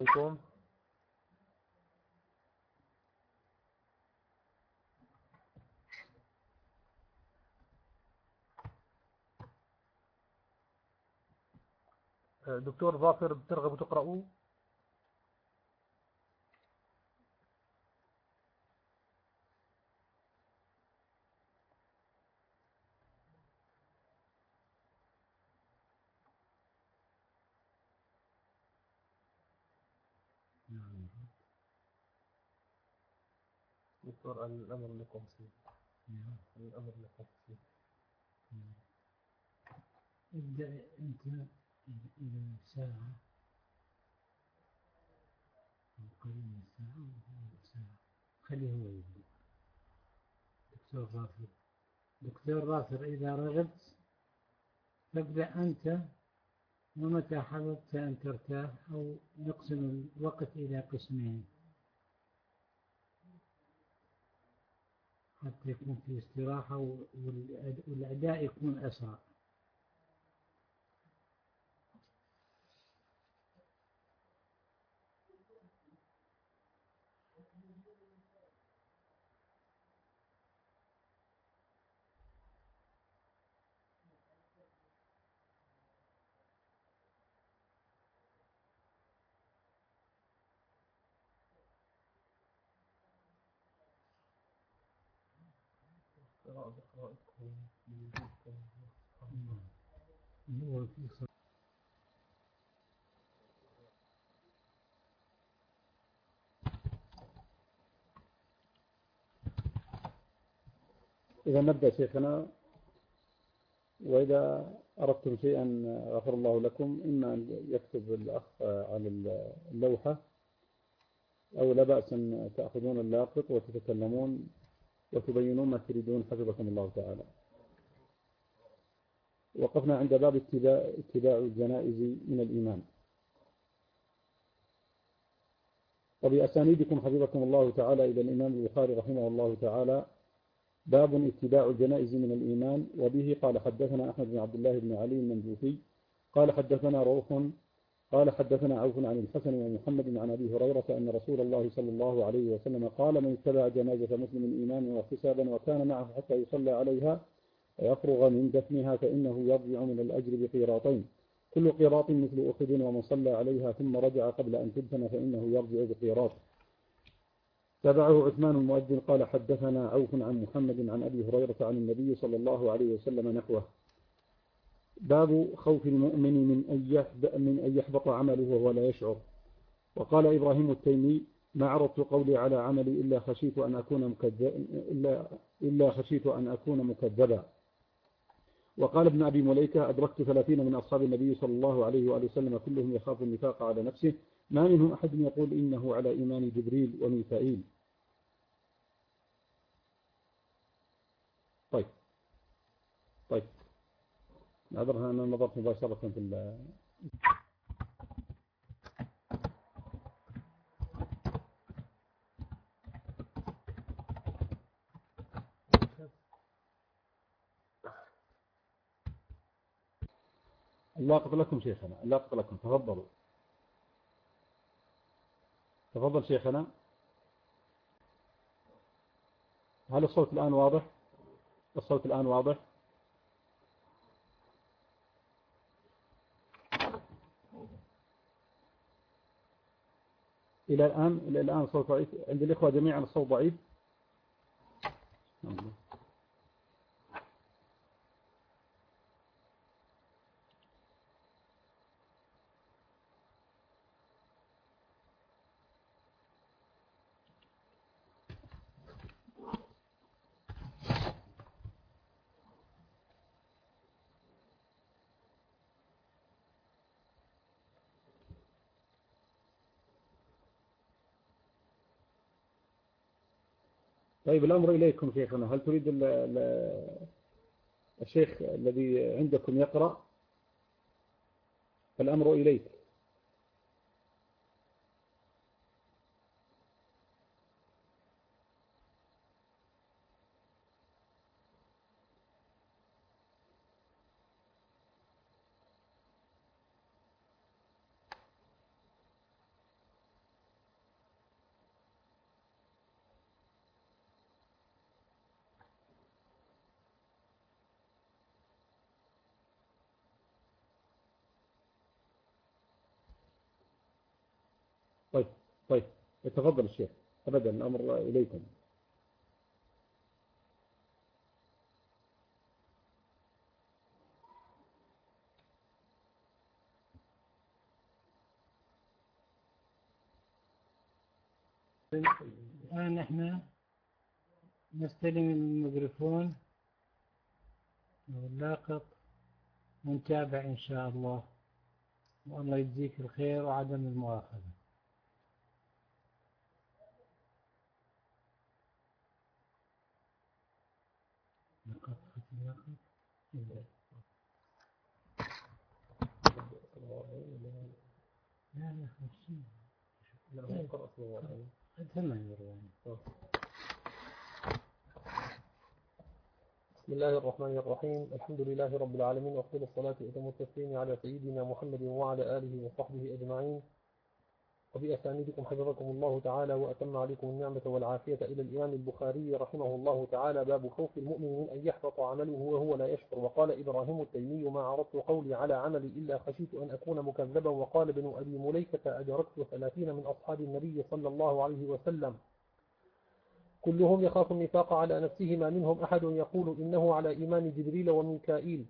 عليكم. دكتور ظافر بترغبوا تقرأوا دكتور الأمر لكم فيه. الأمر لكم فيه. ابدأ أنت إلى ساعة قريب من ساعة ساعة. خليه هو يبدأ. دكتور رافر دكتور رافر إذا رغبت تبدأ أنت ومتى حببت أن ترتاح أو نقسم الوقت إلى قسمين. حتى يكون في استراحة والأداء يكون أسرع. إذا نبدأ شيخنا. وإذا أردتم شيئا غفر الله لكم إما أن يكتب الأخ على اللوحة أو لا بأس أن تأخذون اللاقط وتتكلمون وتبينون ما تريدون حفظكم الله تعالى. وقفنا عند باب اتباع, اتباع الجنائز من الإيمان. وبأسانيدكم حفظكم الله تعالى إلى الإمام البخاري رحمه الله تعالى. باب اتباع الجنائز من الإيمان وبه قال حدثنا أحمد بن عبد الله بن علي المنجوفي قال حدثنا روح قال حدثنا عوف عن الحسن ومحمد عن أبي هريرة أن رسول الله صلى الله عليه وسلم قال من اتبع جنازة مسلم إيمانا واحتسابا وكان معه حتى يصلى عليها ويفرغ من دفنها فإنه يرجع من الأجر بقيراطين. كل قيراط مثل أخذ ومن صلى عليها ثم رجع قبل أن تدفن فإنه يرجع بقيراط. تبعه عثمان المؤذن قال حدثنا عوف عن محمد عن أبي هريرة عن النبي صلى الله عليه وسلم نحوه. باب خوف المؤمن من أن من أن يحبط عمله وهو لا يشعر. وقال إبراهيم التيمي ما عرضت قولي على عملي إلا خشيت أن أكون مكذب إلا, إلا خشيت أن أكون مكذبا. وقال ابن أبي مليكة أدركت ثلاثين من أصحاب النبي صلى الله عليه وآله وسلم كلهم يخاف النفاق على نفسه. ما منهم أحد يقول إنه على إيمان جبريل وميكائيل طيب طيب نعذرها أنا نظرت مباشرة في ال اللاقط لكم شيخنا اللاقط لكم تفضلوا. تفضل شيخنا. هل الصوت الآن واضح؟ الصوت الآن واضح؟ إلى الآن إلى الآن الصوت ضعيف. عند الإخوة جميعا الصوت ضعيف. طيب الأمر إليكم شيخنا. هل تريد ال ال الشيخ الذي عندكم يقرأ؟ الأمر إليك طيب طيب تفضل الشيخ أبدا الأمر إليكم الآن إحنا نستلم الميكروفون واللاقط ونتابع إن شاء الله. والله يجزيك الخير وعدم المؤاخذة لقد لقد بسم الله الرحمن الرحيم. الحمد لله رب العالمين وأفضل الصلاة وأتم التسليم على سيدنا محمد وعلى آله وصحبه أجمعين. وبأسانيدكم حفظكم الله تعالى وأتم عليكم النعمة والعافية إلى الإمام البخاري رحمه الله تعالى. باب خوف المؤمن من أن يحبط عمله وهو لا يشعر وقال إبراهيم التيمي ما عرضت قولي على عملي إلا خشيت أن أكون مكذبا. وقال ابن أبي مليكة أدركت ثلاثين من أصحاب النبي صلى الله عليه وسلم. كلهم يخاف النفاق على نفسه. ما منهم أحد يقول إنه على إيمان جبريل وميكائيل.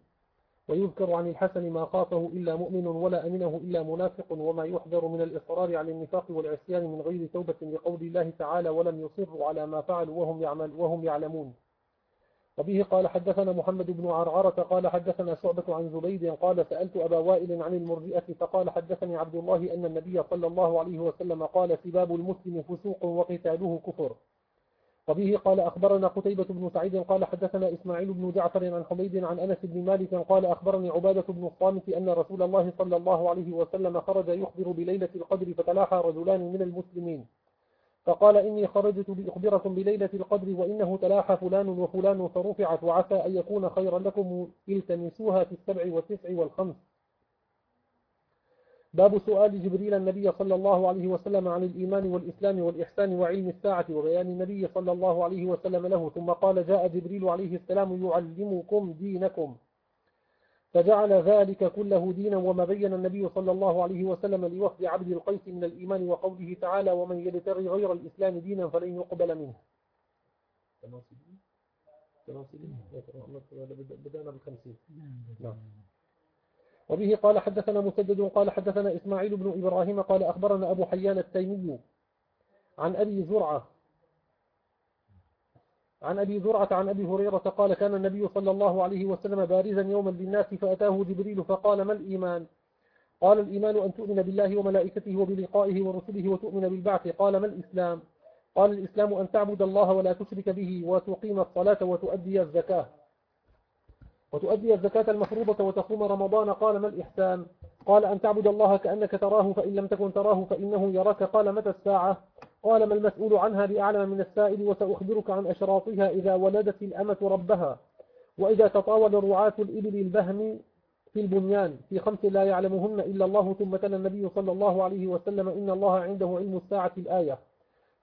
ويذكر عن الحسن ما خافه إلا مؤمن ولا أمنه إلا منافق وما يحذر من الإصرار على النفاق والعصيان من غير توبة لقول الله تعالى ولم يصروا على ما فعلوا وهم, يعمل وهم يعلمون. وبه قال حدثنا محمد بن عرعرة قال حدثنا شعبة عن زبيد قال سألت أبا وائل عن المرجئة فقال حدثني عبد الله أن النبي صلى الله عليه وسلم قال سباب المسلم فسوق وقتاله كفر. وبه قال أخبرنا قتيبة بن سعيد قال حدثنا إسماعيل بن جعفر عن حميد عن أنس بن مالك قال أخبرني عبادة بن الصامت أن رسول الله صلى الله عليه وسلم خرج يخبر بليلة القدر فتلاحى رجلان من المسلمين. فقال إني خرجت لأخبركم بليلة القدر وإنه تلاحى فلان وفلان فرفعت وعسى أن يكون خيرا لكم التمسوها في السبع والتسع والخمس. باب سؤال جبريل النبي صلى الله عليه وسلم عن الإيمان والإسلام والإحسان وعلم الساعة وبيان النبي صلى الله عليه وسلم له ثم قال جاء جبريل عليه السلام يعلمكم دينكم. فجعل ذلك كله دينا وما بين النبي صلى الله عليه وسلم لوفد عبد القيس من الإيمان وقوله تعالى ومن يبتغي غير الإسلام دينا فلن يقبل منه. بدأنا بالخمسين نعم. وبه قال حدثنا مسدد قال حدثنا إسماعيل بن إبراهيم قال أخبرنا أبو حيان التيمي عن أبي زرعة عن أبي زرعة عن أبي هريرة قال كان النبي صلى الله عليه وسلم بارزا يوما للناس فأتاه جبريل فقال ما الإيمان؟ قال الإيمان أن تؤمن بالله وملائكته وبلقائه ورسله وتؤمن بالبعث قال ما الإسلام؟ قال الإسلام أن تعبد الله ولا تشرك به وتقيم الصلاة وتؤدي الزكاة. وتؤدي الزكاة المفروضة وتصوم رمضان. قال ما الإحسان؟ قال أن تعبد الله كأنك تراه فإن لم تكن تراه فإنه يراك. قال متى الساعة؟ قال ما المسؤول عنها بأعلم من السائل وسأخبرك عن أشراطها إذا ولدت الأمة ربها. وإذا تطاول رعاة الإبل البهم في البنيان في خمس لا يعلمهن إلا الله. ثم تلا النبي صلى الله عليه وسلم إن الله عنده علم الساعة الآية.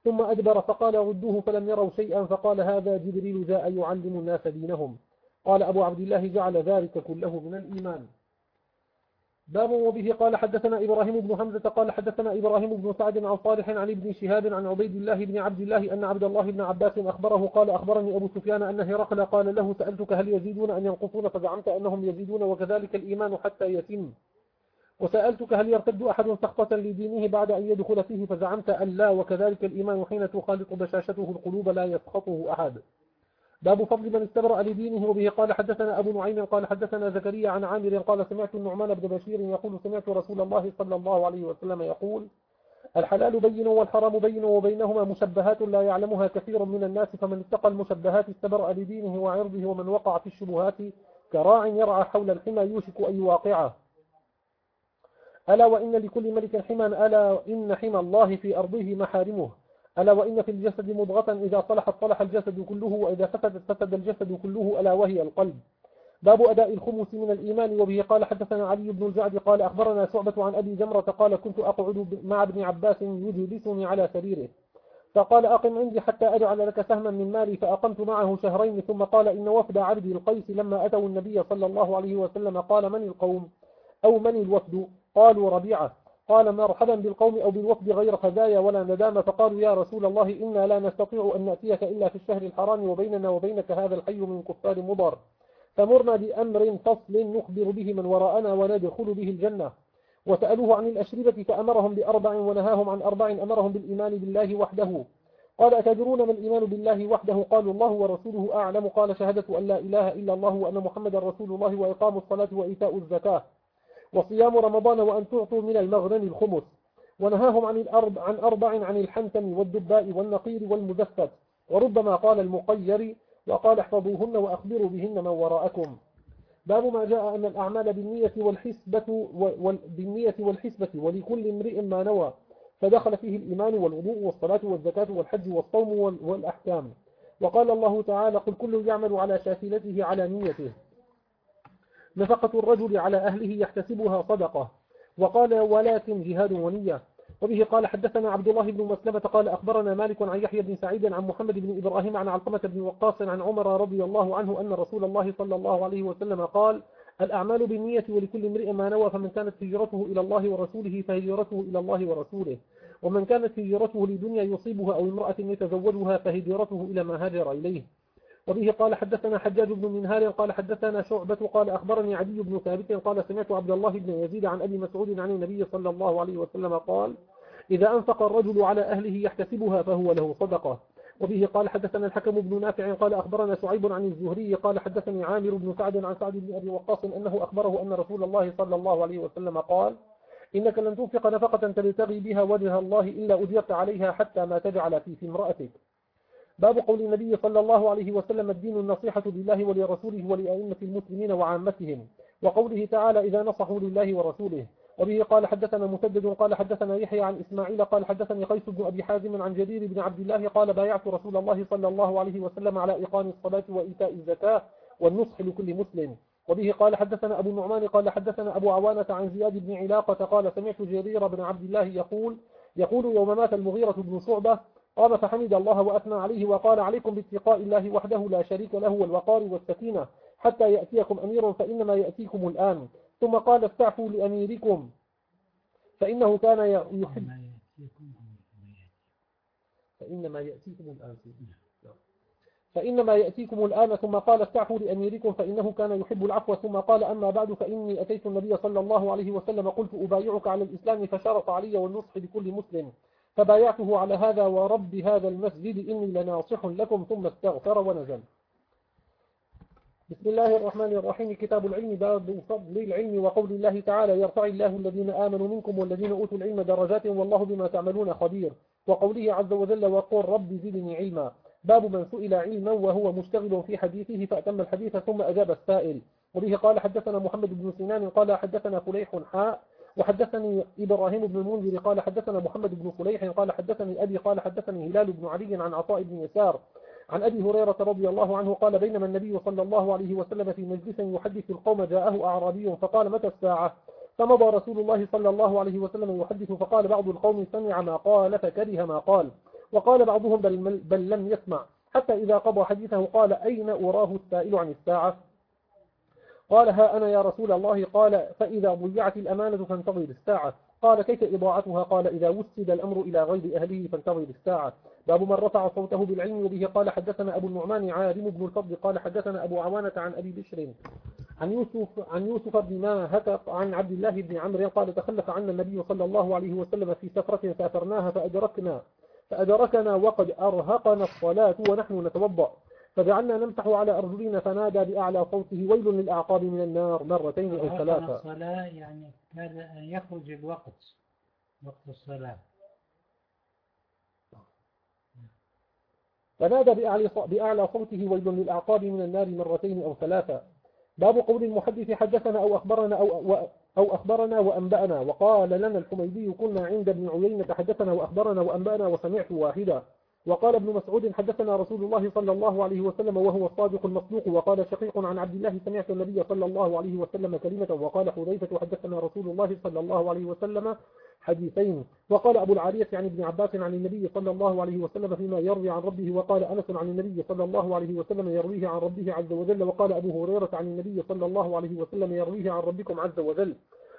ثم أدبر فقال ردوه فلم يروا شيئا فقال هذا جبريل جاء يعلم الناس دينهم. قال أبو عبد الله جعل ذلك كله من الإيمان. باب وبه قال حدثنا إبراهيم بن حمزة قال حدثنا إبراهيم بن سعد عن صالح عن ابن شهاب عن عبيد الله بن عبد الله أن عبد الله بن عباس أخبره قال أخبرني أبو سفيان أن هرقل قال له سألتك هل يزيدون أن ينقصون فزعمت أنهم يزيدون وكذلك الإيمان حتى يتم. وسألتك هل يرتد أحد سخطة لدينه بعد أن يدخل فيه فزعمت أن لا وكذلك الإيمان حين تخالط بشاشته القلوب لا يسخطه أحد. باب فضل من استبرأ لدينه وبه. قال حدثنا أبو نعيم قال حدثنا زكريا عن عامر قال سمعت النعمان بن بشير يقول سمعت رسول الله صلى الله عليه وسلم يقول الحلال بين والحرام بين وبينهما مشبهات لا يعلمها كثير من الناس فمن اتقى المشبهات استبرأ لدينه وعرضه ومن وقع في الشبهات كراع يرعى حول الحمى يوشك أن يواقعه. ألا وإن لكل ملك حما ألا إن حمى الله في أرضه محارمه. ألا وإن في الجسد مضغة إذا صلحت صلح الجسد كله وإذا فسدت فسد الجسد كله ألا وهي القلب. باب أداء الخمس من الإيمان وبه قال حدثنا علي بن الجعد قال أخبرنا شعبة عن أبي جمرة قال كنت أقعد مع ابن عباس يجلسني على سريره. فقال أقم عندي حتى أجعل لك سهما من مالي فأقمت معه شهرين ثم قال إن وفد عبد القيس لما أتوا النبي صلى الله عليه وسلم قال من القوم؟ أو من الوفد؟ قالوا ربيعة. قال مرحبا بالقوم أو بالوفد غير خزايا ولا ندامة. فقالوا يا رسول الله إنا لا نستطيع أن نأتيك إلا في الشهر الحرام وبيننا وبينك هذا الحي من كفار مضر. فمرنا بأمر فصل نخبر به من وراءنا وندخل به الجنة. وسألوه عن الأشربة فأمرهم بأربع ونهاهم عن أربع أمرهم بالإيمان بالله وحده. قال أتدرون ما الإيمان بالله وحده؟ قالوا الله ورسوله أعلم. قال شهادة أن لا إله إلا الله وأن محمد رسول الله وإقام الصلاة وإيتاء الزكاة. وصيام رمضان وأن تعطوا من المغنم الخمس. ونهاهم عن الأرب عن أربع عن الحنتم والدباء والنقير والمزفت وربما قال المقير وقال احفظوهن وأخبروا بهن من وراءكم. باب ما جاء أن الأعمال بالنية والحسبة بالنية والحسبة ولكل امرئ ما نوى. فدخل فيه الإيمان والوضوء والصلاة والزكاة والحج والصوم والأحكام. وقال الله تعالى قل كل يعمل على شاكلته على نيته. نفقة الرجل على أهله يحتسبها صدقة. وقال ولكن جهاد ونية. وبه قال حدثنا عبد الله بن مسلمة قال أخبرنا مالك عن يحيى بن سعيد عن محمد بن إبراهيم عن علقمة بن وقاص عن عمر رضي الله عنه أن رسول الله صلى الله عليه وسلم قال الأعمال بالنية ولكل امرئ ما نوى فمن كانت هجرته إلى الله ورسوله فهجرته إلى الله ورسوله. ومن كانت هجرته لدنيا يصيبها أو امرأة يتزوجها فهجرته إلى ما هاجر إليه. وبه قال حدثنا حجاج بن منهار قال حدثنا شعبة قال أخبرني عدي بن ثابت قال سمعت عبد الله بن يزيد عن أبي مسعود عن النبي صلى الله عليه وسلم قال إذا أنفق الرجل على أهله يحتسبها فهو له صدقة. وبه قال حدثنا الحكم بن نافع قال أخبرنا شعيب عن الزهري قال حدثني عامر بن سعد عن سعد بن أبي وقاص أنه أخبره أن رسول الله صلى الله عليه وسلم قال إنك لن تنفق نفقة تبتغي بها وجه الله إلا أجرت عليها حتى ما تجعل في امرأتك. باب قول النبي صلى الله عليه وسلم الدين النصيحة لله ولرسوله ولأئمة المسلمين وعامتهم وقوله تعالى إذا نصحوا لله ورسوله. وبه قال حدثنا مسدد قال حدثنا يحيى عن إسماعيل قال حدثني قيس بن أبي حازم عن جرير بن عبد الله قال بايعت رسول الله صلى الله عليه وسلم على إقام الصلاة وإيتاء الزكاة والنصح لكل مسلم. وبه قال حدثنا أبو النعمان قال حدثنا أبو عوانة عن زياد بن علاقة قال سمعت جرير بن عبد الله يقول يقول يوم مات المغيرة بن شعبة قام فحمد الله وأثنى عليه وقال عليكم باتقاء الله وحده لا شريك له والوقار والسكينة حتى يأتيكم أمير فإنما يأتيكم الآن. ثم قال استعفوا لأميركم فإنه كان يحب فإنما يأتيكم الآن. فإنما يأتيكم الآن. ثم قال استعفوا لأميركم فإنه كان يحب العفو. ثم قال أما بعد فإني أتيت النبي صلى الله عليه وسلم. قلت أبايعك على الإسلام فشرط علي والنصح لكل مسلم. فبايعته على هذا ورب هذا المسجد إني لناصح لكم ثم استغفر ونزل. بسم الله الرحمن الرحيم. كتاب العلم باب فضل العلم وقول الله تعالى يرفع الله الذين آمنوا منكم والذين أوتوا العلم درجات والله بما تعملون خبير. وقوله عز وجل وقل رب زدني علما. باب من سئل علما وهو مشتغل في حديثه فأتم الحديث ثم أجاب السائل. وبه قال حدثنا محمد بن سنان قال حدثنا فليح حاء وحدثني إبراهيم بن المنذر قال حدثنا محمد بن فليح قال حدثني أبي قال حدثني هلال بن علي عن عطاء بن يسار عن أبي هريرة رضي الله عنه قال بينما النبي صلى الله عليه وسلم في مجلس يحدث القوم جاءه أعرابي فقال متى الساعة؟ فمضى رسول الله صلى الله عليه وسلم يحدث فقال بعض القوم سمع ما قال فكره ما قال وقال بعضهم بل, بل لم يسمع حتى إذا قضى حديثه قال أين أراه السائل عن الساعة؟ قال ها أنا يا رسول الله قال فإذا ضيعت الأمانة فانتظر الساعة قال كيف إضاعتها قال إذا وسد الأمر إلى غير أهله فانتظر الساعة باب من رفع صوته بالعلم وبه قال حدثنا أبو النعمان عارم بن الفضل قال حدثنا أبو عوانة عن أبي بشر عن يوسف عن يوسف بن ماهة عن عبد الله بن عمرو قال تخلف عنا النبي صلى الله عليه وسلم في سفرة سافرناها فأدركنا فأدركنا وقد أرهقنا الصلاة ونحن نتوضأ فجعلنا نمسح على أرجلنا فنادى بأعلى صوته ويل للأعقاب من النار مرتين أو ثلاثة. الصلاة يعني كاد يخرج الوقت وقت الصلاة. فنادى بأعلى, بأعلى صوته ويل للأعقاب من النار مرتين أو ثلاثة. باب قول المحدث حدثنا أو أخبرنا أو, أو أخبرنا وأنبأنا وقال لنا الحميدي كنا عند ابن عيينة حدثنا وأخبرنا وأنبأنا وسمعت واحدا. وقال ابن مسعود حدثنا رسول الله صلى الله عليه وسلم وهو الصادق المصدوق وقال شقيق عن عبد الله سمعت النبي صلى الله عليه وسلم كلمة وقال حذيفة حدثنا رسول الله صلى الله عليه وسلم حديثين. وقال أبو العالية عن ابن عباس عن النبي صلى الله عليه وسلم فيما يروي عن ربه وقال أنس عن النبي صلى الله عليه وسلم يرويه عن ربه عز وجل وقال أبو هريرة عن النبي صلى الله عليه وسلم يرويه عن ربكم عز وجل.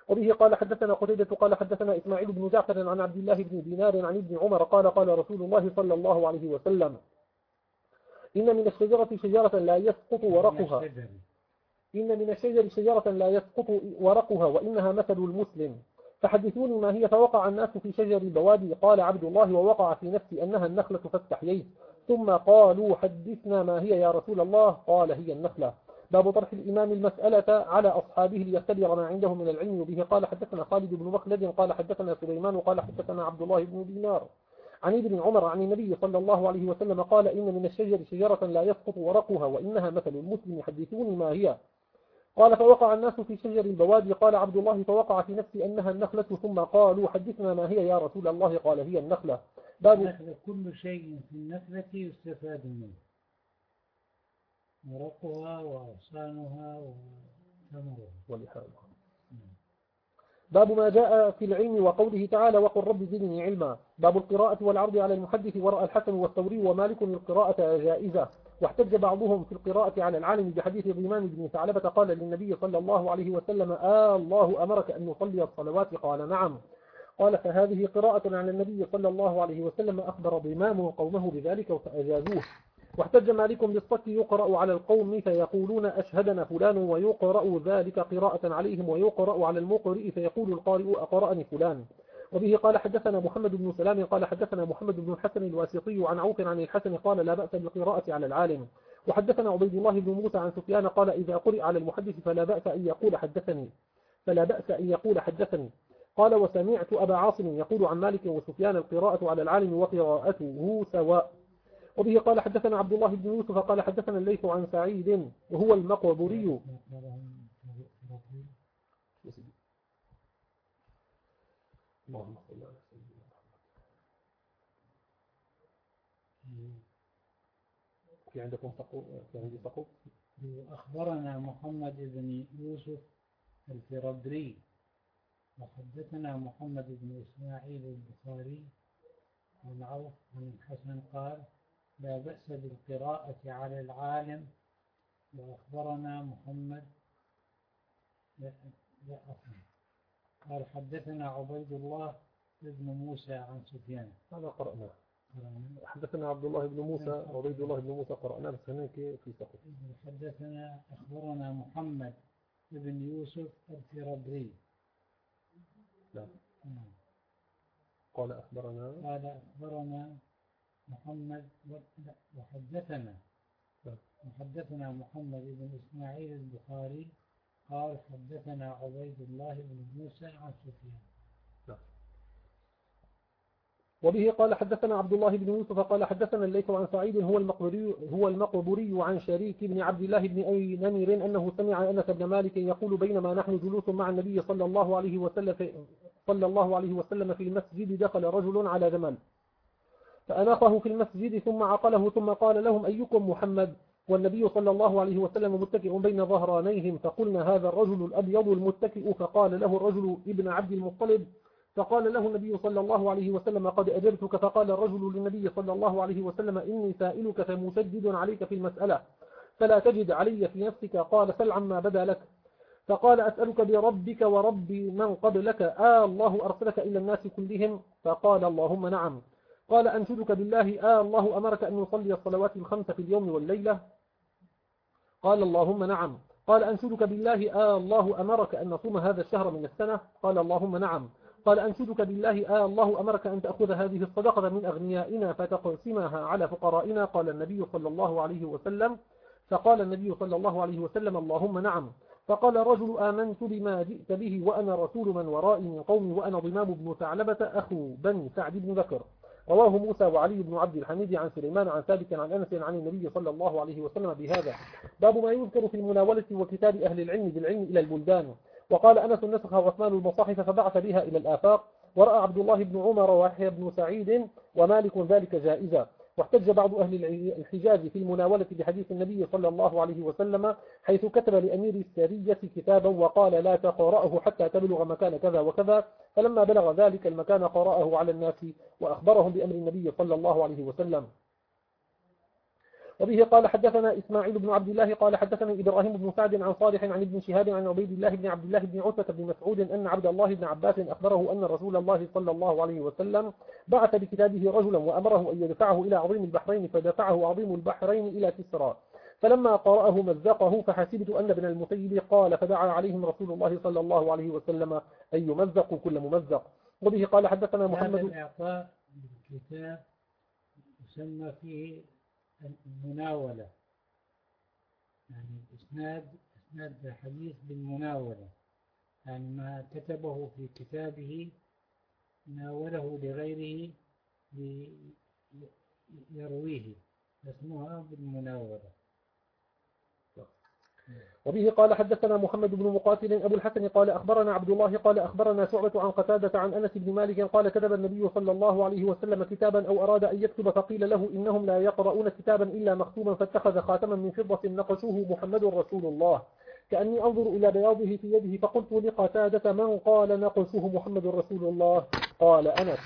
وبه قال حدثنا قتيبة قال حدثنا إسماعيل بن جعفر عن عبد الله بن دينار عن ابن عمر قال قال رسول الله صلى الله عليه وسلم إن من الشجرة شجرة لا يسقط ورقها. إن من الشجر شجرة لا يسقط ورقها وإنها مثل المسلم. فحدثوني ما هي. فوقع الناس في شجر البوادي قال عبد الله ووقع في نفسي أنها النخلة فاستحييت. ثم قالوا حدثنا ما هي يا رسول الله. قال هي النخلة. باب طرح الإمام المسألة على أصحابه ليختبر ما عنده من العلم وبه قال حدثنا خالد بن مخلد قال حدثنا سليمان قال حدثنا عبد الله بن دينار. عن ابن عمر عن النبي صلى الله عليه وسلم قال إن من الشجر شجرة لا يسقط ورقها وإنها مثل المسلم حدثوني ما هي. قال فوقع الناس في شجر البوادي. قال عبد الله فوقع في نفسي أنها النخلة. ثم قالوا حدثنا ما هي يا رسول الله. قال هي النخلة. باب كل شيء في النخلة يستفاد منه. ورقها وأغصانها وثمرها ولحالها باب ما جاء في العلم وقوله تعالى وقل رب زدني علما. باب القراءة والعرض على المحدث ورأى الحسن والثوري ومالك القراءة جائزة. واحتج بعضهم في القراءة على العالم بحديث ضمان بن ثعلبة قال للنبي صلى الله عليه وسلم آه الله أمرك أن نصلي الصلوات. قال نعم. قال فهذه قراءة على النبي صلى الله عليه وسلم أخبر ضمام قومه بذلك فأجازوه. واحتج مالك بالصك يقرأ على القوم فيقولون أشهدنا فلان ويقرأ ذلك قراءة عليهم ويقرأ على المقرئ فيقول القارئ أقرأني فلان. وبه قال حدثنا محمد بن سلام قال حدثنا محمد بن الحسن الواسطي عن عوف عن الحسن قال لا بأس بالقراءة على العالم. وحدثنا عبيد الله بن موسى عن سفيان قال إذا قرئ على المحدث فلا بأس أن يقول حدثني. فلا بأس أن يقول حدثني. قال وسمعت أبا عاصم يقول عن مالك وسفيان القراءة على العالم وقراءته سواء. وبه قال حدثنا عبد الله بن يوسف قال حدثنا الليث عن سعيد وهو المقبري اللهم صل على سيدنا محمد في عندكم سقوط؟ في عندي أخبرنا محمد بن يوسف الفربري وحدثنا محمد بن إسماعيل البخاري عن عوف عن الحسن قال لا بأس بالقراءة على العالم. وأخبرنا محمد. لا لا قال حدثنا عبيد الله بن موسى عن سفيان. هذا قرأناه حدثنا عبد الله بن موسى وعبيد الله بن موسى قرأناه بس هناك في سقط. حدثنا أخبرنا محمد بن يوسف الفربري لا نعم. قال أخبرنا. قال أخبرنا محمد وحدثنا. وحدثنا محمد بن إسماعيل البخاري قال حدثنا عبيد الله بن موسى عن سفيان. وبه قال حدثنا عبد الله بن يوسف قال حدثنا الليث عن سعيد هو المقبري هو المقبري عن شريك بن عبد الله بن أي نمر أنه سمع أنس بن مالك يقول بينما نحن جلوس مع النبي صلى الله عليه وسلم صلى الله عليه وسلم في المسجد دخل رجل على جمل فأناقه في المسجد ثم عقله ثم قال لهم أيكم محمد والنبي صلى الله عليه وسلم متكئ بين ظهرانيهم فقلنا هذا الرجل الأبيض المتكئ فقال له الرجل ابن عبد المطلب فقال له النبي صلى الله عليه وسلم قد أجبتك فقال الرجل للنبي صلى الله عليه وسلم إني سائلك فمسدد عليك في المسألة فلا تجد علي في نفسك قال سل عما بدا لك فقال أسألك بربك ورب من قبلك آه الله أرسلك إلى الناس كلهم فقال اللهم نعم قال أنشدك بالله آه الله أمرك أن نصلي الصلوات الخمس في اليوم والليلة؟ قال اللهم نعم. قال أنشدك بالله آه الله أمرك أن نصوم هذا الشهر من السنة؟ قال اللهم نعم. قال أنشدك بالله آه الله أمرك أن تأخذ هذه الصدقة من أغنيائنا فتقسمها على فقرائنا؟ قال النبي صلى الله عليه وسلم. فقال النبي صلى الله عليه وسلم اللهم نعم. فقال الرجل آمنت بما جئت به وأنا رسول من ورائي من قومي وأنا ضمام بن ثعلبة أخو بني سعد بن بكر. رواه موسى وعلي بن عبد الحميد عن سليمان عن ثابت عن أنس عن النبي صلى الله عليه وسلم بهذا. باب ما يذكر في المناولة وكتاب أهل العلم بالعلم إلى البلدان. وقال أنس نسخ عثمان المصاحف فبعث بها إلى الآفاق. ورأى عبد الله بن عمر ويحيى بن سعيد ومالك ذلك جائزا. واحتج بعض أهل الحجاز في المناولة بحديث النبي صلى الله عليه وسلم حيث كتب لأمير السرية كتابا وقال لا تقرأه حتى تبلغ مكان كذا وكذا فلما بلغ ذلك المكان قرأه على الناس وأخبرهم بأمر النبي صلى الله عليه وسلم. وبه قال حدثنا إسماعيل بن عبد الله قال حدثنا إبراهيم بن سعد عن صالح عن ابن شهاب عن عبيد الله بن عبد الله بن عتبة بن مسعود أن عبد الله بن عباس أخبره أن رسول الله صلى الله عليه وسلم بعث بكتابه رجلا وأمره أن يدفعه إلى عظيم البحرين فدفعه عظيم البحرين إلى كسرى فلما قرأه مزقه فحسبت أن ابن المسيب قال فدعا عليهم رسول الله صلى الله عليه وسلم أن يمزقوا كل ممزق. وبه قال حدثنا محمد هذا الإعطاء بالكتاب يسمى فيه المناولة. يعني إسناد إسناد الحديث بالمناولة. يعني ما كتبه في كتابه ناوله لغيره ليرويه اسمها بالمناولة. وبه قال حدثنا محمد بن مقاتل أبو الحسن قال أخبرنا عبد الله قال أخبرنا شعبة عن قتادة عن أنس بن مالك قال كتب النبي صلى الله عليه وسلم كتابا أو أراد أن يكتب فقيل له إنهم لا يقرؤون كتابا إلا مختوما فاتخذ خاتما من فضة نقشوه محمد رسول الله. كأني أنظر إلى بياضه في يده فقلت لقتادة من قال نقشه محمد رسول الله؟ قال أنس.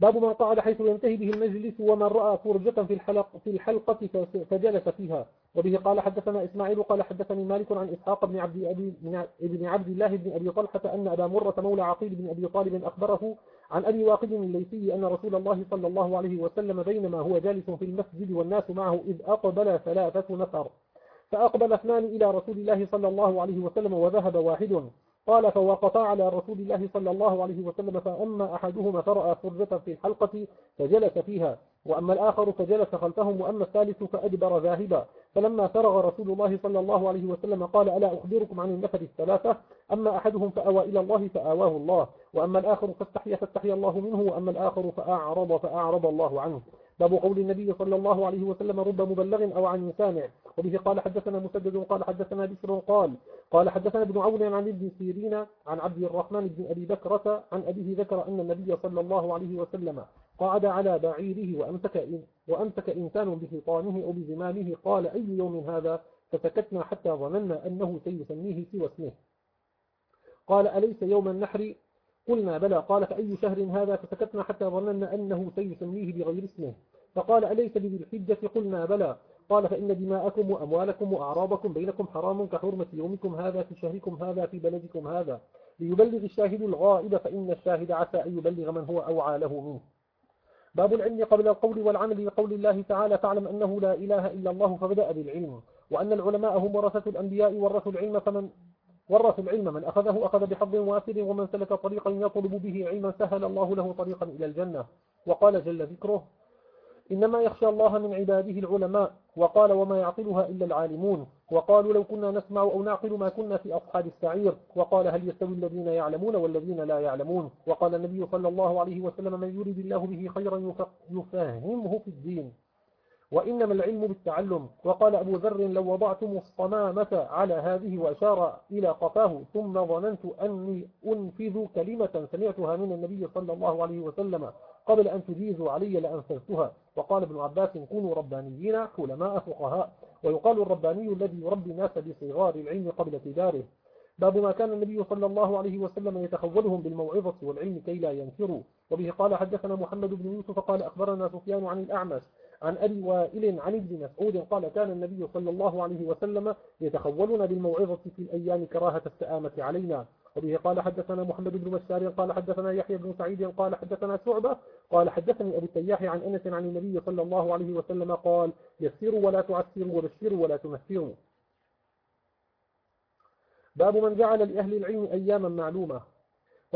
باب من قعد حيث ينتهي به المجلس ومن رأى فرجة في الحلق في الحلقة فجلس فيها. وبه قال حدثنا إسماعيل قال حدثني مالك عن إسحاق بن عبد أبي بن عبد الله بن أبي طلحة أن أبا مرة مولى عقيل بن أبي طالب أخبره عن أبي واقد الليثي أن رسول الله صلى الله عليه وسلم بينما هو جالس في المسجد والناس معه إذ أقبل ثلاثة نفر. فأقبل اثنان إلى رسول الله صلى الله عليه وسلم وذهب واحد. قال فوقفا على رسول الله صلى الله عليه وسلم فأما أحدهما فرأى فرجة في الحلقة فجلس فيها وأما الآخر فجلس خلفهم وأما الثالث فأدبر ذاهبا. فلما فرغ رسول الله صلى الله عليه وسلم قال ألا أخبركم عن النفر الثلاثة؟ أما أحدهم فأوى إلى الله فآواه الله وأما الآخر فاستحيا فاستحيا الله منه وأما الآخر فأعرض فأعرض الله عنه. باب قول النبي صلى الله عليه وسلم رب مبلغ أو عن سامع وبه قال حدثنا مسدد قال حدثنا بشر قال قال حدثنا ابن عون عن ابن سيرين عن عبد الرحمن بن أبي بكرة عن أبيه ذكر أن النبي صلى الله عليه وسلم قعد على بعيره وأمسك, إن وأمسك إنسان بحيطانه أو بزمامه. قال أي يوم هذا؟ فسكتنا حتى ظننا أنه سيسميه سوى اسمه. قال أليس يوم النحر؟ قلنا بلى. قال فأي شهر هذا فسكتنا حتى ظننا أنه سيسميه بغير اسمه. فقال أليس بذي الحجة؟ قلنا بلى. قال فإن دماءكم وأموالكم وأعراضكم بينكم حرام كحرمة يومكم هذا في شهركم هذا في بلدكم هذا. ليبلغ الشاهد الغائب فإن الشاهد عسى أن يبلغ من هو أوعى له منه. باب العلم قبل القول والعمل بقول الله تعالى فاعلم أنه لا إله إلا الله فبدأ بالعلم. وأن العلماء هم ورثة الأنبياء ورثوا العلم فمن ورث العلم من أخذه أخذ بحظ وافر ومن سلك طريقا يطلب به علما سهل الله له طريقا إلى الجنة. وقال جل ذكره إنما يخشى الله من عباده العلماء وقال وما يعقلها إلا العالمون. وقالوا لو كنا نسمع أو نعقل ما كنا في أصحاب السعير. وقال هل يستوي الذين يعلمون والذين لا يعلمون؟ وقال النبي صلى الله عليه وسلم من يريد الله به خيرا يفهمه في الدين. وإنما العلم بالتعلم. وقال أبو ذر لو وضعتم الصمامة على هذه وأشار إلى قفاه ثم ظننت أني أنفذ كلمة سمعتها من النبي صلى الله عليه وسلم قبل أن تجيزوا علي لأنفذتها. وقال ابن عباس كونوا ربانيين حلماء فقهاء. ويقال الرباني الذي يربي الناس بصغار العلم قبل كباره باب ما كان النبي صلى الله عليه وسلم يتخولهم بالموعظة والعلم كي لا ينكروا. وبه قال حدثنا محمد بن يوسف قال أخبرنا سفيان عن الأعمش. عن أبي وائل عن ابن مسعود قال كان النبي صلى الله عليه وسلم يتخولنا بالموعظة في الأيام كراهة السآمة علينا. وبه قال حدثنا محمد بن بشار قال حدثنا يحيى بن سعيد قال حدثنا شعبة قال حدثني أبو التياح عن أنس عن النبي صلى الله عليه وسلم قال يسروا ولا تعسروا وبشروا ولا تمثروا باب من جعل لأهل العلم أياما معلومة.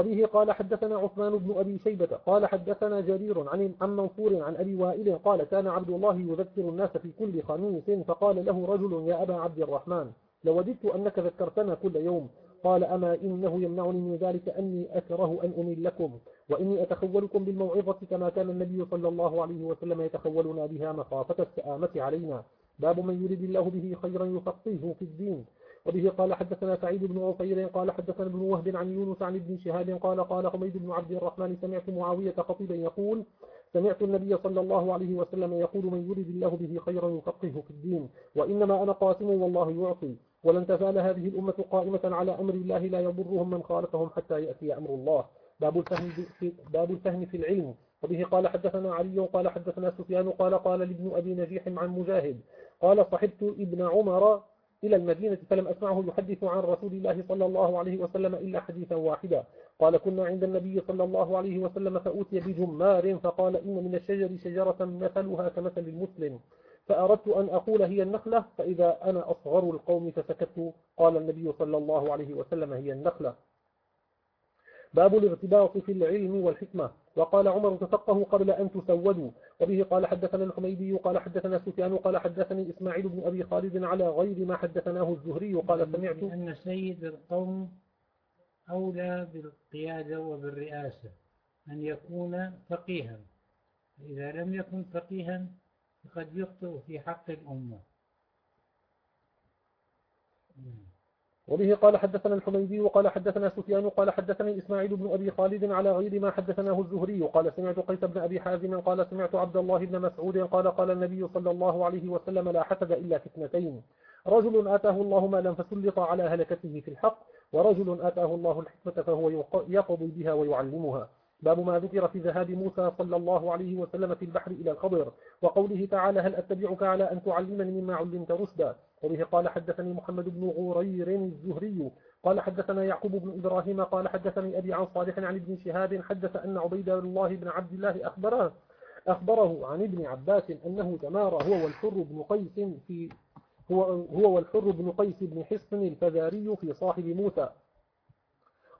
وبه قال حدثنا عثمان بن أبي شيبة قال حدثنا جرير عن عن منصور عن أبي وائل قال كان عبد الله يذكر الناس في كل خميس فقال له رجل يا أبا عبد الرحمن لوددت أنك ذكرتنا كل يوم قال أما إنه يمنعني من ذلك أني أكره أن أمل لكم وإني أتخولكم بالموعظة كما كان النبي صلى الله عليه وسلم يتخولنا بها مخافة السآمة علينا. باب من يريد الله به خيرا يفقهه في الدين. وبه قال حدثنا سعيد بن عفير قال حدثنا ابن وهب عن يونس عن ابن شهاب قال قال حميد بن عبد الرحمن سمعت معاوية خطيبا يقول سمعت النبي صلى الله عليه وسلم يقول من يريد الله به خيرا يفقهه في الدين وإنما أنا قاسم والله يعطي ولن تزال هذه الأمة قائمة على أمر الله لا يضرهم من خالفهم حتى يأتي أمر الله. باب الفهم في, باب الفهم في العلم. وبه قال حدثنا علي قال حدثنا سفيان قال قال لابن أبي نجيح عن مجاهد قال صحبت ابن عمر إلى المدينة فلم أسمعه يحدث عن رسول الله صلى الله عليه وسلم إلا حديثا واحدا. قال كنا عند النبي صلى الله عليه وسلم فأوتي بجمار فقال إن من الشجر شجرة مثلها كمثل المسلم. فأردت أن أقول هي النخلة؟ فإذا أنا أصغر القوم فسكت قال النبي صلى الله عليه وسلم هي النخلة. باب الارتباط في العلم والحكمة. وقال عمر تفقهوا قبل أن تسودوا. وبه قال حدثنا الحميدي قال حدثنا سفيان قال حدثني إسماعيل بن أبي خالد على غير ما حدثناه الزهري. قال سمعت أن سيد القوم أولى بالقيادة وبالرئاسة أن يكون فقيها. إذا لم يكن فقيها فقد يخطئ في حق الأمة. وبه قال حدثنا الحميدي وقال حدثنا سفيان قال حدثني إسماعيل بن أبي خالد على غير ما حدثناه الزهري قال سمعت قيس بن أبي حازم قال سمعت عبد الله بن مسعود قال قال النبي صلى الله عليه وسلم لا حسد إلا فتنتين رجل آتاه الله مالا فسلط على هلكته في الحق ورجل آتاه الله الحكمة فهو يقضي بها ويعلمها. باب ما ذكر في ذهاب موسى صلى الله عليه وسلم في البحر إلى الخضر وقوله تعالى هل أتبعك على أن تعلمني مما علمت رشدا؟ وبه قال حدثني محمد بن غرير الزهري قال حدثنا يعقوب بن إبراهيم قال حدثني أبي عن صالح عن ابن شهاب حدث أن عبيد الله بن عبد الله أخبره أخبره عن ابن عباس أنه تمارى هو والحر بن قيس في هو, هو والحر بن قيس بن حصن الفزاري في صاحب موسى.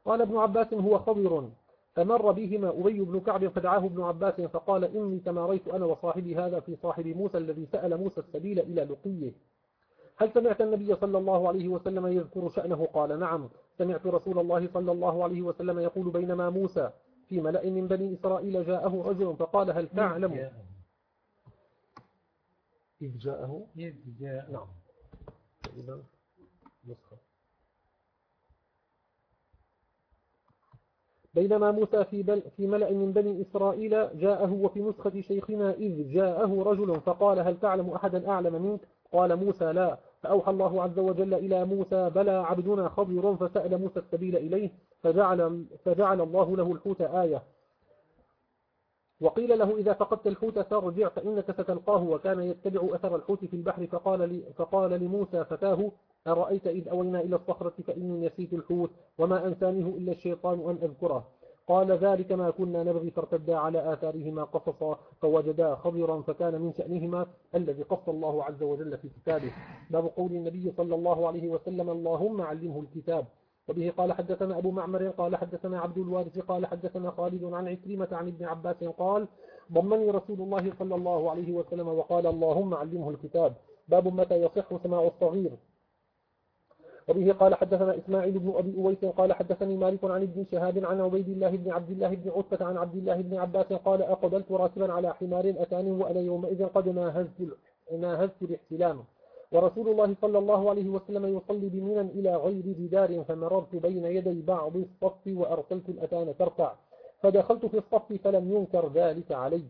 قال ابن عباس هو خضر فمر بهما أبي بن كعب فدعاه ابن عباس فقال إني تماريت أنا وصاحبي هذا في صاحب موسى الذي سأل موسى السبيل إلى لقيه هل سمعت النبي صلى الله عليه وسلم يذكر شأنه؟ قال نعم. سمعت رسول الله صلى الله عليه وسلم يقول بينما موسى في ملأ من بني إسرائيل جاءه رجل فقال هل تعلم؟ إذ جاءه؟ إذ جاءه. نعم. نسخة. بينما موسى في, بل في ملأ من بني إسرائيل جاءه وفي نسخة شيخنا إذ جاءه رجل فقال هل تعلم أحدا أعلم منك؟ قال موسى لا. فأوحى الله عز وجل إلى موسى بلى عبدنا خضر فسأل موسى السبيل إليه فجعل, فجعل الله له الحوت آية. وقيل له إذا فقدت الحوت فارجع فإنك ستلقاه وكان يتبع أثر الحوت في البحر. فقال, فقال لموسى فتاه أرأيت إذ أوينا إلى الصخرة فإني نسيت الحوت وما أنسانه إلا الشيطان أن أذكره. قال ذلك ما كنا نبغي فارتدا على آثارهما قصصا فوجدا خضرا فكان من شأنهما الذي قص الله عز وجل في كتابه. باب قول النبي صلى الله عليه وسلم اللهم علمه الكتاب. وبه قال حدثنا أبو معمر قال حدثنا عبد الوارث قال حدثنا خالد عن عكرمة عن ابن عباس قال ضمني رسول الله صلى الله عليه وسلم وقال اللهم علمه الكتاب. باب متى يصح سماع الصغير. وبه قال حدثنا إسماعيل بن أبي أويس قال حدثني مالك عن ابن شهاب عن عبيد الله بن عبد الله بن عتبة عن عبد الله بن عباس قال أقبلت راكبا على حمار أتاني وأنا يومئذ قد ناهزت, ناهزت الاحتلام. ورسول الله صلى الله عليه وسلم يصلي بمنا إلى غير جدار فمررت بين يدي بعض الصف وأرسلت الأتان ترفع. فدخلت في الصف فلم ينكر ذلك علي.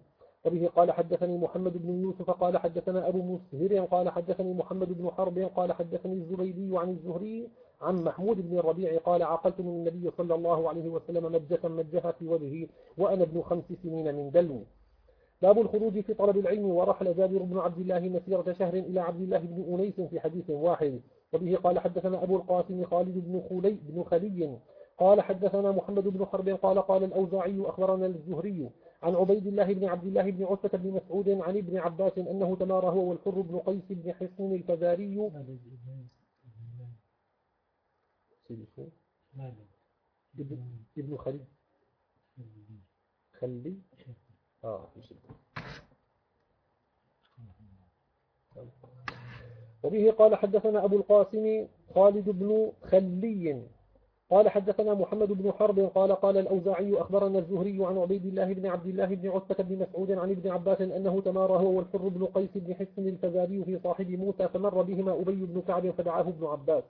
وبه قال حدثني محمد بن يوسف قال حدثنا أبو مسهر قال حدثني محمد بن حرب قال حدثني الزبيدي عن الزهري عن محمود بن الربيع قال عقلت من النبي صلى الله عليه وسلم مجة مجها في وجهي وأنا ابن خمس سنين من دلو باب الخروج في طلب العلم ورحل جابر بن عبد الله مسيرة شهر إلى عبد الله بن أنيس في حديث واحد. وبه قال حدثنا أبو القاسم خالد بن خلي بن خلي قال حدثنا محمد بن حرب قال قال الأوزاعي أخبرنا الزهري عن عبيد الله بن عبد الله بن عتبة بن مسعود عن ابن عباس أنه تمارى هو والحر بن قيس بن حصن الفزاري. ابن خلي خلي آه وبه قال حدثنا أبو القاسم خالد بن خلي. قال حدثنا محمد بن حرب قال قال الأوزاعي أخبرنا الزهري عن عبيد الله بن عبد الله بن عتبة بن مسعود عن ابن عباس أنه تمارى هو والحر بن قيس بن حسن الفزاري في صاحب موسى فمر بهما أبي بن كعب فدعاه ابن عباس.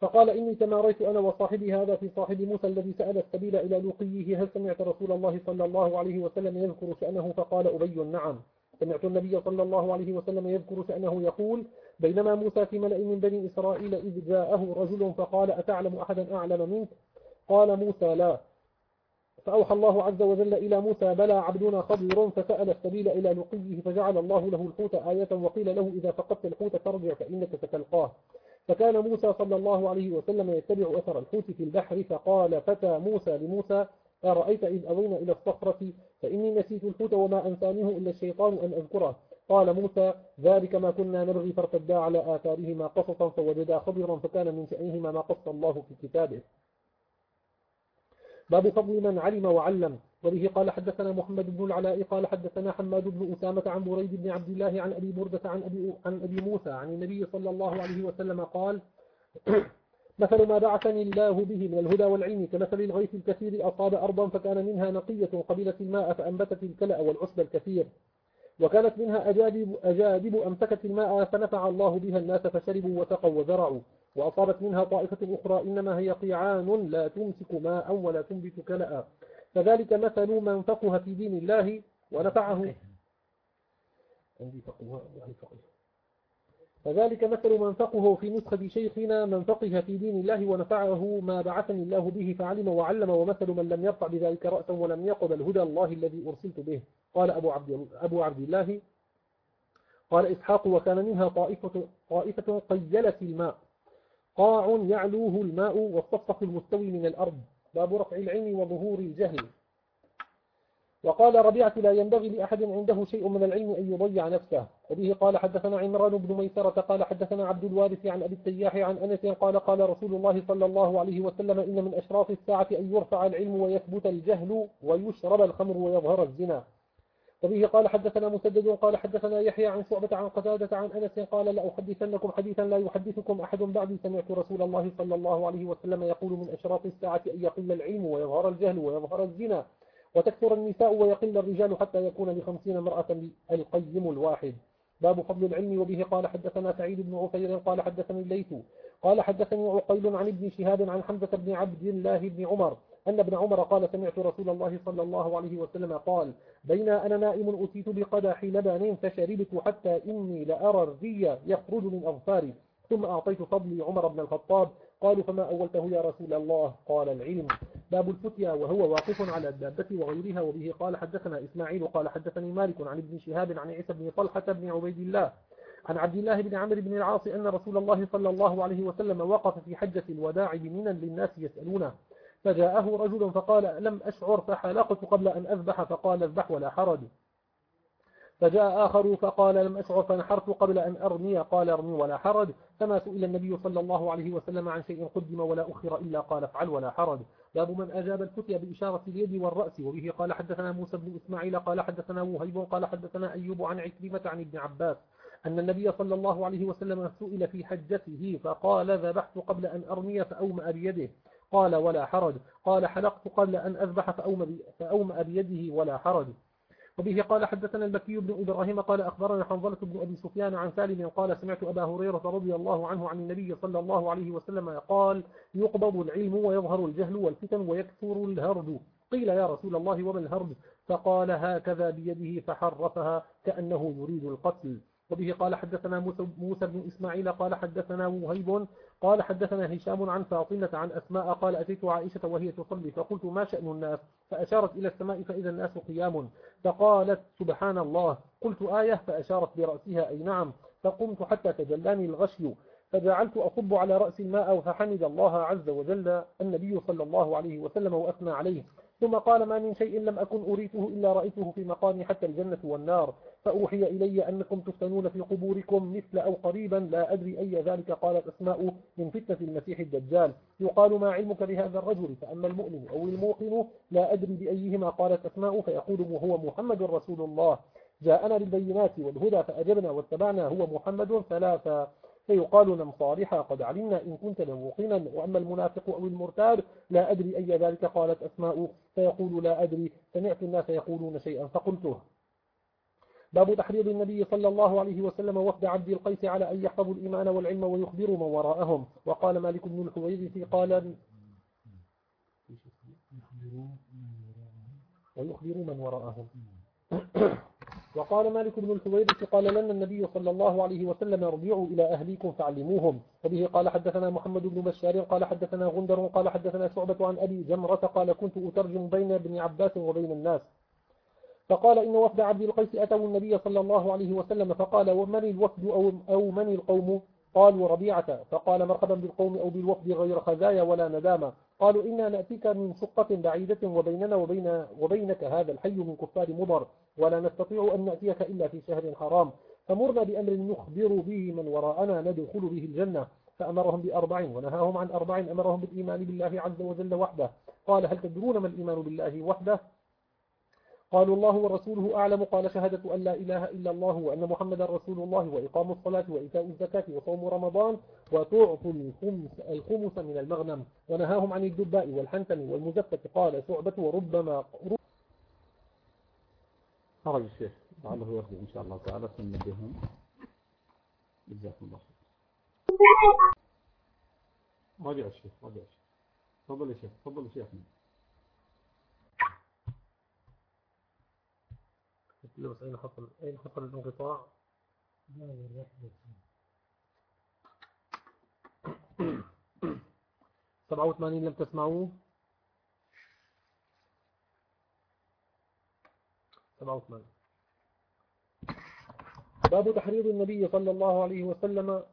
فقال إني تماريت أنا وصاحبي هذا في صاحب موسى الذي سأل السبيل إلى لقيه هل سمعت رسول الله صلى الله عليه وسلم يذكر شأنه؟ فقال أبي نعم. سمعت النبي صلى الله عليه وسلم يذكر شأنه يقول بينما موسى في ملأ من بني إسرائيل إذ جاءه رجل فقال أتعلم أحدا أعلم منك؟ قال موسى لا. فأوحى الله عز وجل إلى موسى بلى عبدنا خضر فسأل السبيل إلى لقيه فجعل الله له الحوت آية وقيل له إذا فقدت الحوت فارجع فإنك ستلقاه. فكان موسى صلى الله عليه وسلم يتبع أثر الحوت في البحر فقال فتى موسى لموسى أرأيت إذ أوينا إلى الصخرة؟ فإني نسيت الحوت وما أنسانيه إلا الشيطان أن أذكره. قال موسى ذلك ما كنا نبغي فارتدا على آثارهما قصصا فوجدا خضرا فكان من شأنهما ما قص الله في كتابه. باب فضل من علم وعلم. وبه قال حدثنا محمد بن العلاء قال حدثنا حماد بن أسامة عن بريد بن عبد الله عن أبي بردة عن أبي, عن أبي موسى عن النبي صلى الله عليه وسلم قال مثل ما بعثني الله به من الهدى والعلم كمثل الغيث الكثير أصاب أرضا فكان منها نقية قبلت الماء فأنبتت الكلأ والعشب الكثير. وكانت منها أجادب, أجادب أمسكت الماء فنفع الله بها الناس فشربوا وسقوا وزرعوا. وأصابت منها طائفة أخرى إنما هي قيعان لا تمسك ماء ولا تنبت كلأ. فذلك مثل من فقه في دين الله ونفعه. عندي فقه فذلك مثل من فقه في نسخة شيخنا من فقه في دين الله ونفعه ما بعثني الله به فعلم وعلم ومثل من لم يرفع بذلك رأسا ولم يقبل هدى الله الذي أرسلت به. قال أبو عبد, أبو عبد الله قال إسحاق وكان منها طائفة, طائفة قيلت الماء. قاع يعلوه الماء والصفصف المستوي من الأرض باب رفع العلم وظهور الجهل. وقال ربيعة لا ينبغي لأحد عنده شيء من العلم أن يضيع نفسه. وبه قال حدثنا عمران بن ميسرة قال حدثنا عبد الوارث عن أبي التياح عن أنس قال قال رسول الله صلى الله عليه وسلم إن من أشراف الساعة أن يرفع العلم ويثبت الجهل ويشرب الخمر ويظهر الزنا. وبه قال حدثنا مسدد قال حدثنا يحيى عن شعبة عن قتادة عن أنس قال لأحدثنكم حديثا لا يحدثكم أحد بعدي سمعت رسول الله صلى الله عليه وسلم يقول من أشراط الساعة أن يقل العلم ويظهر الجهل ويظهر الزنا وتكثر النساء ويقل الرجال حتى يكون لخمسين امرأة القيم الواحد. باب فضل العلم وبه قال حدثنا سعيد بن عفير قال حدثني الليث قال حدثني عقيل عن ابن شهاب عن حمزة بن عبد الله بن عمر أن ابن عمر قال سمعت رسول الله صلى الله عليه وسلم قال بين أنا نائم أتيت بقدح لبن فشربت حتى إني لأرى الري يخرج من أظفاري ثم أعطيت فضلي عمر بن الخطاب. قالوا فما أولته يا رسول الله؟ قال العلم. باب الفتيا وهو واقف على الدابة وغيرها وبه قال حدثنا إسماعيل قال حدثني مالك عن ابن شهاب عن عيسى بن طلحة بن عبيد الله عن عبد الله بن عمرو بن العاص أن رسول الله صلى الله عليه وسلم وقف في حجة الوداع بمنى للناس يسألونه. فجاءه رجل فقال لم أشعر فحلقت قبل أن أذبح فقال اذبح ولا حرج. فجاء آخر فقال لم أشعر فنحرت قبل أن أرمي قال ارمي ولا حرج. فما سئل النبي صلى الله عليه وسلم عن شيء قدم ولا أخر إلا قال افعل ولا حرج. باب من أجاب الفتية بإشارة اليد والرأس وبه قال حدثنا موسى بن إسماعيل قال حدثنا وهيب قال حدثنا أيوب عن عكرمة عن ابن عباس أن النبي صلى الله عليه وسلم سئل في حجته فقال ذبحت قبل أن أرمي فأومأ بيده. قال ولا حرج. قال حلقت قبل أن أذبح فأومأ بيده ولا حرج. وبه قال حدثنا البكي بن إبراهيم قال أخبرنا حنظلة بن أبي سفيان عن سالم قال سمعت أبا هريرة رضي الله عنه عن النبي صلى الله عليه وسلم قال يقبض العلم ويظهر الجهل والفتن ويكثر الهرد. قيل يا رسول الله وما الهرد فقال هكذا بيده فحرفها كأنه يريد القتل. وبه قال حدثنا موسى بن إسماعيل قال حدثنا وهيب قال حدثنا هشام عن فاطمة عن أسماء قال أتيت عائشة وهي تصلي فقلت ما شأن الناس؟ فأشارت إلى السماء فإذا الناس قيام. فقالت سبحان الله. قلت آية؟ فأشارت برأسها. أي نعم. فقمت حتى تجلاني الغشي. فجعلت أصب على رأس الماء فحمد الله عز وجل النبي صلى الله عليه وسلم وأثنى عليه. ثم قال ما من شيء لم أكن أريته إلا رأيته في مقامي حتى الجنة والنار. فأوحي إلي أنكم تفتنون في قبوركم مثل أو قريبا لا أدري أي ذلك قالت أسماء من فتنة المسيح الدجال. يقال ما علمك بهذا الرجل؟ فأما المؤمن أو الموقن لا أدري بأيهما قالت أسماء فيقول هو محمد رسول الله. جاءنا بالبينات والهدى فأجبنا واتبعنا هو محمد ثلاثا فيقال نم صالحا قد علمنا إن كنت لموقنا وأما المنافق أو المرتاب لا أدري أي ذلك قالت أسماء. فيقول لا أدري. سمعت الناس يقولون شيئا فقلته باب تحريض النبي صلى الله عليه وسلم وفد عبد القيس على أن يحفظوا الإيمان والعلم ويخبروا من وراءهم. وقال مالك بن الحويرث قال ويخبروا من وراءهم. وقال مالك بن الحويرث قال لنا النبي صلى الله عليه وسلم ارجعوا إلى أهليكم فعلموهم. فبه قال حدثنا محمد بن بشار قال حدثنا غندر قال حدثنا شعبة عن أبي جمرة قال كنت أترجم بين ابن عباس وبين الناس. فقال إن وفد عبد القيس أتوا النبي صلى الله عليه وسلم فقال ومن الوفد أو, أو من القوم؟ قالوا ربيعة. فقال مرحبا بالقوم أو بالوفد غير خزايا ولا ندامة. قالوا إنا نأتيك من شقة بعيدة وبيننا وبين وبينك هذا الحي من كفار مضر ولا نستطيع أن نأتيك إلا في شهر حرام. فمرنا بأمر نخبر به من وراءنا ندخل به الجنة. فأمرهم بأربع ونهاهم عن أربع أمرهم بالإيمان بالله عز وجل وحده. قال هل تدرون ما الإيمان بالله وحده؟ قالوا الله ورسوله أعلم قال شهادة أن لا إله إلا الله وأن محمد رسول الله وإقام الصلاة وإيتاء الزكاة وصوم رمضان وتعطوا الخمس, الخمس من المغنم ونهاهم عن الدباء والحنتم والمزفة. قال شعبة وربما خرج الشيخ لعله يرجع إن شاء الله تعالى ثم بهم جزاكم الله خير. راجع الشيخ راجع الشيخ. تفضل يا شيخ تفضل يا شيخ لو أين حصل أين حصل الانقطاع؟ سبعة وثمانين لم تسمعوه؟ سبعة وثمانين. باب تحريض النبي صلى الله عليه وسلم.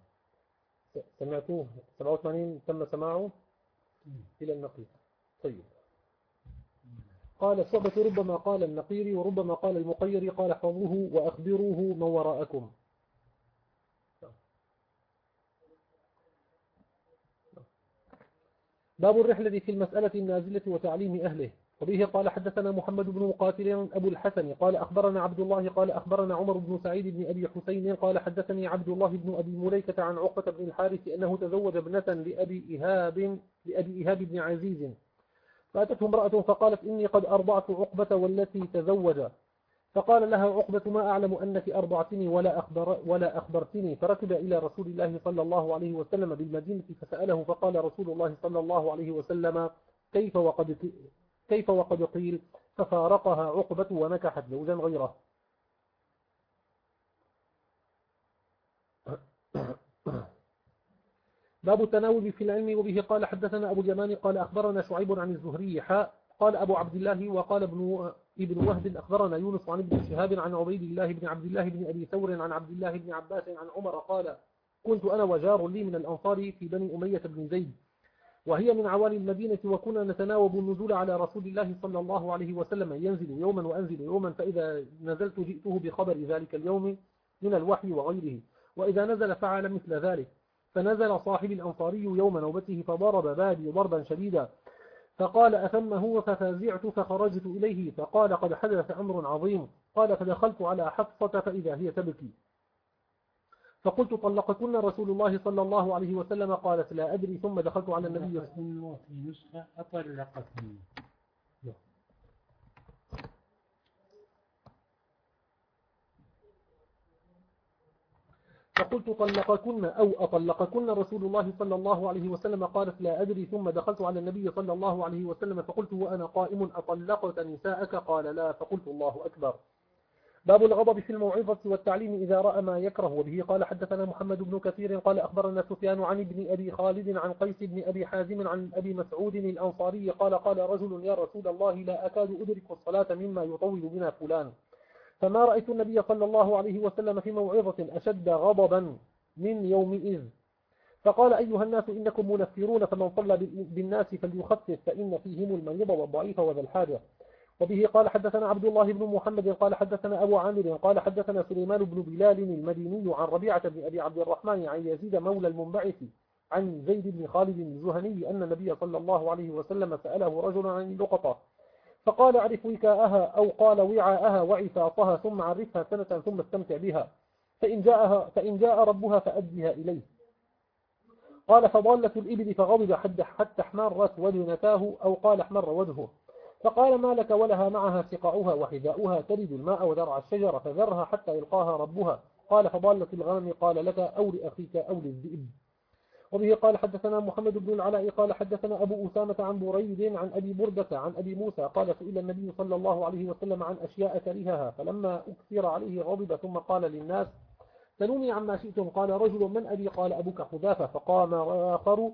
سمعتوه. سبعة وثمانين تم سماعه؟ إلى النقل. طيب. قال شعبة ربما قال النقيري وربما قال المقيري قال حفظوه وأخبروه من وراءكم. باب الرحلة في المسألة النازلة وتعليم أهله. وبه قال حدثنا محمد بن مقاتل أبو الحسن. قال أخبرنا عبد الله قال أخبرنا عمر بن سعيد بن أبي حسين. قال حدثني عبد الله بن أبي مليكة عن عقبة بن الحارث أنه تزوج ابنة لأبي إهاب, لأبي إهاب بن عزيز. فأتته امرأة فقالت إني قد أرضعت عقبة والتي تزوج. فقال لها عقبة ما أعلم أنك أرضعتني ولا, أخبر ولا أخبرتني. فركب إلى رسول الله صلى الله عليه وسلم بالمدينة فسأله فقال رسول الله صلى الله عليه وسلم كيف وقد, كيف وقد قيل؟ ففارقها عقبة ونكحت زوجا غيره. باب التناول في العلم وبه قال حدثنا أبو اليمان قال أخبرنا شعيب عن الزهري حاء قال أبو عبد الله وقال ابن ابن وهب أخبرنا يونس عن ابن شهاب عن عبيد الله بن عبد الله بن أبي ثور عن عبد الله بن عباس عن عمر قال كنت أنا وجار لي من الأنصار في بني أمية بن زيد وهي من عوالي المدينة وكنا نتناوب النزول على رسول الله صلى الله عليه وسلم ينزل يوما وأنزل يوما فإذا نزلت جئته بخبر ذلك اليوم من الوحي وغيره وإذا نزل فعل مثل ذلك فنزل صاحب الأنصاري يوم نوبته فضرب بادي ضربا شديدا. فقال أثم هو ففازعت فخرجت إليه؟ فقال قد حدث أمر عظيم. قال فدخلت على حفصة فإذا هي تبكي. فقلت طلقكن رسول الله صلى الله عليه وسلم. قالت لا أدري. ثم دخلت على النبي في نسخة أطلقكن فقلت طلقكن أو أطلقكن رسول الله صلى الله عليه وسلم؟ قالت لا أدري. ثم دخلت على النبي صلى الله عليه وسلم فقلت وأنا قائم أطلقت نساءك؟ قال لا. فقلت الله أكبر. باب الغضب في الموعظة والتعليم إذا رأى ما يكره وبه قال حدثنا محمد بن كثير قال أخبرنا سفيان عن ابن أبي خالد عن قيس بن أبي حازم عن أبي مسعود الأنصاري. قال قال رجل يا رسول الله لا أكاد أدرك الصلاة مما يطول بنا فلان. فما رأيت النبي صلى الله عليه وسلم في موعظة أشد غضبا من يومئذ. فقال أيها الناس إنكم منفرون فمن صلى بالناس فليخفف فإن فيهم المريض والضعيف وذا الحاجة. وبه قال حدثنا عبد الله بن محمد قال حدثنا أبو عامر قال حدثنا سليمان بن بلال المديني عن ربيعة بن أبي عبد الرحمن عن يزيد مولى المنبعث عن زيد بن خالد الزهني أن النبي صلى الله عليه وسلم سأله رجل عن اللقطة فقال أعرف وكاءها أو قال وعاءها وعفاطها ثم عرفها سنة ثم استمتع بها. فإن, جاءها فإن جاء ربها فأدها إليه. قال فضالة الإبل فغضب حتى احمرت وجنتاه أو قال احمر وجهه. فقال ما لك ولها معها سقاؤها وحذاؤها ترد الماء وذرع الشجر فذرها حتى يلقاها ربها. قال فضالة الغنم قال لك أو لأخيك أو للذئب. وبه قال حدثنا محمد بن العلاء قال حدثنا أبو أسامة عن بريد عن أبي بردة عن أبي موسى قال سئل النبي صلى الله عليه وسلم عن أشياء كرهها فلما أكثر عليه غضب ثم قال للناس سلوني عما شئتم قال رجل من أبي؟ قال أبوك حذافة فقام آخر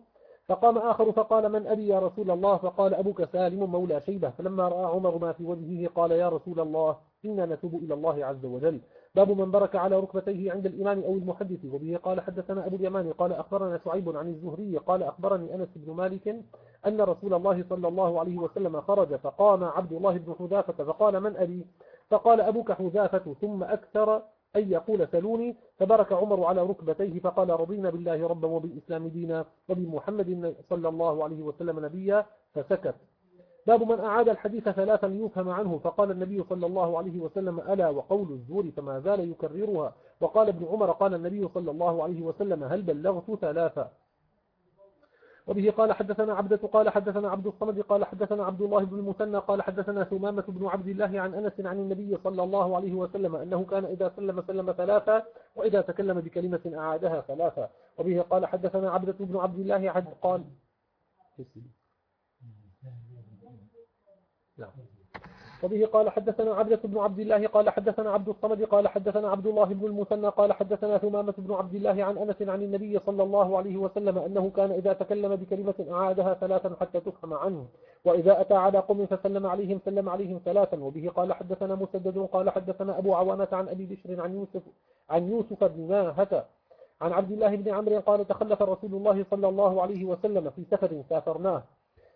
فقام آخر فقال من أبي يا رسول الله؟ فقال أبوك سالم مولى شيبة. فلما رأى عمر ما في وجهه قال يا رسول الله إنا نتوب إلى الله عز وجل. باب من برك على ركبتيه عند الإمام أو المحدث وبه قال حدثنا أبو اليمان قال أخبرنا شعيب عن الزهري قال أخبرني أنس بن مالك أن رسول الله صلى الله عليه وسلم خرج فقام عبد الله بن حذافة فقال من أبي؟ فقال أبوك حذافة ثم أكثر أن يقول سلوني. فبرك عمر على ركبتيه فقال رضينا بالله ربا وبالإسلام دينا وبمحمد صلى الله عليه وسلم نبيا فسكت. باب من أعاد الحديث ثلاثا ليفهم عنه فقال النبي صلى الله عليه وسلم ألا وقول الزور فما زال يكررها. وقال ابن عمر قال النبي صلى الله عليه وسلم هل بلغت ثلاثا وبه قال حدثنا عبدة قال حدثنا عبد الصمد قال حدثنا عبد الله بن المثنى قال حدثنا ثمامة بن عبد الله عن أنس عن النبي صلى الله عليه وسلم أنه كان إذا سلم سلم ثلاثة وإذا تكلم بكلمة أعادها ثلاثة. وبه قال حدثنا عبدة بن عبد الله عن قال نعم. وبه قال حدثنا عبدة بن عبد الله قال حدثنا عبد الصمد قال حدثنا عبد الله بن المثنى قال حدثنا ثمامة بن عبد الله عن أنس عن النبي صلى الله عليه وسلم أنه كان إذا تكلم بكلمة أعادها ثلاثا حتى تفهم عنه وإذا أتى على قوم فسلم عليهم سلم عليهم ثلاثا وبه قال حدثنا مسدد قال حدثنا أبو عوانة عن أبي بشر عن يوسف عن يوسف بن ماهة عن عبد الله بن عمرو قال تخلف رسول الله صلى الله عليه وسلم في سفر سافرناه.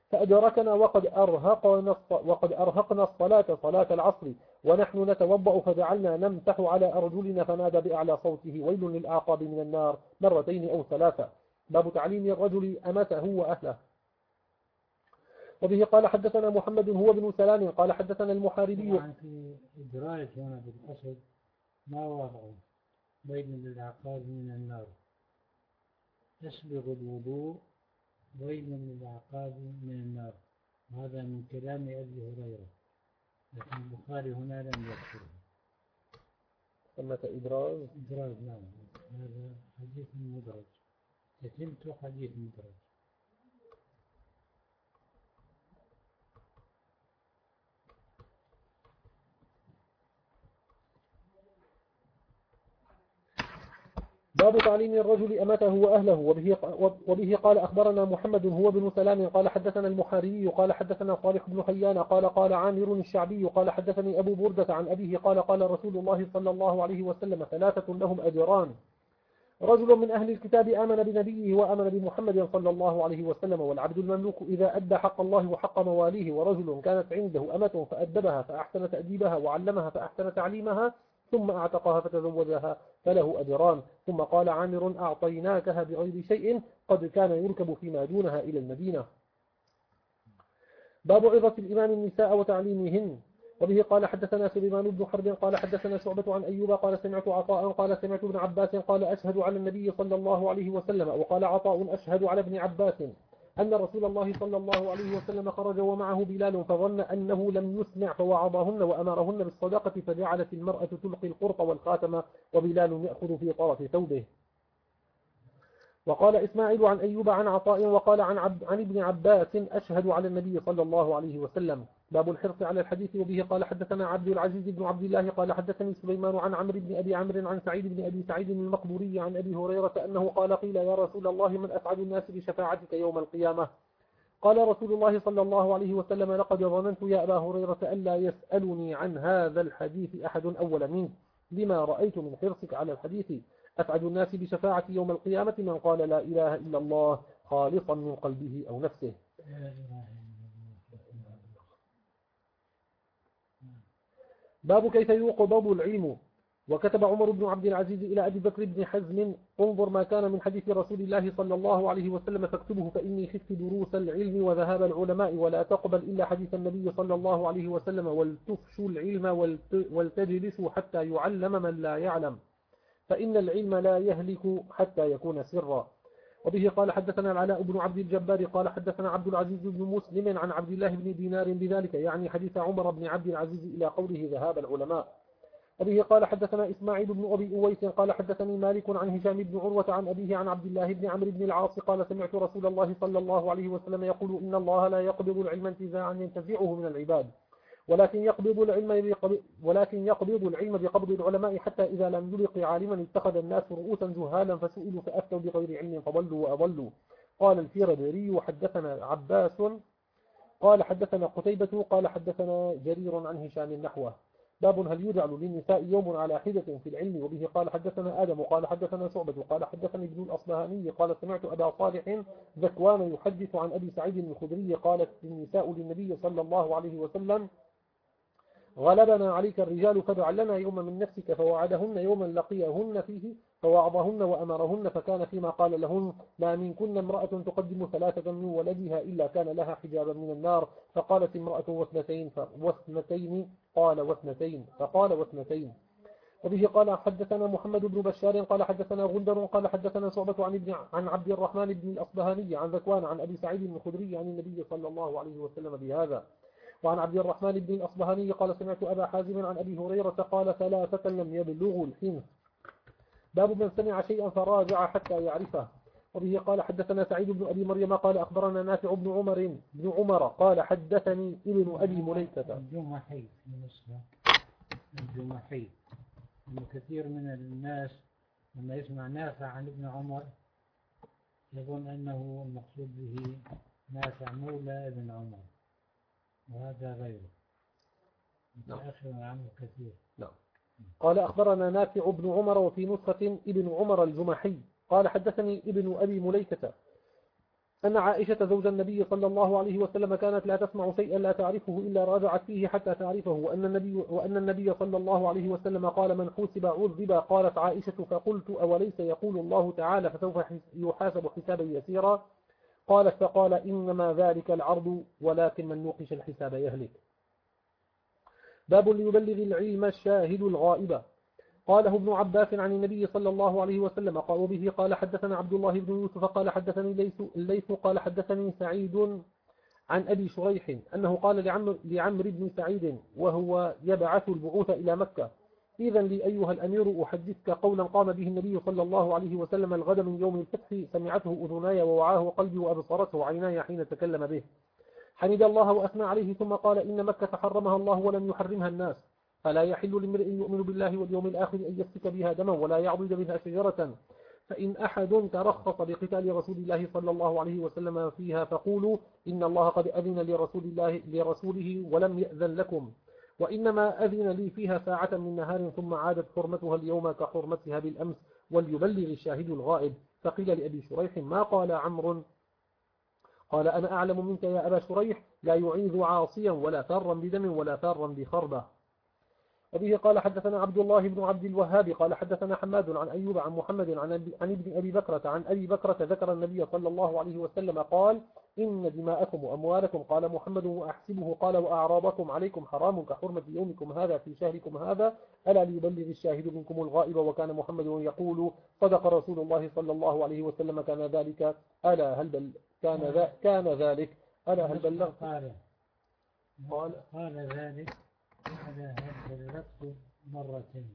فأدركنا وقد أرهقنا, وقد أرهقنا الصلاة صلاة العصر ونحن نتوضأ فجعلنا نمسح على أرجلنا فنادى بأعلى صوته ويل للأعقاب من النار مرتين أو ثلاثة. باب تعليم الرجل أمته وأهله. وبه قال حدثنا محمد هو بن سلام قال حدثنا المحاربي. في إدراج هنا بالأسد ما وضعه بين للأعقاب من النار. يسبغ الوضوء ويل للعقاب من النار. هذا من كلام أبي هريرة لكن البخاري هنا لم يذكره. ثمة إدراج؟ إدراج نعم. هذا حديث مدرج. يتمت حديث مدرج. باب تعليم الرجل أمته وأهله وبه, وبه قال أخبرنا محمد هو بن سلام قال حدثنا المحاربي قال حدثنا صالح بن حيان قال قال عامر الشعبي قال حدثني أبو بردة عن أبيه قال قال رسول الله صلى الله عليه وسلم ثلاثة لهم أجران. رجل من أهل الكتاب آمن بنبيه وآمن بمحمد صلى الله عليه وسلم والعبد المملوك إذا أدى حق الله وحق مواليه ورجل كانت عنده أمة فأدبها فأحسن تأديبها وعلمها فأحسن تعليمها ثم أعتقها فتزوجها فله أجران. ثم قال عامر أعطيناكها بغير شيء قد كان يركب فيما دونها إلى المدينة. باب عظة الإمام النساء وتعليمهن. وبه قال حدثنا سليمان بن حرب قال حدثنا شعبة عن أيوب قال سمعت عطاء قال سمعت ابن عباس قال أشهد على النبي صلى الله عليه وسلم وقال عطاء أشهد على ابن عباس. أن رسول الله صلى الله عليه وسلم خرج ومعه بلال فظن أنه لم يسمع فوعظهن وأمرهن بالصدقة فجعلت المرأة تلقي القرط والخاتم وبلال يأخذ في طرف ثوبه. وقال إسماعيل عن أيوب عن عطاء وقال عن, عب عن ابن عباس أشهد على النبي صلى الله عليه وسلم. باب الحرص على الحديث وبه قال حدثنا عبد العزيز بن عبد الله قال حدثني سليمان عن عمرو بن أبي عمرو عن سعيد بن أبي سعيد المقبوري عن أبي هريرة أنه قال قيل يا رسول الله من أسعد الناس بشفاعتك يوم القيامة؟ قال رسول الله صلى الله عليه وسلم لقد ظننت يا أبا هريرة ألا يسألني عن هذا الحديث أحد أول منه. لما رأيت من حرصك على الحديث أسعد الناس بشفاعة يوم القيامة من قال لا إله إلا الله خالصا من قلبه أو نفسه. باب كيف يوقض العلم. وكتب عمر بن عبد العزيز إلى أبي بكر بن حزم انظر ما كان من حديث رسول الله صلى الله عليه وسلم فاكتبه فإني خفت دروس العلم وذهاب العلماء ولا تقبل إلا حديث النبي صلى الله عليه وسلم ولتفشوا العلم ولتجلسوا حتى يعلم من لا يعلم. فإن العلم لا يهلك حتى يكون سرا. وبه قال حدثنا العلاء بن عبد الجبار قال حدثنا عبد العزيز بن مسلم عن عبد الله بن دينار بذلك يعني حديث عمر بن عبد العزيز إلى قوله ذهاب العلماء. وبه قال حدثنا إسماعيل بن أبي أويس قال حدثني مالك عن هشام بن عروة عن أبيه عن عبد الله بن عمرو بن العاص قال سمعت رسول الله صلى الله عليه وسلم يقول إن الله لا يقبض العلم انتزاعا ينتزعه من العباد. ولكن يقبض العلم ولكن يقبض العلم بقبض العلماء حتى إذا لم يلق عالما اتخذ الناس رؤوسا جهالا فسئلوا فأفتوا بغير علم فضلوا وأضلوا. قال الفيربري وحدثنا عباس قال حدثنا قتيبة قال حدثنا جرير عن هشام نحوه باب هل يجعل للنساء يوم على حدة في العلم؟ وبه قال حدثنا آدم قال حدثنا شعبة قال حدثني ابن الأصبهاني قال سمعت أبا صالح ذكوان يحدث عن أبي سعيد الخدري قالت النساء للنبي صلى الله عليه وسلم غلبنا عليك الرجال فدع لنا يوما من نفسك فوعدهن يوما لقيهن فيه فوعظهن وأمرهن فكان فيما قال لهن ما منكن امرأة تقدم ثلاثة من ولدها إلا كان لها حجابا من النار فقالت امرأة واثنتين واثنتين قال واثنتين فقال واثنتين وبه قال حدثنا محمد بن بشار قال حدثنا غندر قال حدثنا شعبة عن ابن عن عبد الرحمن بن الأصبهاني عن ذكوان عن أبي سعيد الخدري عن النبي صلى الله عليه وسلم بهذا وعن عبد الرحمن بن الأصبهاني قال سمعت أبا حازم عن أبي هريرة قال ثلاثة لم يبلغوا الحين باب من سمع شيئا فراجع حتى يعرفه. وبه قال حدثنا سعيد بن أبي مريم قال أخبرنا نافع بن عمر بن عمر قال حدثني ابن أبي مليكة. الجمحي الجمحي إن كثير من الناس لما يسمع نافع عن ابن عمر يظن أنه المقصود به نافع مولى ابن عمر. وهذا غيره. متأخر عنه كثير نعم. قال أخبرنا نافع بن عمر وفي نسخة ابن عمر الجمحي قال حدثني ابن أبي مليكة أن عائشة زوج النبي صلى الله عليه وسلم كانت لا تسمع شيئا لا تعرفه إلا راجعت فيه حتى تعرفه وأن النبي, وأن النبي صلى الله عليه وسلم قال من حوسب عذب قالت عائشة فقلت أوليس يقول الله تعالى فسوف يحاسب حسابا يسيرا؟ قالت فقال إنما ذلك العرض ولكن من نوقش الحساب يهلك. باب ليبلغ العلم الشاهد الغائب. قاله ابن عباس عن النبي صلى الله عليه وسلم قال وبه قال حدثنا عبد الله بن يوسف قال حدثني الليث قال حدثني سعيد عن أبي شريح أنه قال لعمر, لعمر بن سعيد وهو يبعث البعوث إلى مكة. إذا لي أيها الأمير أحدثك قولا قام به النبي صلى الله عليه وسلم الغد من يوم الفتح سمعته أذناي ووعاه قلبي وأبصرته عيناي حين تكلم به. حمد الله وأثنى عليه ثم قال إن مكة حرمها الله ولم يحرمها الناس. فلا يحل لامرئ يؤمن بالله واليوم الآخر أن يسفك بها دما ولا يعضد بها شجرة. فإن أحد ترخص بقتال رسول الله صلى الله عليه وسلم فيها فقولوا إن الله قد أذن لرسول الله لرسوله ولم يأذن لكم. وإنما أذن لي فيها ساعة من نهار ثم عادت حرمتها اليوم كحرمتها بالأمس وليبلغ الشاهد الغائب. فقيل لأبي شريح ما قال عمرو؟ قال أنا أعلم منك يا أبا شريح لا يعيذ عاصيا ولا فارا بدم ولا فارا بخربة. وبه قال حدثنا عبد الله بن عبد الوهاب قال حدثنا حماد عن أيوب عن محمد عن, عن ابن أبي بكرة عن أبي بكرة ذكر النبي صلى الله عليه وسلم قال إن دماءكم وأموالكم قال محمد وأحسبه قال وأعراضكم عليكم حرام كحرمة يومكم هذا في شهركم هذا ألا ليبلغ الشاهد منكم الغائب وكان محمد يقول صدق رسول الله صلى الله عليه وسلم كان ذلك ألا هل بل كان, ذا كان ذلك ألا هل بلغت قال ذلك على هذا اللفظ مرتين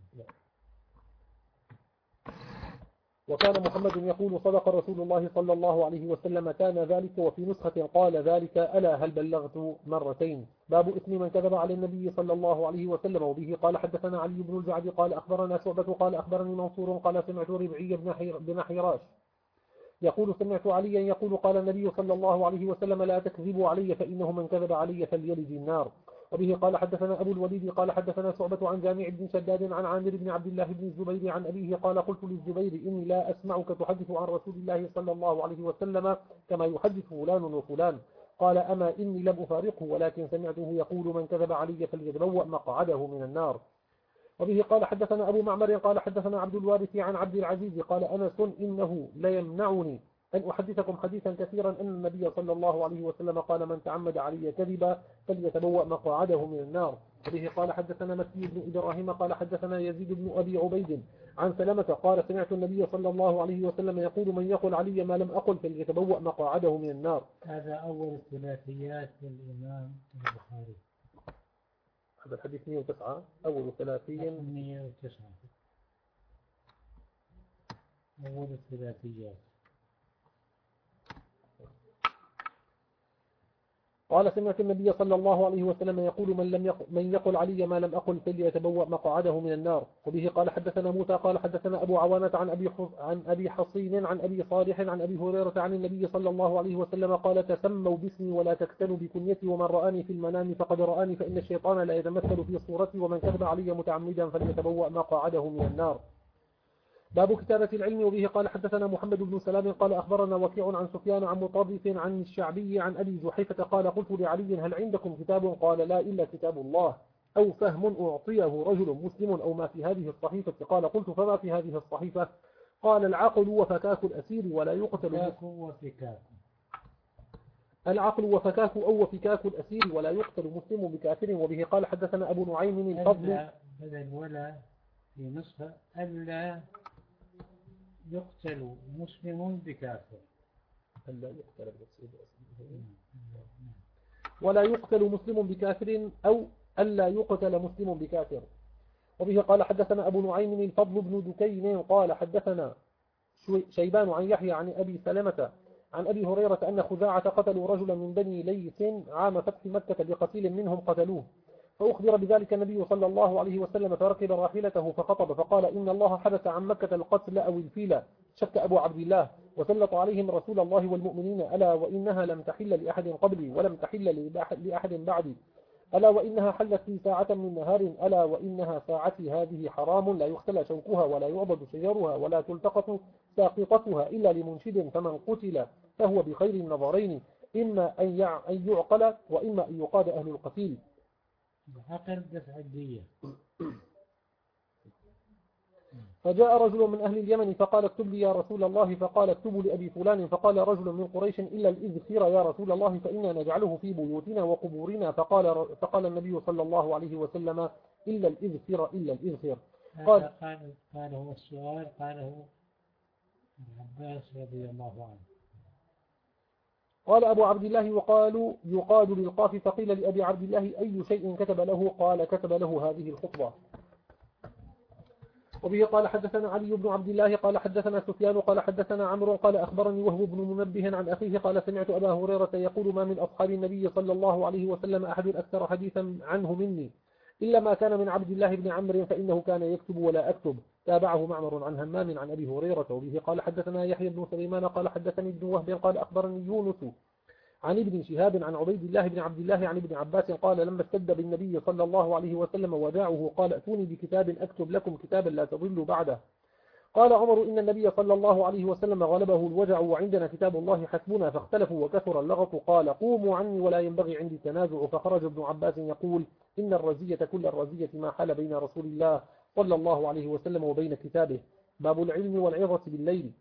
وكان محمد يقول صدق رسول الله صلى الله عليه وسلم كان ذلك وفي نسخة قال ذلك ألا هل بلغت مرتين؟ باب إثم من كذب على النبي صلى الله عليه وسلم وبه قال حدثنا علي بن الجعد قال أخبرنا شعبة قال أخبرني منصور قال سمعت ربعي بن حراش يقول سمعت عليا يقول قال النبي صلى الله عليه وسلم لا تكذبوا علي فإنه من كذب علي فليلج النار. وبه قال حدثنا أبو الوليد قال حدثنا شعبة عن جامع بن شداد عن عامر بن عبد الله بن الزبير عن أبيه قال قلت للزبير إني لا أسمعك تحدث عن رسول الله صلى الله عليه وسلم كما يحدث فلان وفلان. قال أما إني لم أفارقه ولكن سمعته يقول من كذب علي فليتبوأ مقعده من النار. وبه قال حدثنا أبو معمر قال حدثنا عبد الوارث عن عبد العزيز قال أنس إنه ليمنعني أن أحدثكم حديثا كثيرا أن النبي صلى الله عليه وسلم قال من تعمد علي كذبا فليتبوأ مقاعده من النار. وبه قال حدثنا مسيح بن إبراهيم قال حدثنا يزيد بن أبي عبيد عن سلمة قال سمعت النبي صلى الله عليه وسلم يقول من يقول علي ما لم أقل فليتبوأ مقاعده من النار. هذا أول ثلاثيات الإمام البخاري. هذا الحديث 109 أول 30 109 أول الثلاثيات قال سمعت النبي صلى الله عليه وسلم يقول من لم يقل, من يقل علي ما لم أقل فليتبوأ مقعده من النار. وبه قال حدثنا موسى قال حدثنا أبو عوانة عن أبي, عن أبي حصين عن أبي صالح عن أبي هريرة عن النبي صلى الله عليه وسلم قال تسموا باسمي ولا تكتنوا بكنيتي ومن رآني في المنام فقد رآني فإن الشيطان لا يتمثل في صورتي ومن كذب علي متعمدا فليتبوأ مقعده من النار. باب كتابة العلم وبه قال حدثنا محمد بن سلام قال أخبرنا وكيع عن سفيان عن مطرف عن الشعبي عن أبي زحيفة قال قلت لعلي هل عندكم كتاب؟ قال لا إلا كتاب الله أو فهم أعطيه رجل مسلم أو ما في هذه الصحيفة. قال قلت فما في هذه الصحيفة؟ قال العقل وفكاك الأسير ولا يقتل وفكاك العقل وفكاك أو وفكاك الأسير ولا يقتل مسلم بكافر. وبه قال حدثنا أبو نعيم الفضل. بدل ولا في نسخة ألا يقتل مسلم بكافر. ألا يقتل ولا يقتل مسلم بكافر أو ألا يقتل مسلم بكافر. وبه قال حدثنا أبو نعيم الفضل بن دكين قال حدثنا شيبان عن يحيى عن أبي سلمة عن أبي هريرة أن خزاعة قتلوا رجلا من بني ليث عام فتح مكة بقتيل منهم قتلوه. فأخبر بذلك النبي صلى الله عليه وسلم فركب راحلته فخطب فقال إن الله حدث عن مكة القتل أو الفيلة. شك أبو عبد الله. وسلط عليهم رسول الله والمؤمنين. ألا وإنها لم تحل لأحد قبلي ولم تحل لأحد بعدي. ألا وإنها حلت في ساعة من نهار. ألا وإنها ساعتي هذه حرام. لا يختلى شوكها ولا يعبد شجرها ولا تلتقط ساقطتها إلا لمنشد فمن قتل فهو بخير النظرين. إما أن يعقل وإما أن يقاد أهل القتيل. بحقر دفع الدية. فجاء رجل من أهل اليمن فقال اكتب لي يا رسول الله فقال اكتبوا لأبي فلان. فقال رجل من قريش إلا الإذخير يا رسول الله فإنا نجعله في بيوتنا وقبورنا. فقال, فقال النبي صلى الله عليه وسلم إلا الإذخير إلا الإذخير. قال قال قاله السؤال قاله العباس رضي الله عنه. قال أبو عبد الله وقالوا يقاد للقاف فقيل لأبي عبد الله أي شيء كتب له؟ قال كتب له هذه الخطبة. وبه قال حدثنا علي بن عبد الله قال حدثنا سفيان قال حدثنا عمرو قال أخبرني وهو بن منبه عن أخيه قال سمعت أبا هريرة يقول ما من أصحاب النبي صلى الله عليه وسلم أحد أكثر حديثا عنه مني. إلا ما كان من عبد الله بن عمرو فإنه كان يكتب ولا أكتب. تابعه معمر عن همام عن أبي هريرة وبه قال حدثنا يحيى بن سليمان قال حدثني ابن وهب قال أخبرني يونس عن ابن شهاب عن عبيد الله بن عبد الله عن ابن عباس قال لما اشتد بالنبي صلى الله عليه وسلم وداعه قال أتوني بكتاب أكتب لكم كتابا لا تضلوا بعده. قال عمر إن النبي صلى الله عليه وسلم غلبه الوجع وعندنا كتاب الله حسبنا فاختلفوا وكثر اللغط قال قوموا عني ولا ينبغي عندي تنازع فخرج ابن عباس يقول إن الرزية كل الرزية ما حال بين رسول الله صلى الله عليه وسلم وبين كتابه. باب العلم والعظة بالليل.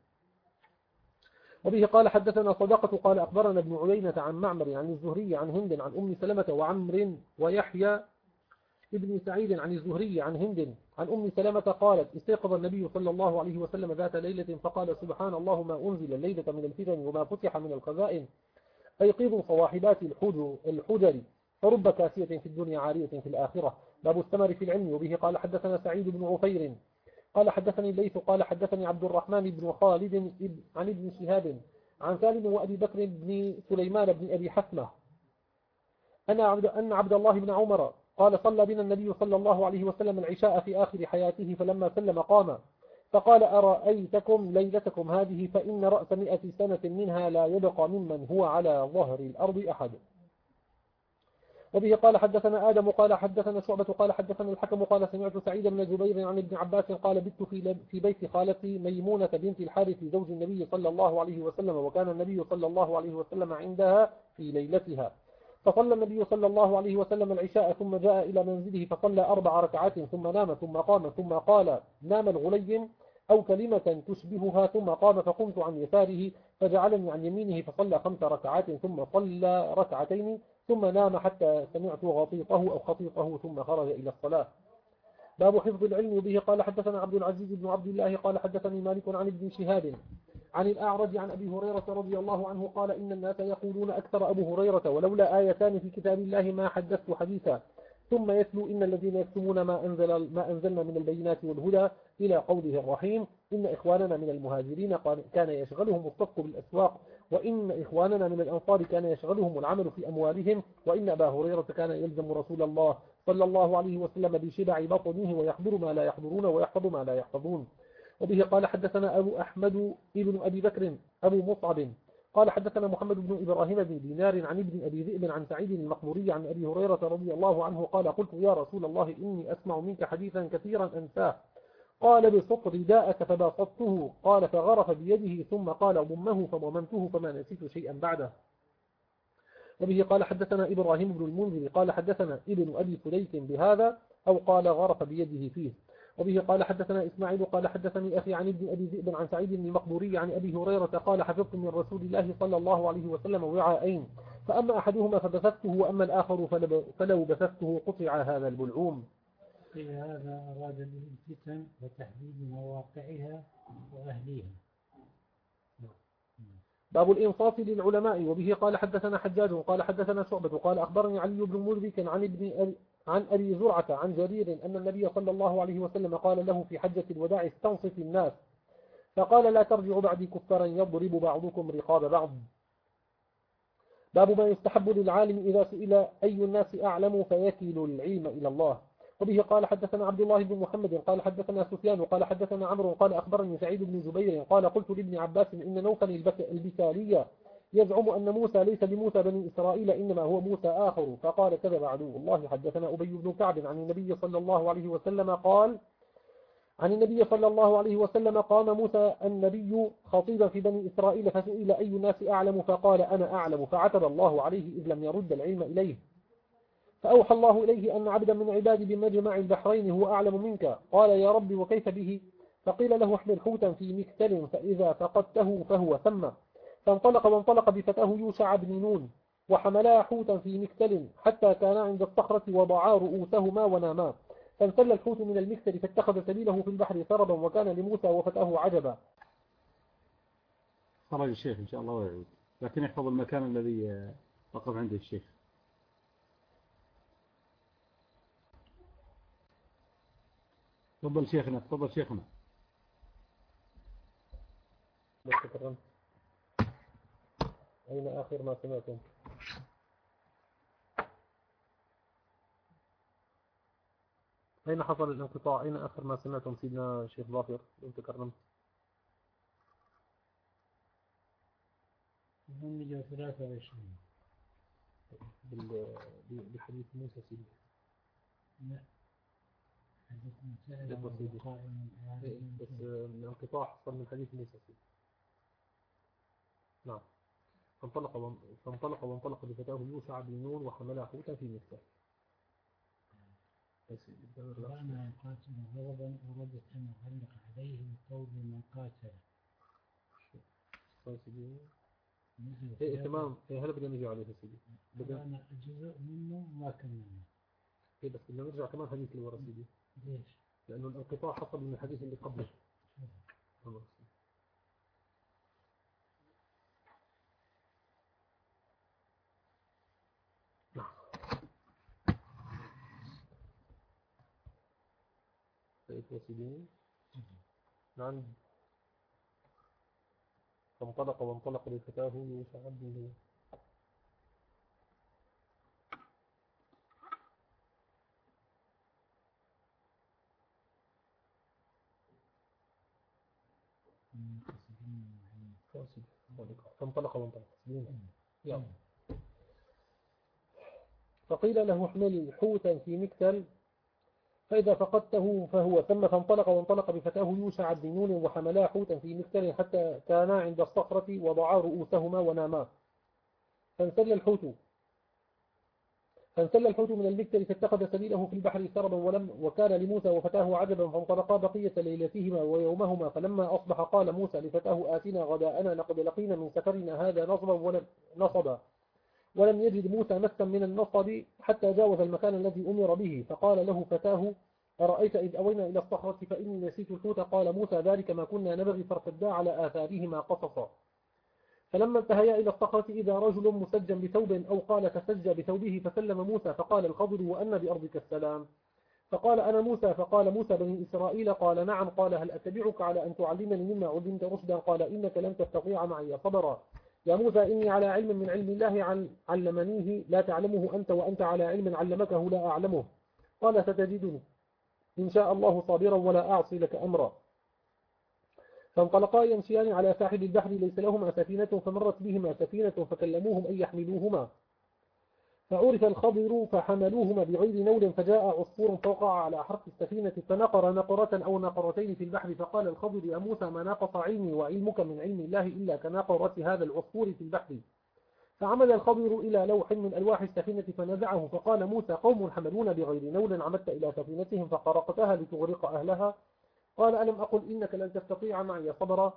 وبه قال حدثنا صداقة قال أخبرنا ابن عيينة عن معمر عن الزهري عن هند عن أم سلمة وعمر ويحيى ابن سعيد عن الزهري عن هند عن أم سلمة قالت استيقظ النبي صلى الله عليه وسلم ذات ليلة فقال سبحان الله ما أنزل الليلة من الفتن وما فتح من الخزائن. أيقظوا صواحبات الحجر. فرب كاسية في الدنيا عارية في الآخرة. باب الثمر في العلم وبه قال حدثنا سعيد بن عفير. قال حدثني الليث قال حدثني عبد الرحمن بن خالد عن ابن شهاب عن سالم وأبي بكر بن سليمان بن أبي حسمة أن عبد, أن عبد الله بن عمر قال صلى بنا النبي صلى الله عليه وسلم العشاء في آخر حياته فلما سلم قام فقال أرأيتكم ليلتكم هذه؟ فإن رأس مئة سنة منها لا يبقى ممن هو على ظهر الأرض أحد. وبه قال حدثنا آدم قال حدثنا شعبة قال حدثنا الحكم قال سمعت سعيد بن جبير عن ابن عباس قال بت في, في بيت خالتي ميمونة بنت الحارث زوج النبي صلى الله عليه وسلم وكان النبي صلى الله عليه وسلم عندها في ليلتها. فصلى النبي صلى الله عليه وسلم العشاء ثم جاء إلى منزله فصلى أربع ركعات ثم نام ثم قام ثم قال نام الغليم أو كلمة تشبهها ثم قام فقمت عن يساره فجعلني عن يمينه فصلى خمس ركعات ثم صلى ركعتين ثم نام حتى سمعت غطيطه أو خطيطه ثم خرج إلى الصلاة. باب حفظ العلم به. قال حدثنا عبد العزيز بن عبد الله قال حدثني مالك عن ابن شهاب عن الأعرج عن أبي هريرة رضي الله عنه قال إن الناس يقولون أكثر أبو هريرة ولولا آيتان في كتاب الله ما حدثت حديثا. ثم يتلو إن الذين يكتمون ما, أنزل ما أنزلنا من البينات والهدى إلى قوله الرحيم. إن إخواننا من المهاجرين كان يشغلهم الصدق بالأسواق. وإن إخواننا من الأنصار كان يشغلهم العمل في أموالهم. وإن أبا هريرة كان يلزم رسول الله صلى الله عليه وسلم بشبع بطنه ويحضر ما لا يحضرون ويحفظ ما لا يحفظون. وبه قال حدثنا أبو أحمد ابن أبي بكر أبو مصعب. قال حدثنا محمد بن إبراهيم بن دينار عن ابن أبي ذئب عن سعيد المقبوري عن أبي هريرة رضي الله عنه قال قلت يا رسول الله إني أسمع منك حديثا كثيرا أنساه. قال بسط رداءك فباسطته قال فغرف بيده ثم قال ضمه فضمنته فما نسيت شيئا بعده. وبه قال حدثنا إبراهيم بن المنذر قال حدثنا ابن أبي فليك بهذا أو قال غرف بيده فيه. وبه قال حدثنا إسماعيل قال حدثني أخي عن ابن أبي ذئب عن سعيد بن المقبوري عن أبي هريرة قال حفظت من رسول الله صلى الله عليه وسلم وعاءين فأما أحدهما فبثثته وأما الآخر فلو بثثته قطع هذا البلعوم. في هذا أراد الفتن وتحديد مواقعها وأهليها. باب الإنصاف للعلماء وبه قال حدثنا حجاج قال حدثنا شعبة قال أخبرني علي بن مدرك عن ابن عن أبي زرعة عن جرير أن النبي صلى الله عليه وسلم قال له في حجة الوداع استنصف الناس. فقال لا ترجعوا بعدي كفارا يضرب بعضكم رقاب بعض. باب ما يستحب للعالم إذا سئل أي الناس أعلم فيكل العلم إلى الله. وبه قال حدثنا عبد الله بن محمد قال حدثنا سفيان قال حدثنا عمرو قال أخبرني سعيد بن جبير قال قلت لابن عباس إن نوفل البكالية. يزعم أن موسى ليس بموسى بني إسرائيل إنما هو موسى آخر. فقال كذب عدو الله حدثنا أبي بن كعب عن النبي صلى الله عليه وسلم قال عن النبي صلى الله عليه وسلم قام موسى النبي خطيبا في بني إسرائيل فسئل أي الناس أعلم؟ فقال أنا أعلم. فعتب الله عليه إذ لم يرد العلم إليه. فأوحى الله إليه أن عبدا من عبادي بمجمع البحرين هو أعلم منك. قال يا رب وكيف به؟ فقيل له احمل حوتا في مكتل فإذا فقدته فهو ثم. فانطلق وانطلق بفتاه يوشع بن نون وحملا حوتا في مكتل حتى كانا عند الصخرة وضعا رؤوسهما وناما. فانسل الحوت من المكتل فاتخذ سبيله في البحر سربا وكان لموسى وفتاه عجبا. خرج الشيخ إن شاء الله ويعود. لكن يحفظ المكان الذي وقف عنده الشيخ. تفضل شيخنا تفضل شيخنا. أين آخر ما سمعتم؟ أين حصل الانقطاع؟ أين آخر ما سمعتم سيدنا شيخ ظافر لو تكرمت؟ هم 123 بحديث موسى سيدي لا. حديث موسى بس الانقطاع حصل من حديث موسى نعم. فانطلق فانطلق وانطلق بفتاه يوسع بن نون وحمل حوتا في مكة وأنا قاتل غضبا أردت أن أغلق عليه بقول من قاتل. إيه تمام. إيه هلا بدنا نجي عليه سيدي. أنا جزء منه ما كملنا إيه بس بدنا نرجع كمان حديث اللي ورا سيدي. ليش؟ لأنه الانقطاع حصل من الحديث اللي قبله. وسيدين نعم. فانطلق وانطلق لفتاه يوسع بن فانطلق وانطلق. فقيل له احمل حوتا في مكتل. فإذا فقدته فهو ثم فانطلق وانطلق بفتاه يوشع بن نون وحملا حوتا في مكتل حتى كانا عند الصخرة وضعا رؤوسهما وناما. فانسل الحوت. فانسل الحوت من المكتل فاتخذ سبيله في البحر سربا ولم وكان لموسى وفتاه عجبا فانطلقا بقية ليلتهما ويومهما. فلما أصبح قال موسى لفتاه آتنا غداءنا لقد لقينا من سفرنا هذا نصبا ولم نصبا. ولم يجد موسى مسا من النصب حتى جاوز المكان الذي أمر به فقال له فتاه أرأيت إذ أوينا إلى الصخرة فإني نسيت الحوت؟ قال موسى ذلك ما كنا نبغي فارتدا على آثارهما قصصا. فلما انتهيا إلى الصخرة إذا رجل مسجا بثوب أو قال تسجى بثوبه فسلم موسى فقال الخضر وأن بأرضك السلام. فقال أنا موسى؟ فقال موسى بني إسرائيل؟ قال نعم. قال هل أتبعك على أن تعلمني مما علمت رشدا؟ قال إنك لن تستطيع معي صبرا. يا موسى إني على علم من علم الله علمنيه لا تعلمه أنت وأنت على علم علمكه لا أعلمه. قال ستجدني. إن شاء الله صابرا ولا أعصي لك أمرا. فانطلقا يمشيان على ساحل البحر ليس لهما سفينة فمرت بهما سفينة فكلموهم أن يحملوهما. فعرف الخضر فحملوهما بغير نول فجاء عصفور فوقع على حرف السفينة فنقر نقرة أو نقرتين في البحر فقال الخضر يا موسى ما ناقص علمي وعلمك من علم الله إلا كناقرة هذا العصفور في البحر. فعمد الخضر إلى لوح من ألواح السفينة فنزعه فقال موسى قوم حملون بغير نول عمدت إلى سفينتهم فقرقتها لتغرق أهلها. قال ألم أقل إنك لن تستطيع معي صبرا؟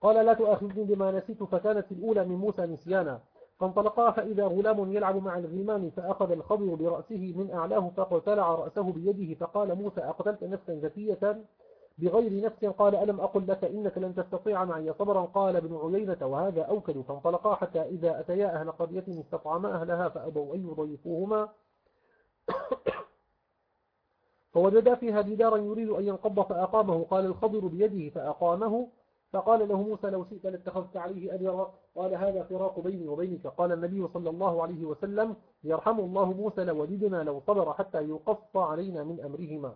قال لا تؤاخذني بما نسيت فكانت الأولى من موسى نسيانا. فانطلقا فإذا غلام يلعب مع الغلمان فأخذ الخضر برأسه من أعلاه فقتلع رأسه بيده فقال موسى أقتلت نفسا زكية بغير نفس؟ قال ألم أقل لك إنك لن تستطيع معي صبرا؟ قال ابن عيينة وهذا أوكل فانطلقا حتى إذا أتيا أهل قرية استطعما أهلها فأبوا أن يضيفوهما. فوجدا فيها جدارا يريد أن ينقض فأقامه. قال الخضر بيده فأقامه. فقال له موسى لو شئت لاتخذت عليه أجرا قال هذا فراق بيني وبينك. قال النبي صلى الله عليه وسلم يرحم الله موسى لوددنا لو صبر حتى يقص علينا من أمرهما.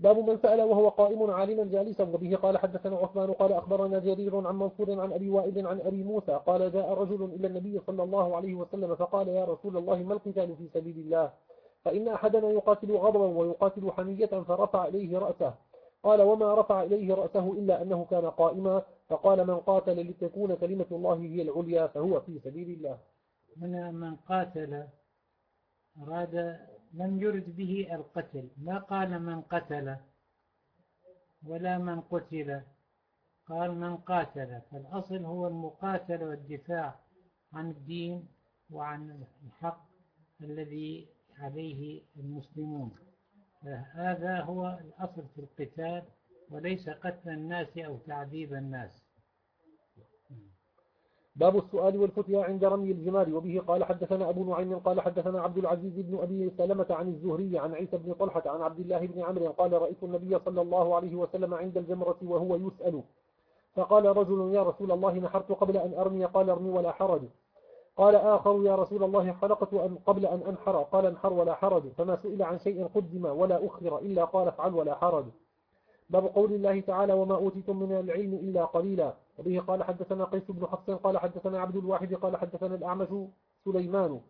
باب من سأل وهو قائم عالما جالسا وبه قال حدثنا عثمان قال أخبرنا جرير عن منصور عن أبي وائل عن أبي موسى قال جاء رجل إلى النبي صلى الله عليه وسلم فقال يا رسول الله ما القتال في سبيل الله؟ فإن أحدنا يقاتل غضبا ويقاتل حمية فرفع إليه رأسه. قال وما رفع إليه رأسه إلا أنه كان قائما فقال من قاتل لتكون كلمة الله هي العليا فهو في سبيل الله. من من قاتل أراد لم يرد به القتل. ما قال من قتل ولا من قتل قال من قاتل. فالأصل هو المقاتل والدفاع عن الدين وعن الحق الذي عليه المسلمون. هذا هو الأصل في القتال وليس قتل الناس أو تعذيب الناس. باب السؤال والفتيا عند رمي الجمال وبه قال حدثنا أبو نعيم قال حدثنا عبد العزيز بن أبي سلمة عن الزهري عن عيسى بن طلحة عن عبد الله بن عمرو قال رأيت النبي صلى الله عليه وسلم عند الجمرة وهو يسأل. فقال رجل يا رسول الله نحرت قبل أن أرمي قال ارمي ولا حرج. قال آخر يا رسول الله خلقت أن قبل أن أنحر. قال انحر ولا حرج. فما سئل عن شيء قدم ولا أخر إلا قال افعل ولا حرج. باب قول الله تعالى وما أوتيتم من العلم إلا قليلا. وبه قال حدثنا قيس بن حفص قال حدثنا عبد الواحد قال حدثنا الأعمش سليمان.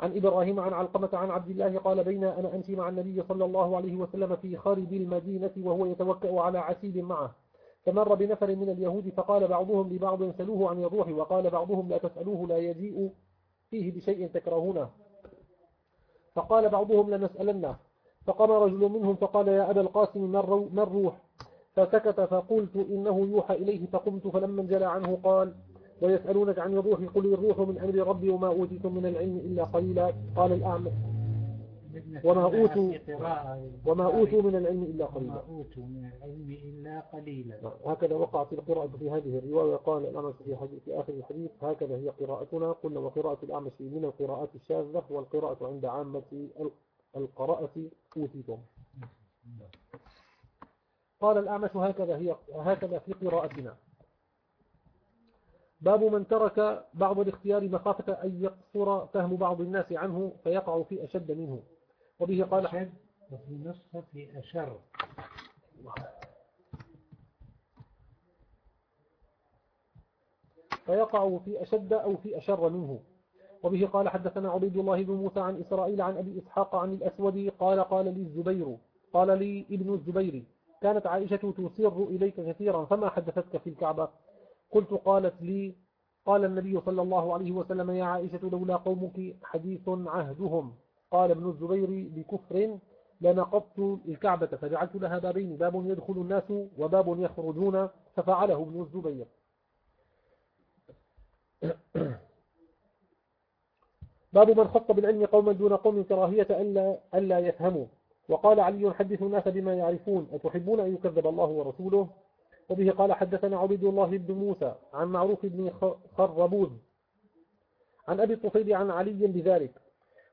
عن إبراهيم عن علقمة عن عبد الله قال بين أنا أمشي مع النبي صلى الله عليه وسلم في خارج المدينة وهو يتوكأ على عسيب معه. فمر بنفر من اليهود فقال بعضهم لبعض سلوه عن الروح وقال بعضهم لا تسألوه لا يجيء فيه بشيء تكرهونه. فقال بعضهم لنسألنه. فقام رجل منهم فقال يا أبا القاسم ما الروح؟ فسكت فقلت إنه يوحى إليه فقمت فلما انجلى عنه قال ويسألونك عن الروح قل الروح من أمر ربي وما أوتيتم من العلم إلا قليلا. قال الأعمى وما أوتوا وما أوتوا من العلم إلا قليلا. وما أوتوا من العلم إلا قليلا. هكذا وقعت القراءة في هذه الرواية قال الأعمش في, في آخر الحديث هكذا هي قراءتنا. قلنا وقراءة الأعمش من القراءات الشاذة والقراءة عند عامة القراءة أوتيتم. قال الأعمش هكذا هي هكذا في قراءتنا. باب من ترك بعض الاختيار مخافة أن يقصر فهم بعض الناس عنه فيقع في أشد منه. وبه قال أشد وفي نصف في أشر. فيقع في أشد أو في أشر منه. وبه قال حدثنا عبيد الله بن موسى عن إسرائيل عن أبي إسحاق عن الأسود قال قال لي الزبير قال لي ابن الزبير كانت عائشة تسر إليك كثيرا فما حدثتك في الكعبة؟ قلت قالت لي قال النبي صلى الله عليه وسلم يا عائشة لولا قومك حديث عهدهم. قال ابن الزبير بكفر لنقضت الكعبة فجعلت لها بابين باب يدخل الناس وباب يخرجون ففعله ابن الزبير. باب من خط بالعلم قوما دون قوم كراهية ألا, ألا يفهموا. وقال علي حدث الناس بما يعرفون أتحبون أن يكذب الله ورسوله؟ وبه قال حدثنا عبد الله بن موسى عن معروف بن خربوز عن أبي الطفيل عن علي بذلك.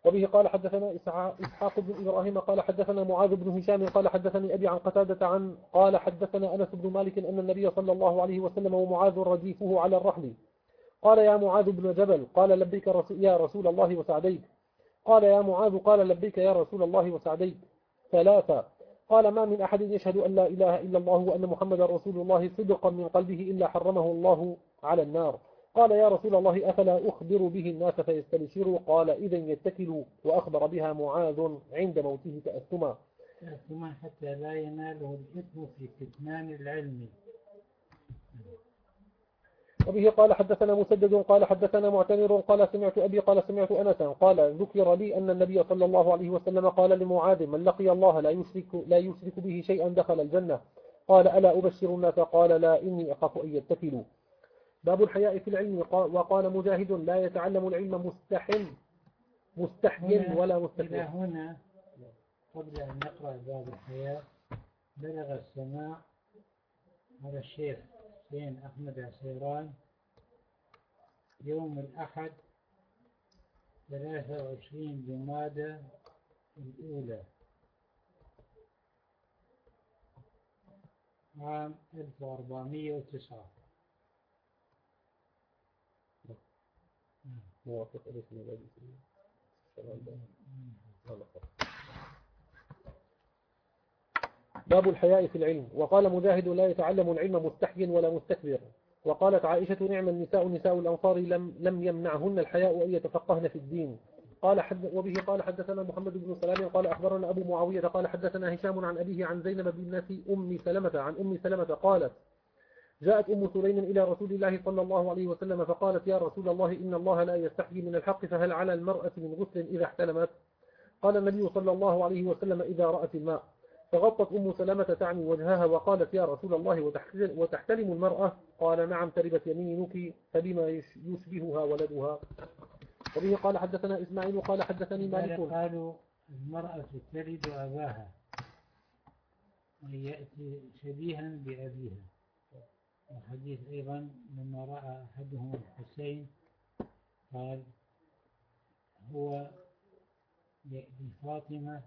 وبه قال حدثنا إسحاق بن إبراهيم قال حدثنا معاذ بن هشام قال حدثني أبي عن قتادة عن قال حدثنا أنس بن مالك أن النبي صلى الله عليه وسلم ومعاذ رديفه على الرحل. قال يا معاذ بن جبل قال لبيك يا رسول الله وسعديك. قال يا معاذ قال لبيك يا رسول الله وسعديك. ثلاثة. قال ما من أحد يشهد أن لا إله إلا الله وأن محمد رسول الله صدقا من قلبه إلا حرمه الله على النار. قال يا رسول الله أفلا أخبر به الناس فيستبشروا؟ قال إذا يتكلوا وأخبر بها معاذ عند موته تأثما. تأثما حتى لا يناله الإثم في كتمان العلم. وبه قال حدثنا مسدد قال حدثنا معتمر قال سمعت أبي قال سمعت أنسا قال ذكر لي أن النبي صلى الله عليه وسلم قال لمعاذ من لقي الله لا يشرك, لا يشرك به شيئا دخل الجنة؟ قال ألا أبشر الناس؟ قال لا إني أخاف أن يتكلوا. باب الحياء في العلم. وقال مجاهد لا يتعلم العلم مستحن مستحي ولا مستحي هنا قبل أن نقرأ باب الحياء بلغ السماع على الشيخ حسين أحمد عسيران يوم الأحد 23 جمادة الأولى عام 1409 موافق الاسم باب الحياء في العلم. وقال مجاهد لا يتعلم العلم مستحي ولا مستكبر. وقالت عائشة نعم النساء نساء الأنصار لم, لم يمنعهن الحياء أن يتفقهن في الدين. قال حد وبه قال حدثنا محمد بن سلام قال أخبرنا أبو معاوية قال حدثنا هشام عن أبيه عن زينب بنت أم سلمة عن أم سلمة قالت جاءت أم سليم إلى رسول الله صلى الله عليه وسلم فقالت يا رسول الله إن الله لا يستحيي من الحق فهل على المرأة من غسل إذا احتلمت؟ قال النبي صلى الله عليه وسلم إذا رأت الماء. فغطت أم سلمة تعني وجهها وقالت يا رسول الله وتحتلم المرأة؟ قال نعم تربت يمينك فبما يشبهها ولدها؟ وبه قال حدثنا إسماعيل قال حدثني مالك. قالوا المرأة تلد أباها ويأتي شبيها بأبيها. الحديث أيضا لما رأى أحدهم الحسين قال هو لفاطمة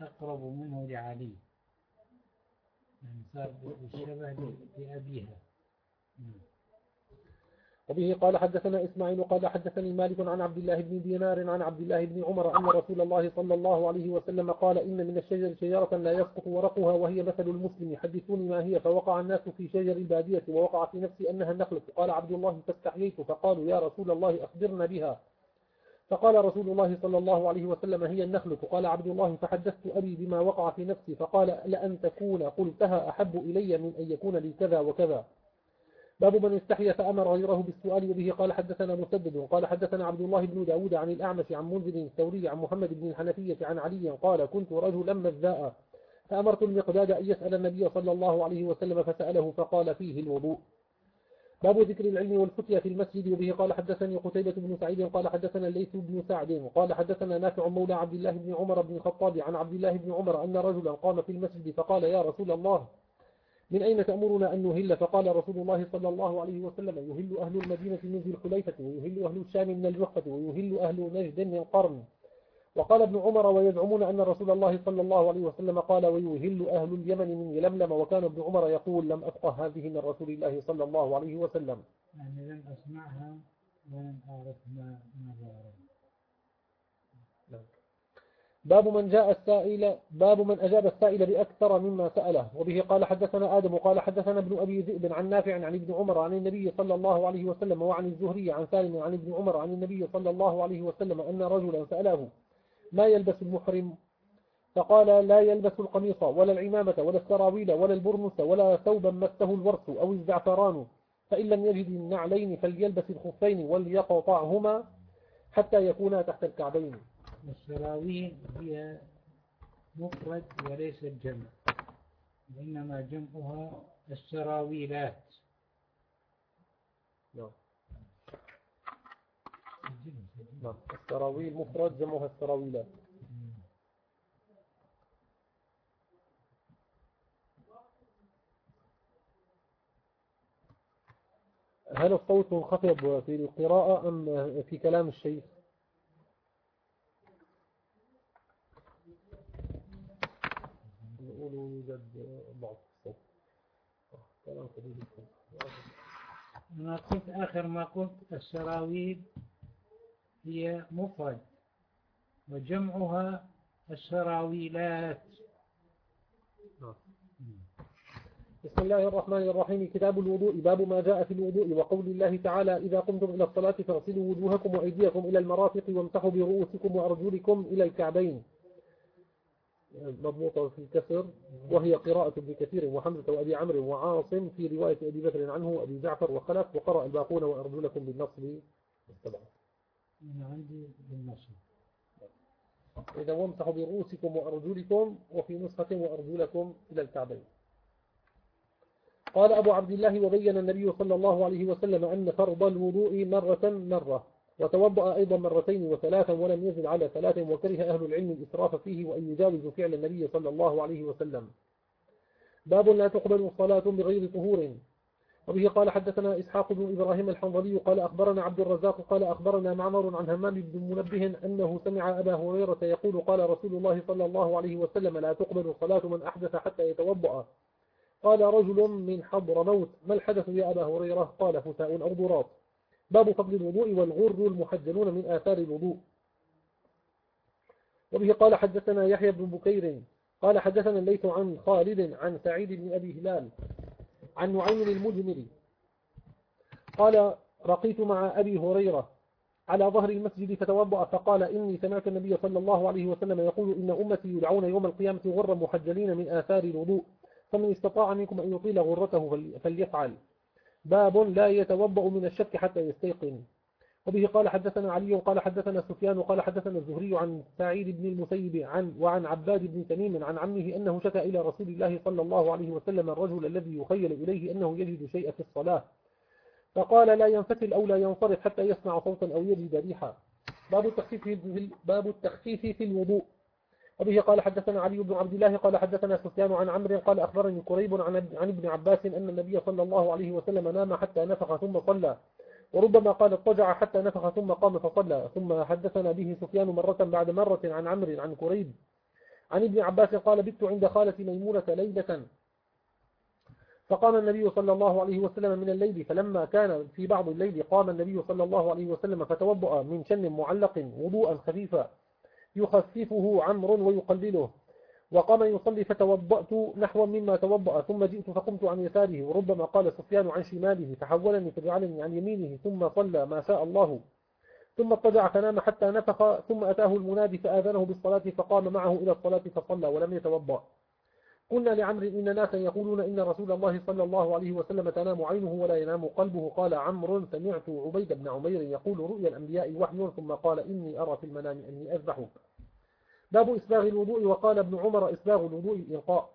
أقرب منه لعلي. يعني صار بالشبه لأبيها. وبه قال حدثنا إسماعيل قال حدثني مالك عن عبد الله بن دينار عن عبد الله بن عمر أن رسول الله صلى الله عليه وسلم قال إن من الشجر شجرة لا يسقط ورقها وهي مثل المسلم. حدثوني ما هي. فوقع الناس في شجر البادية ووقع في نفسي أنها النخلة قال عبد الله فاستحييت. فقالوا يا رسول الله أخبرنا بها. فقال رسول الله صلى الله عليه وسلم هي النخلة قال عبد الله فحدثت أبي بما وقع في نفسي. فقال لأن تكون. قلتها أحب إلي من أن يكون لي كذا وكذا. باب من استحي فأمر غيره بالسؤال وبه قال حدثنا مسدد قال حدثنا عبد الله بن داود عن الأعمش عن منذر الثوري عن محمد بن الحنفية عن علي قال كنت رجلا مذاء فأمرت المقداد أن يسأل النبي صلى الله عليه وسلم فسأله فقال فيه الوضوء. باب ذكر العلم والفتية في المسجد وبه قال حدثني قتيبة بن سعيد قال حدثنا الليث بن سعد قال حدثنا نافع مولى عبد الله بن عمر بن الخطاب عن عبد الله بن عمر أن رجلا قام في المسجد فقال يا رسول الله من أين تأمرنا أن نهل؟ فقال رسول الله صلى الله عليه وسلم يهل أهل المدينة من ذي الخليفة ويهل أهل الشام من الجحفة ويهل أهل نجد من قرن. وقال ابن عمر ويزعمون أن رسول الله صلى الله عليه وسلم قال ويهل أهل اليمن من يلملم. وكان ابن عمر يقول لم أفقه هذه من رسول الله صلى الله عليه وسلم. يعني لم أسمعها ولم أعرف ما ماذا باب من جاء السائل باب من أجاب السائل بأكثر مما سأله. وبه قال حدثنا آدم وقال حدثنا ابن أبي ذئب عن نافع عن ابن عمر عن النبي صلى الله عليه وسلم وعن الزهري عن سالم عن ابن عمر عن النبي صلى الله عليه وسلم أن رجلا سأله ما يلبس المحرم؟ فقال لا يلبس القميص ولا العمامة ولا السراويل ولا البرنس ولا ثوبا مسه الورس أو الزعفران فإن لم يجد النعلين فليلبس الخفين وليقطعهما حتى يكونا تحت الكعبين. والسراويل هي مفرد وليست جمع وإنما جمعها السراويلات نعم. نعم. نعم. السراويل مفرد جمعها السراويلات هل الصوت منخفض في القراءة أم في كلام الشيخ؟ نقول يوجد بعض الصوت. كلام خليل أنا قلت آخر ما قلت الشراويل هي مفرد وجمعها الشراويلات بسم الله الرحمن الرحيم. كتاب الوضوء باب ما جاء في الوضوء وقول الله تعالى إذا قمتم إلى الصلاة فاغسلوا وجوهكم وأيديكم إلى المرافق وامسحوا برؤوسكم وأرجلكم إلى الكعبين. مضبوطة في الكسر وهي قراءة ابن كثير وحمزة وأبي عمرو وعاصم في رواية أبي بكر عنه وأبي جعفر وخلف وقرأ الباقون وأرجلكم بالنصب طبعا أنا عندي بالنصب. إذا وامسحوا برؤوسكم وأرجلكم وفي نسخة وأرجلكم إلى الكعبين. قال أبو عبد الله وبين النبي صلى الله عليه وسلم أن فرض الوضوء مرة مرة. وتوضأ أيضا مرتين وثلاثا ولم يزد على ثلاث وكره أهل العلم الإسراف فيه وأن يجاوز فعل النبي صلى الله عليه وسلم. باب لا تقبل الصلاة بغير طهور. وبه قال حدثنا إسحاق بن إبراهيم الحنظلي قال أخبرنا عبد الرزاق قال أخبرنا معمر عن همام بن منبه أنه سمع أبا هريرة يقول قال رسول الله صلى الله عليه وسلم لا تقبل صلاة من أحدث حتى يتوضأ. قال رجل من حضر موت ما الحدث يا أبا هريرة؟ قال فتاء أو ضراط باب فضل الوضوء والغر المحجلون من آثار الوضوء. وبه قال حدثنا يحيى بن بكير قال حدثنا الليث عن خالد عن سعيد بن أبي هلال عن نعيم المجمري قال رقيت مع أبي هريرة على ظهر المسجد فتوضأ فقال إني سمعت النبي صلى الله عليه وسلم يقول إن أمتي يدعون يوم القيامة غرا محجلين من آثار الوضوء فمن استطاع منكم أن يطيل غرته فليفعل باب لا يتوضأ من الشك حتى يستيقن. وبه قال حدثنا علي قال حدثنا سفيان قال حدثنا الزهري عن سعيد بن المسيب عن وعن عباد بن تميم عن عمه أنه شكى إلى رسول الله صلى الله عليه وسلم الرجل الذي يخيل إليه أنه يجد شيء في الصلاة. فقال لا ينفتل أو لا ينصرف حتى يسمع صوتا أو يجد ريحا. باب التخفيف في باب التخفيف في الوضوء. وبه قال حدثنا علي بن عبد الله قال حدثنا سفيان عن عمرو قال أخبرني كريب عن ابن عباس أن النبي صلى الله عليه وسلم نام حتى نفخ ثم صلى. وربما قال اضطجع حتى نفخ ثم قام فصلى. ثم حدثنا به سفيان مرة بعد مرة عن عمرو عن كريب عن ابن عباس قال بت عند خالة ميمونة ليلة. فقام النبي صلى الله عليه وسلم من الليل فلما كان في بعض الليل قام النبي صلى الله عليه وسلم فتوضأ من شن معلق وضوءا خفيفا. يخففه عمرو ويقلله. وقام يصلي فتوضأت نحو مما توضأ ثم جئت فقمت عن يساره. وربما قال سفيان عن شماله فحولني فجعلني عن يمينه. ثم صلى ما شاء الله. ثم اضطجع فنام حتى نفخ ثم أتاه المنادي فآذنه بالصلاة فقام معه إلى الصلاة فصلى ولم يتوضأ. قلنا لعمر إن ناسا يقولون إن رسول الله صلى الله عليه وسلم تنام عينه ولا ينام قلبه. قال عمرو سمعت عبيد بن عمير يقول رؤيا الأنبياء وحي ثم قال إني أرى في المنام أني أذبحك باب إسباغ الوضوء. وقال ابن عمر إسباغ الوضوء الإلقاء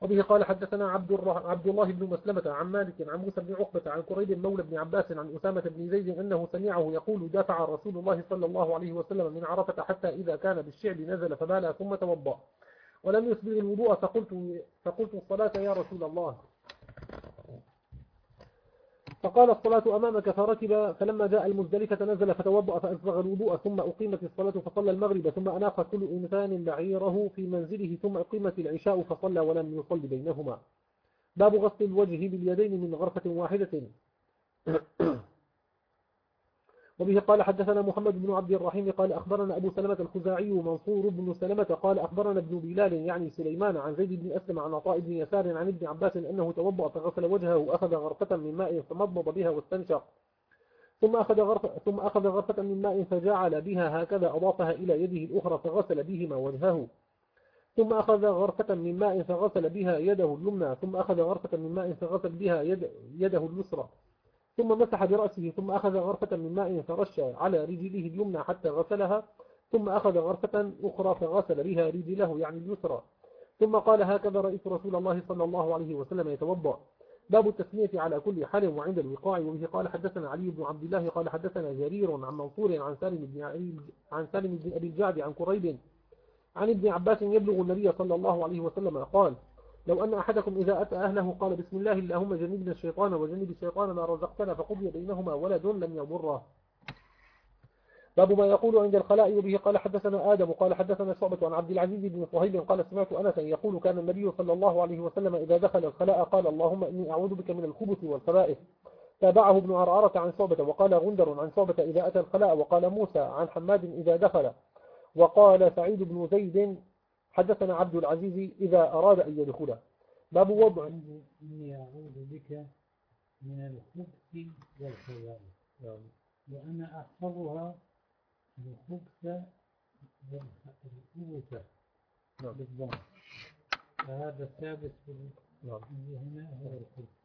وبه قال حدثنا عبد, عبد الله بن مسلمة عن مالك عن موسى بن عقبة عن قريب مولى بن عباس عن أسامة بن زيد أنه سمعه يقول دافع رسول الله صلى الله عليه وسلم من عرفة حتى إذا كان بالشعب نزل فبالى ثم توضأ. ولم يسبغ الوضوء فقلت, فقلت الصلاة يا رسول الله. فقال الصلاة أمامك فركب فلما جاء المزدلفة نزل فتوضأ فأسبغ الوضوء ثم أقيمت الصلاة فصلى المغرب ثم أناق كل إنسان بعيره في منزله ثم أقيمت العشاء فصلى ولم يصل بينهما. باب غسل الوجه باليدين من غرفة واحدة. وبه قال حدثنا محمد بن عبد الرحيم قال أخبرنا أبو سلمة الخزاعي منصور بن سلمة قال أخبرنا ابن بلال يعني سليمان عن زيد بن أسلم عن عطاء بن يسار عن ابن عباس أنه توضأ فغسل وجهه وأخذ غرفة من ماء فمضمض بها واستنشق. ثم أخذ غرفة, ثم أخذ غرفة من ماء فجعل بها هكذا أضافها إلى يده الأخرى فغسل بهما وجهه. ثم أخذ غرفة من ماء فغسل بها يده اليمنى ثم أخذ غرفة من ماء فغسل بها يد يده اليسرى. ثم مسح برأسه ثم أخذ غرفة من ماء فرش على رجله اليمنى حتى غسلها ثم أخذ غرفة أخرى فغسل بها رجله يعني اليسرى. ثم قال هكذا رئيس رسول الله صلى الله عليه وسلم يتوضأ. باب التسمية على كل حال وعند الوقاع وبه قال حدثنا علي بن عبد الله قال حدثنا جرير عن منصور عن سالم بن عن سالم بن أبي الجعد عن كريب عن ابن عباس يبلغ النبي صلى الله عليه وسلم قال لو أن أحدكم إذا أتى أهله قال بسم الله اللهم جنبنا الشيطان وجنب الشيطان ما رزقتنا فقضي بينهما ولد لم يضره باب ما يقول عند الخلاء وبه قال حدثنا آدم قال حدثنا شعبة عن عبد العزيز بن صهيب قال سمعت أنس يقول كان النبي صلى الله عليه وسلم إذا دخل الخلاء قال اللهم إني أعوذ بك من الخبث والخبائث. تابعه ابن عرعرة عن شعبة وقال غندر عن شعبة إذا أتى الخلاء وقال موسى عن حماد إذا دخل. وقال سعيد بن زيد حدثنا عبد العزيز إذا أراد أن يدخل باب وضع. إني أعوذ بك من الخبث والخبائث وأنا أحفظها الخبث والخبث. نعم. بالضم فهذا ثابت في نعم. هنا هو الخبث.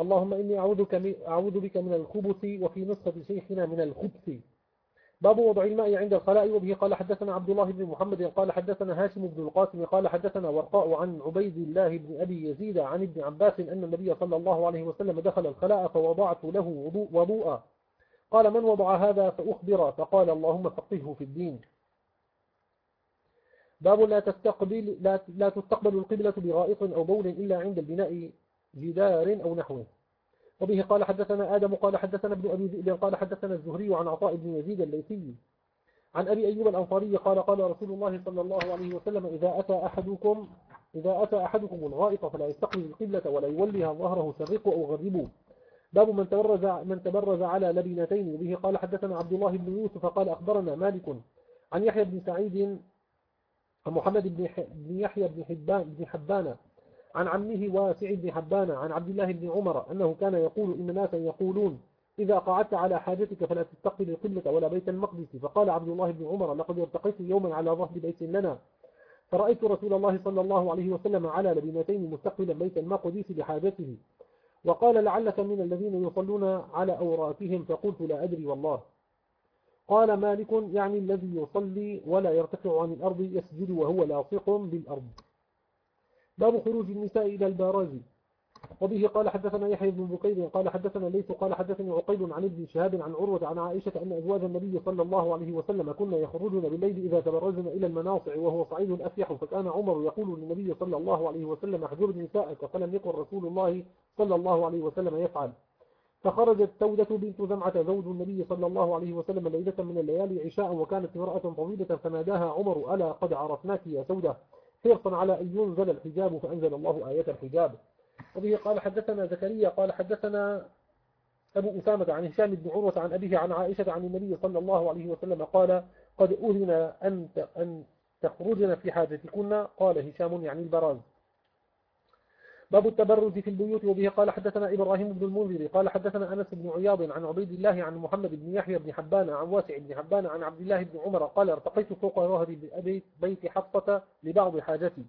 اللهم إني أعوذ أعوذ بك من الخبث وفي نسخة شيخنا من الخبث. باب وضع الماء عند الخلاء وبه قال حدثنا عبد الله بن محمد قال حدثنا هاشم بن القاسم قال حدثنا ورقاء عن عبيد الله بن أبي يزيد عن ابن عباس أن النبي صلى الله عليه وسلم دخل الخلاء فوضعت له وضوءا قال من وضع هذا فأخبر. فقال اللهم فقهه في الدين. باب لا تستقبل لا, لا تستقبل القبلة بغائط أو بول إلا عند البناء جدار أو نحوه. وبه قال حدثنا آدم قال حدثنا ابن أبي ذئب قال حدثنا الزهري عن عطاء بن يزيد الليثي. عن أبي أيوب الأنصاري قال قال رسول الله صلى الله عليه وسلم إذا أتى أحدكم إذا أتى أحدكم الغائط فلا يستقبل القبلة ولا يوليها ظهره سرقوا أو غربوا. باب من تبرز من تبرز على لبنتين. وبه قال حدثنا عبد الله بن يوسف قال أخبرنا مالك عن يحيى بن سعيد عن محمد بن يحيى بن حبان بن حبان عن عمه واسع بن حبان عن عبد الله بن عمر أنه كان يقول إن ناسا يقولون إذا قعدت على حاجتك فلا تستقبل القبلة ولا بيت المقدس. فقال عبد الله بن عمر لقد ارتقيت يوما على ظهر بيت لنا. فرأيت رسول الله صلى الله عليه وسلم على لبنتين مستقبلا بيت المقدس لحاجته وقال لعلك من الذين يصلون على أوراتهم فقلت لا أدري والله. قال مالك يعني الذي يصلي ولا يرتفع عن الأرض يسجد وهو لاصق بالأرض. باب خروج النساء إلى البارز وبه قال حدثنا يحيى بن بكير قال حدثنا ليس قال حدثني عقيل عن ابن شهاب عن عروة عن عائشة أن أزواج النبي صلى الله عليه وسلم كنا يخرجن بالليل إذا تبرزن إلى المناصع وهو صعيد أفيح فكان عمر يقول للنبي صلى الله عليه وسلم احجر نساءك فلم يكن رسول الله صلى الله عليه وسلم يفعل. فخرجت سودة بنت زمعة زوج النبي صلى الله عليه وسلم ليلة من الليالي عشاء وكانت امرأة طويلة فناداها عمر ألا قد عرفناك يا سودة؟ حرصا على أن ينزل الحجاب فأنزل الله آية الحجاب. وبه قال حدثنا زكريا قال حدثنا أبو أسامة عن هشام بن عروة عن أبيه عن عائشة عن النبي صلى الله عليه وسلم قال قد أذن أن أن تخرجن في حاجتكن؟ قال هشام يعني البراز. باب التبرج في البيوت وبه. قال حدثنا إبراهيم بن المنذر قال حدثنا أنس بن عياض عن عبيد الله عن محمد بن يحيى بن حبان عن واسع بن حبان عن عبد الله بن عمر قال ارتقيت فوق ظهر بيت حفصة لبعض حاجتي.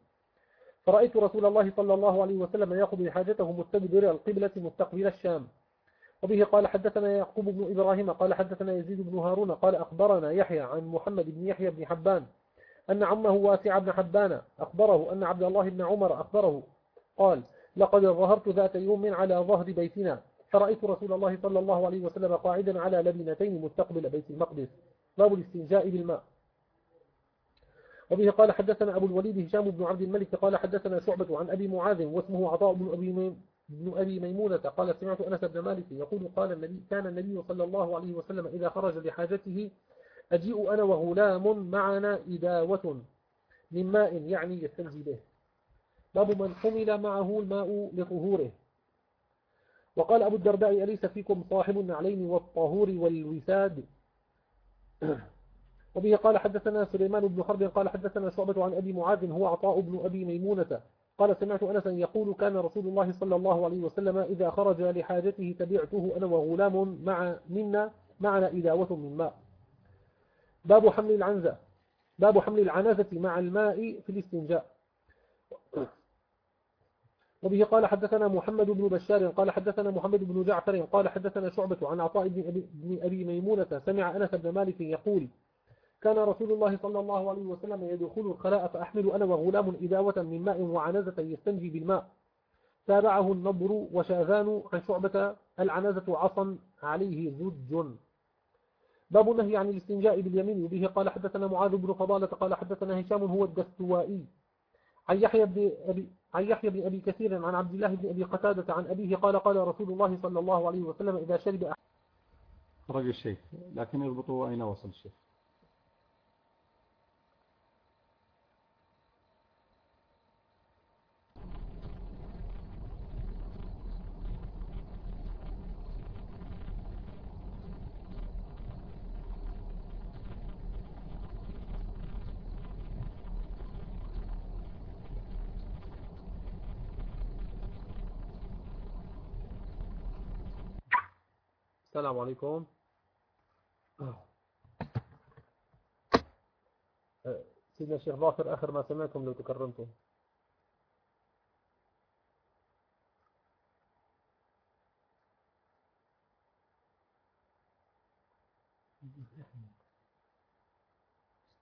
فرأيت رسول الله صلى الله عليه وسلم يأخذ حاجته مستدبر القبلة مستقبل الشام. وبه قال حدثنا يعقوب بن إبراهيم قال حدثنا يزيد بن هارون قال أخبرنا يحيى عن محمد بن يحيى بن حبان أن عمه واسع بن حبان أخبره أن عبد الله بن عمر أخبره قال لقد ظهرت ذات يوم على ظهر بيتنا. فرأيت رسول الله صلى الله عليه وسلم قاعدا على لبنتين مستقبل بيت المقدس. باب الاستنجاء بالماء. وبه قال حدثنا أبو الوليد هشام بن عبد الملك قال حدثنا شعبة عن أبي معاذ واسمه عطاء بن أبي بن أبي ميمونة. قال سمعت أنس بن مالك يقول قال النبي كان النبي صلى الله عليه وسلم إذا خرج لحاجته أجيء أنا وغلام معنا إداوة من ماء يعني يستنجي به. باب من حمل معه الماء لطهوره. وقال أبو الدرداء أليس فيكم صاحب النعلين والطهور والوساد؟ وبه قال حدثنا سليمان بن حرب قال حدثنا شعبة عن أبي معاذ هو عطاء بن أبي ميمونة. قال سمعت أنسا يقول كان رسول الله صلى الله عليه وسلم إذا خرج لحاجته تبعته أنا وغلام مع منا معنا إداوة من ماء. باب حمل العنزة. باب حمل العنازة مع الماء في الاستنجاء. وبه قال حدثنا محمد بن بشار قال حدثنا محمد بن جعفر قال حدثنا شعبة عن عطاء بن أبي ميمونة سمع أنس بن مالك يقول كان رسول الله صلى الله عليه وسلم يدخل الخلاء فأحمل أنا وغلام إداوة من ماء وعنزة يستنجي بالماء. تابعه النضر وشاذان عن شعبة العنزة عصا عليه زج. باب النهي عن الاستنجاء باليمين وبه قال حدثنا معاذ بن فضالة قال حدثنا هشام هو الدستوائي. عن يحيى بن أبي عن يحيى بن أبي كثير عن عبد الله بن أبي قتادة عن أبيه قال قال رسول الله صلى الله عليه وسلم إذا شرب خرج الشيخ لكن يضبطوا أين وصل الشيخ؟ السلام عليكم. سيدنا الشيخ ظافر آخر ما سمعتم لو تكرمتم.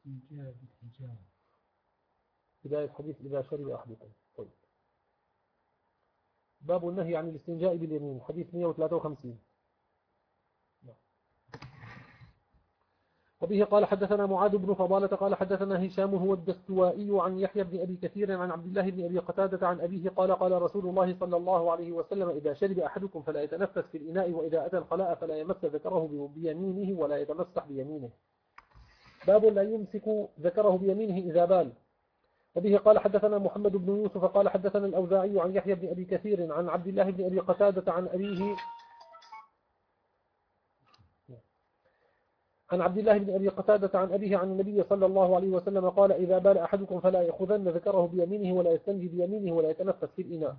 استنجاب الحجاب بداية حديث إذا شرب أحدكم. طيب. باب النهي عن الاستنجاء باليمين حديث 153 وبه قال حدثنا معاذ بن فضالة قال حدثنا هشام هو الدستوائي عن يحيى بن أبي كثير عن عبد الله بن أبي قتادة عن أبيه قال قال رسول الله صلى الله عليه وسلم إذا شرب أحدكم فلا يتنفس في الإناء وإذا أتى الخلاء فلا يمس ذكره بيمينه ولا يتمسح بيمينه. باب لا يمسك ذكره بيمينه إذا بال. وبه قال حدثنا محمد بن يوسف قال حدثنا الأوزاعي عن يحيى بن أبي كثير عن عبد الله بن أبي قتادة عن أبيه عن عبد الله بن أبي قتادة عن أبيه عن النبي صلى الله عليه وسلم قال إذا بال أحدكم فلا يأخذن ذكره بيمينه ولا يستنجي بيمينه ولا يتنفس في الإناء.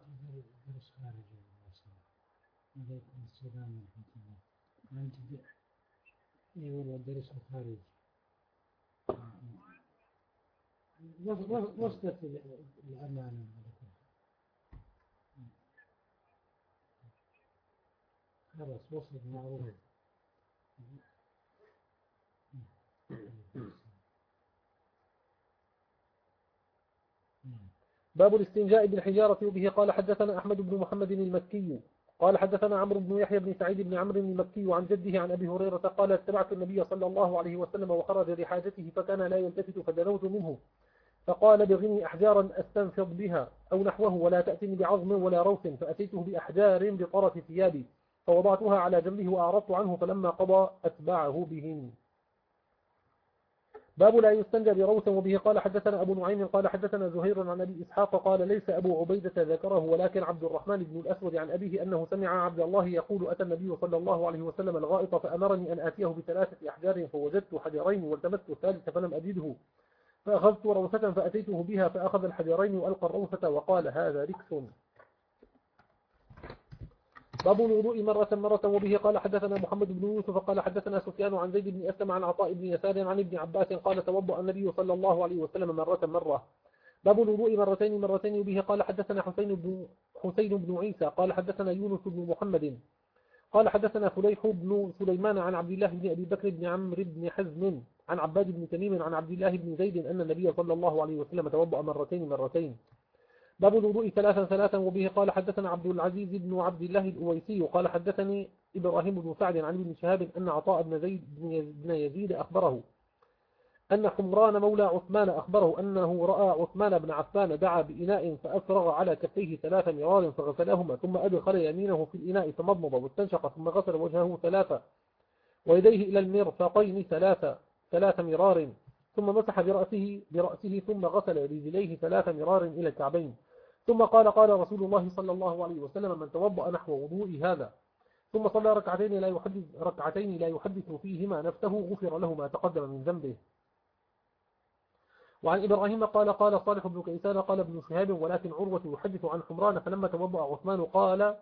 إيه والله درس خارجي وصلت الأمانة خلاص وصلت معروف. باب الاستنجاء بالحجارة وبه قال حدثنا أحمد بن محمد المكي. قال حدثنا عمرو بن يحيى بن سعيد بن عمرو المكي عن جده عن أبي هريرة قال اتبعت النبي صلى الله عليه وسلم وخرج لحاجته فكان لا يلتفت فدنوت منه. فقال بغني أحجارا أستنفض بها أو نحوه ولا تأتني بعظم ولا روث فأتيته بأحجار بطرف ثيابي فوضعتها على جنبه وأعرضت عنه فلما قضى أتبعه بهن. باب لا يستنجى بروث وبه. قال حدثنا أبو نعيم قال حدثنا زهير عن أبي إسحاق قال ليس أبو عبيدة ذكره ولكن عبد الرحمن بن الأسود عن أبيه أنه سمع عبد الله يقول أتى النبي صلى الله عليه وسلم الغائط فأمرني أن آتيه بثلاثة أحجار فوجدت حجرين والتمست الثالث فلم أجده فأخذت روثة فأتيته بها فأخذ الحجرين وألقى الروثة وقال هذا ركس. باب الوضوء مرة مرة وبه قال حدثنا محمد بن يوسف قال حدثنا سفيان عن زيد بن أسلم عن عطاء بن يسار عن ابن عباس قال توضأ النبي صلى الله عليه وسلم مرة مرة. باب الوضوء مرتين مرتين وبه قال حدثنا حسين بن حسين بن عيسى قال حدثنا يونس بن محمد قال حدثنا فليح بن سليمان عن عبد الله بن أبي بكر بن عمرو بن حزم عن عباد بن تميم عن عبد الله بن زيد أن النبي صلى الله عليه وسلم توضأ مرتين مرتين. باب الوضوء ثلاثا ثلاثا وبه قال حدثنا عبد العزيز بن عبد الله الأويسي قال حدثني إبراهيم بن سعد عن ابن شهاب أن عطاء بن زيد بن يزيد أخبره أن حمران مولى عثمان أخبره أنه رأى عثمان بن عفان دعا بإناء فأفرغ على كفيه ثلاث مرار فغسلهما ثم أدخل يمينه في الإناء فمضمض واستنشق ثم غسل وجهه ثلاثة ويديه إلى المرفقين ثلاثة ثلاث مرار ثم مسح برأسه, برأسه ثم غسل رجليه ثلاث مرار إلى الكعبين. ثم قال قال رسول الله صلى الله عليه وسلم من توضأ نحو وضوء هذا. ثم صلى ركعتين لا يحدث ركعتين لا يحدث فيهما نفسه غفر له ما تقدم من ذنبه. وعن إبراهيم قال قال صالح بن كيسان قال ابن شهاب ولكن عروة يحدث عن حمران فلما توضأ عثمان قال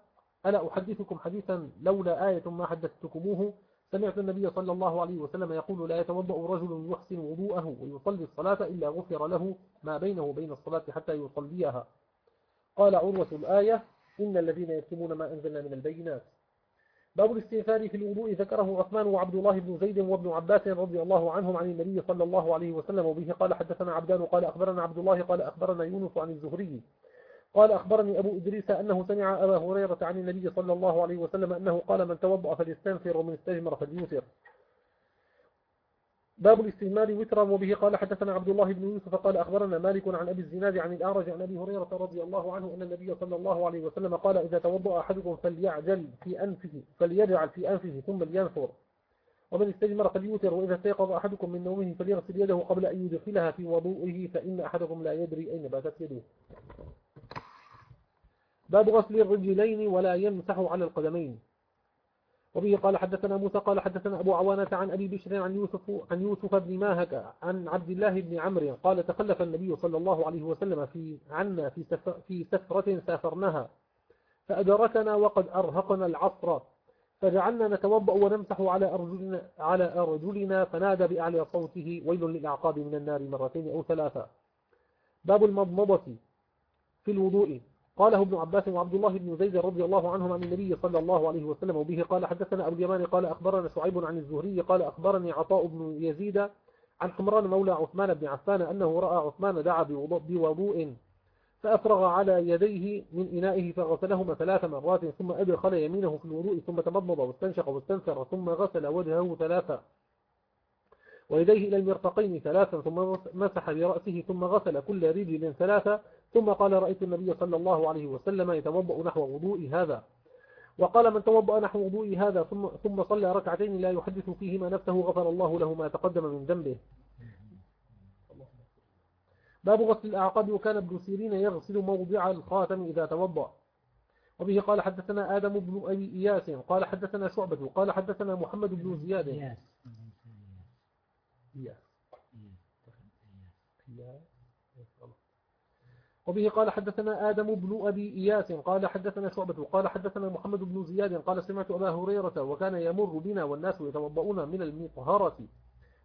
ألا أحدثكم حديثا؟ لولا آية ما حدثتكموه سمعت النبي صلى الله عليه وسلم يقول لا يتوضأ رجل يحسن وضوءه ويصلي الصلاة إلا غفر له ما بينه وبين الصلاة حتى يصليها. قال عروة الآية إن الذين يكتمون ما أنزلنا من البينات. باب الاستغفار في الوضوء ذكره عثمان وعبد الله بن زيد وابن عباس رضي الله عنهم عن النبي صلى الله عليه وسلم وبه قال حدثنا عبدان قال أخبرنا عبد الله قال أخبرنا يونس عن الزهري. قال أخبرني أبو إدريس أنه سمع أبا هريرة عن النبي صلى الله عليه وسلم أنه قال من توضأ فليستنثر ومن استجمر فليوتر. باب الاستجمار وترا وبه قال حدثنا عبد الله بن يوسف قال أخبرنا مالك عن أبي الزناد عن الأعرج عن أبي هريرة رضي الله عنه أن النبي صلى الله عليه وسلم قال إذا توضأ أحدكم فليجعل في أنفه فليجعل في أنفه ثم لينثر ومن استجمر فليوتر وإذا استيقظ أحدكم من نومه فليغسل يده قبل أن يدخلها في وضوئه فإن أحدكم لا يدري أين باتت يده. باب غسل الرجلين ولا يمسح على القدمين. وبه قال حدثنا موسى قال حدثنا أبو عوانة عن أبي بشر عن يوسف, عن يوسف بن ماهك عن عبد الله بن عمرو قال تخلف النبي صلى الله عليه وسلم في عنا في, في سفرة سافرناها. فأدركنا وقد أرهقنا العصر. فجعلنا نتوضأ ونمسح على أرجلنا, على أرجلنا فنادى بأعلى صوته. ويل للأعقاب من النار مرتين أو ثلاثة. باب المضمضة في الوضوء. قاله ابن عباس وعبد الله بن زيد رضي الله عنهم عن النبي صلى الله عليه وسلم وبه قال حدثنا أبو اليمان قال أخبرنا شعيب عن الزهري قال أخبرني عطاء بن يزيد عن حمران مولى عثمان بن عفان أنه رأى عثمان دعا بوضوء فأفرغ على يديه من إنائه فغسلهما ثلاث مرات ثم أدخل يمينه في الوضوء ثم تمضمض واستنشق واستنثر ثم غسل وجهه ثلاثا ويديه إلى المرفقين ثلاثا ثم مسح برأسه ثم غسل كل رجل ثلاثا ثم قال رأيت النبي صلى الله عليه وسلم يتوضأ نحو وضوء هذا. وقال من توضأ نحو وضوء هذا ثم, ثم صلى ركعتين لا يحدث فيهما نفسه غفر الله له ما تقدم من ذنبه. باب غسل الأعقاب وكان ابن سيرين يغسل موضع الخاتم إذا توضأ. وبه قال حدثنا آدم بن أبي إياس قال حدثنا شعبة قال حدثنا محمد بن زياد. إياس وبه قال حدثنا آدم بن أبي إياس قال حدثنا شعبة قال حدثنا محمد بن زياد قال سمعت أبا هريرة وكان يمر بنا والناس يتوضؤون من المطهرة.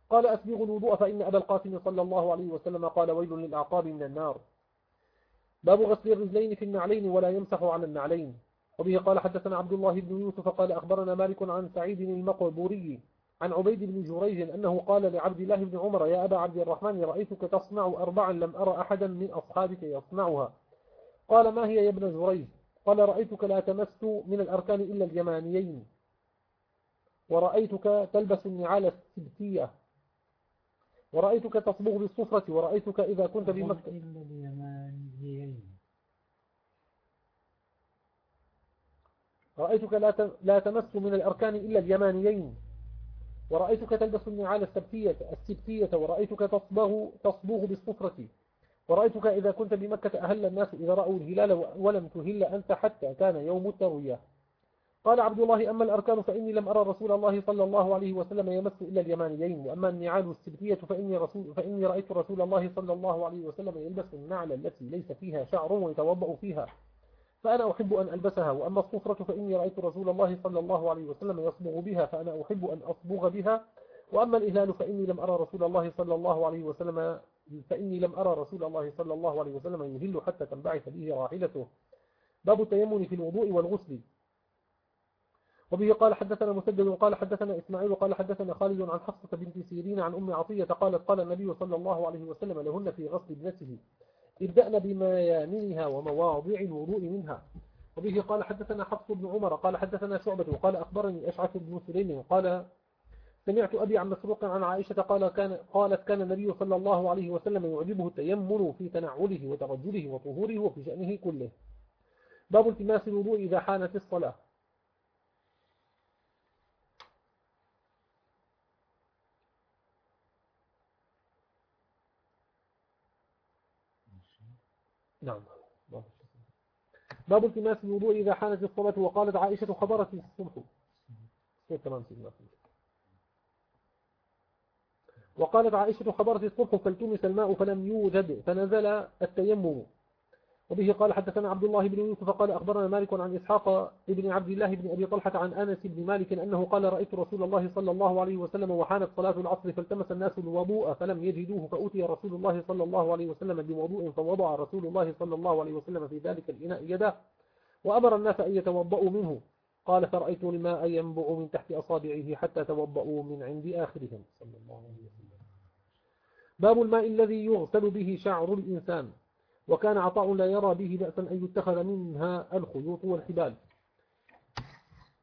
قال أسبغ الوضوء فإن أبا القاسم صلى الله عليه وسلم قال ويل للأعقاب من النار. باب غسل الرجلين في النعلين ولا يمسح على النعلين. وبه قال حدثنا عبد الله بن يوسف قال أخبرنا مالك عن سعيد المقبوري. عن عبيد بن جريج أنه قال لعبد الله بن عمر يا أبا عبد الرحمن رأيتك تصنع أربعا لم أرى أحدا من أصحابك يصنعها. قال ما هي يا ابن جريج؟ قال رأيتك لا تمس من الأركان إلا اليمانيين. ورأيتك تلبس النعال السبتية. ورأيتك تصبغ بالصفرة. ورأيتك إذا كنت بمكة إلا اليمانيين. رأيتك لا تمس من الأركان إلا اليمانيين. ورأيتك تلبس النعال السبتية, السبتية ورأيتك تصبغ, تصبغ بالصفرة. ورأيتك إذا كنت بمكة أهل الناس إذا رأوا الهلال ولم تهل أنت حتى كان يوم التروية. قال عبد الله أما الأركان فإني لم أرى رسول الله صلى الله عليه وسلم يمس إلا اليمانيين وأما النعال السبتية فإني, رسول فإني رأيت رسول الله صلى الله عليه وسلم يلبس النعل التي ليس فيها شعر ويتوضأ فيها. فأنا أحب أن ألبسها وأما الصفرة فإني رأيت رسول الله صلى الله عليه وسلم يصبغ بها فأنا أحب أن أصبغ بها. وأما الإهلال فإني لم أرى رسول الله صلى الله عليه وسلم فإني لم أرى رسول الله صلى الله عليه وسلم يهل حتى تنبعث به راحلته. باب التيمن في الوضوء والغسل. وبه قال حدثنا مسدد وقال حدثنا إسماعيل وقال حدثنا خالد عن حفصة بنت سيرين عن أم عطية قالت قال النبي صلى الله عليه وسلم لهن في غسل ابنته. ابدأنا بميامنها ومواضع الوضوء منها. وبه قال حدثنا حفص بن عمر قال حدثنا شعبة وقال أخبرني أشعث بن سليم قال سمعت أبي عن مسروق عن عائشة قال كان قالت كان النبي صلى الله عليه وسلم يعجبه التيمن في تنعله وترجله وطهوره وفي شأنه كله. باب التماس الوضوء إذا حانت الصلاة. نعم. باب التماس الوضوء إذا حانت الصلاة وقالت عائشة خبرت الصبح. وقالت عائشة خبرت الصبح فالتمس الماء فلم يوجد فنزل التيمم. وبه قال حدثنا عبد الله بن يوسف قال أخبرنا مالك عن إسحاق بن عبد الله بن أبي طلحة عن أنس بن مالك أنه قال رأيت رسول الله صلى الله عليه وسلم وحانت صلاة العصر فالتمس الناس الوضوء فلم يجدوه فأتي رسول الله صلى الله عليه وسلم بوضوء فوضع رسول الله صلى الله عليه وسلم في ذلك الإناء يده وأمر الناس أن يتوضأوا منه. قال فرأيت الماء ينبع من تحت أصابعه حتى توضأوا من عند آخرهم. صلى الله عليه وسلم. باب الماء الذي يغسل به شعر الإنسان. وكان عطاء لا يرى به بأسا أن يتخذ منها الخيوط والحبال.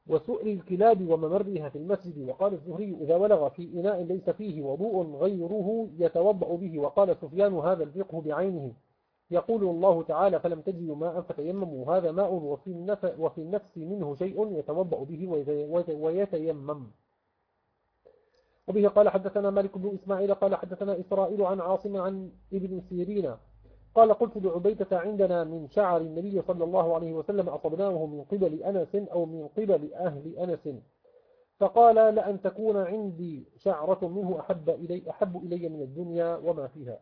وسؤر الكلاب وممرها في المسجد وقال الزهري إذا ولغ في إناء ليس فيه وضوء غيره يتوضأ به. وقال سفيان هذا الفقه بعينه. يقول الله تعالى فلم تجدوا ماء فتيمموا. هذا ماء وفي النفس, وفي النفس منه شيء يتوضأ به ويتيمم. وبه قال حدثنا مالك بن إسماعيل قال حدثنا إسرائيل عن عاصم عن ابن سيرين. قال قلت لعبيدة عندنا من شعر النبي صلى الله عليه وسلم أصبناه من قبل أنس أو من قبل أهل أنس. فقال لأن تكون عندي شعرة منه أحب إلي, أحب إلي من الدنيا وما فيها.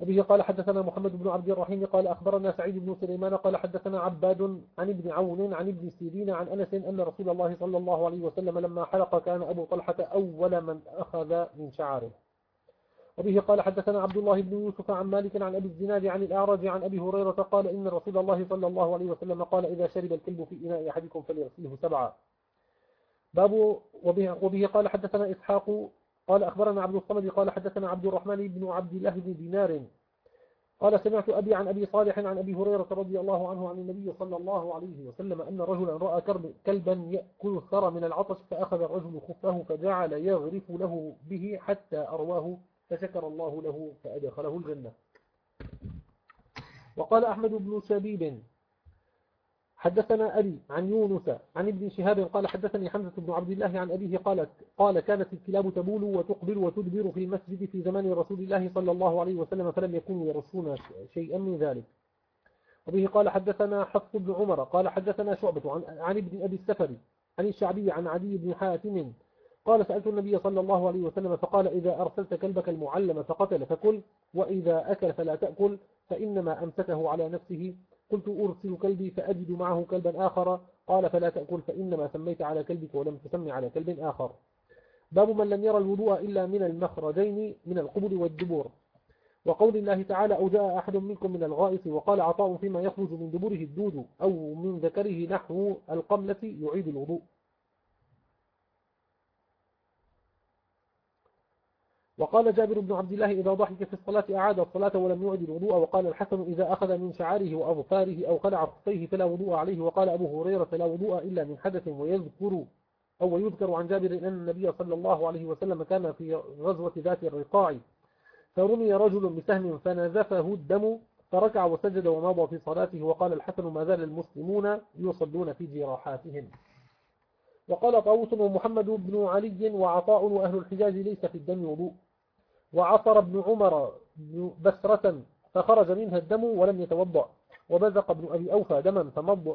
وبه قال حدثنا محمد بن عبد الرحيم قال أخبرنا سعيد بن سليمان قال حدثنا عباد عن ابن عون عن ابن سيرين عن أنس أن رسول الله صلى الله عليه وسلم لما حلق كان أبو طلحة أول من أخذ من شعره. وبه قال حدثنا عبد الله بن يوسف عن مالك عن أبي الزناد عن الأعرج عن أبي هريرة قال إن رسول الله صلى الله عليه وسلم قال إذا شرب الكلب في إناء أحدكم فليغسله سبعا. باب وبه, وبه قال حدثنا إسحاق قال أخبرنا عبد الصمد قال حدثنا عبد الرحمن بن عبد الله بن دينار. قال سمعت أبي عن أبي صالح عن أبي هريرة رضي الله عنه عن النبي صلى الله عليه وسلم أن رجلا رأى كلبا يأكل الثرى من العطش فأخذ الرجل خفه فجعل يغرف له به حتى أرواه فشكر الله له فأدخله الجنة. وقال أحمد بن شبيب حدثنا أبي عن يونس عن ابن شهاب قال حدثني حمزة بن عبد الله عن أبيه قال, قال كانت الكلاب تبول وتقبل وتدبر في المسجد في زمان رسول الله صلى الله عليه وسلم فلم يكونوا يرسون شيئا من ذلك. وبه قال حدثنا حفص بن عمر قال حدثنا شعبة عن, عن ابن أبي السفر عن الشعبي عن عدي بن حاتم قال سألت النبي صلى الله عليه وسلم فقال إذا أرسلت كلبك المعلم فقتل فكل وإذا أكل فلا تأكل فإنما أمسكه على نفسه. قلت أرسل كلبي فأجد معه كلبا آخر. قال فلا تأكل فإنما سميت على كلبك ولم تسمي على كلب آخر. باب من لم يرى الوضوء إلا من المخرجين من القبل والدبور وقول الله تعالى أو جاء أحد منكم من الغائط وقال عطاء فيما يخرج من دبره الدود أو من ذكره نحو القملة يعيد الوضوء. وقال جابر بن عبد الله إذا ضحك في الصلاة أعاد الصلاة ولم يعد الوضوء وقال الحسن إذا أخذ من شعاره وأظفاره أو خلع خفيه فلا وضوء عليه وقال أبو هريرة لا وضوء إلا من حدث ويذكر أو يذكر عن جابر أن النبي صلى الله عليه وسلم كان في غزوة ذات الرقاع فرمي رجل بسهم فنزفه الدم فركع وسجد ومضى في صلاته وقال الحسن ما زال المسلمون يصلون في جراحاتهم. وقال طاووس ومحمد بن علي وعطاء وأهل الحجاز ليس في الدم وضوء. وعصر ابن عمر بسرة فخرج منها الدم ولم يتوضأ وبزق ابن أبي أوفى دما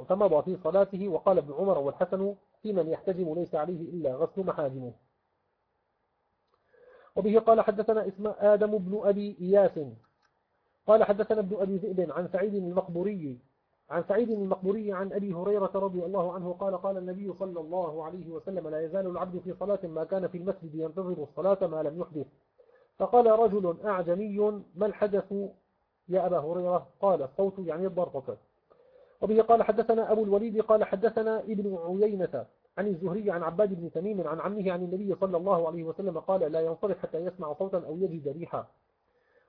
فمضى في صلاته وقال ابن عمر والحسن في من يحتجم ليس عليه إلا غسل محاجمه. وبه قال حدثنا اسم آدم بن أبي إياس. قال حدثنا ابن أبي ذئب عن سعيد المقبوري عن سعيد المقبوري عن أبي هريرة رضي الله عنه قال قال النبي صلى الله عليه وسلم لا يزال العبد في صلاة ما كان في المسجد ينتظر الصلاة ما لم يحدث. فقال رجل أعجمي ما الحدث يا أبا هريرة؟ قال الصوت يعني الضربة وبه قال حدثنا أبو الوليد قال حدثنا ابن عيينة عن الزهري عن عباد بن تميم عن عمه عن النبي صلى الله عليه وسلم قال لا ينصرف حتى يسمع صوتا أو يجد ريحا.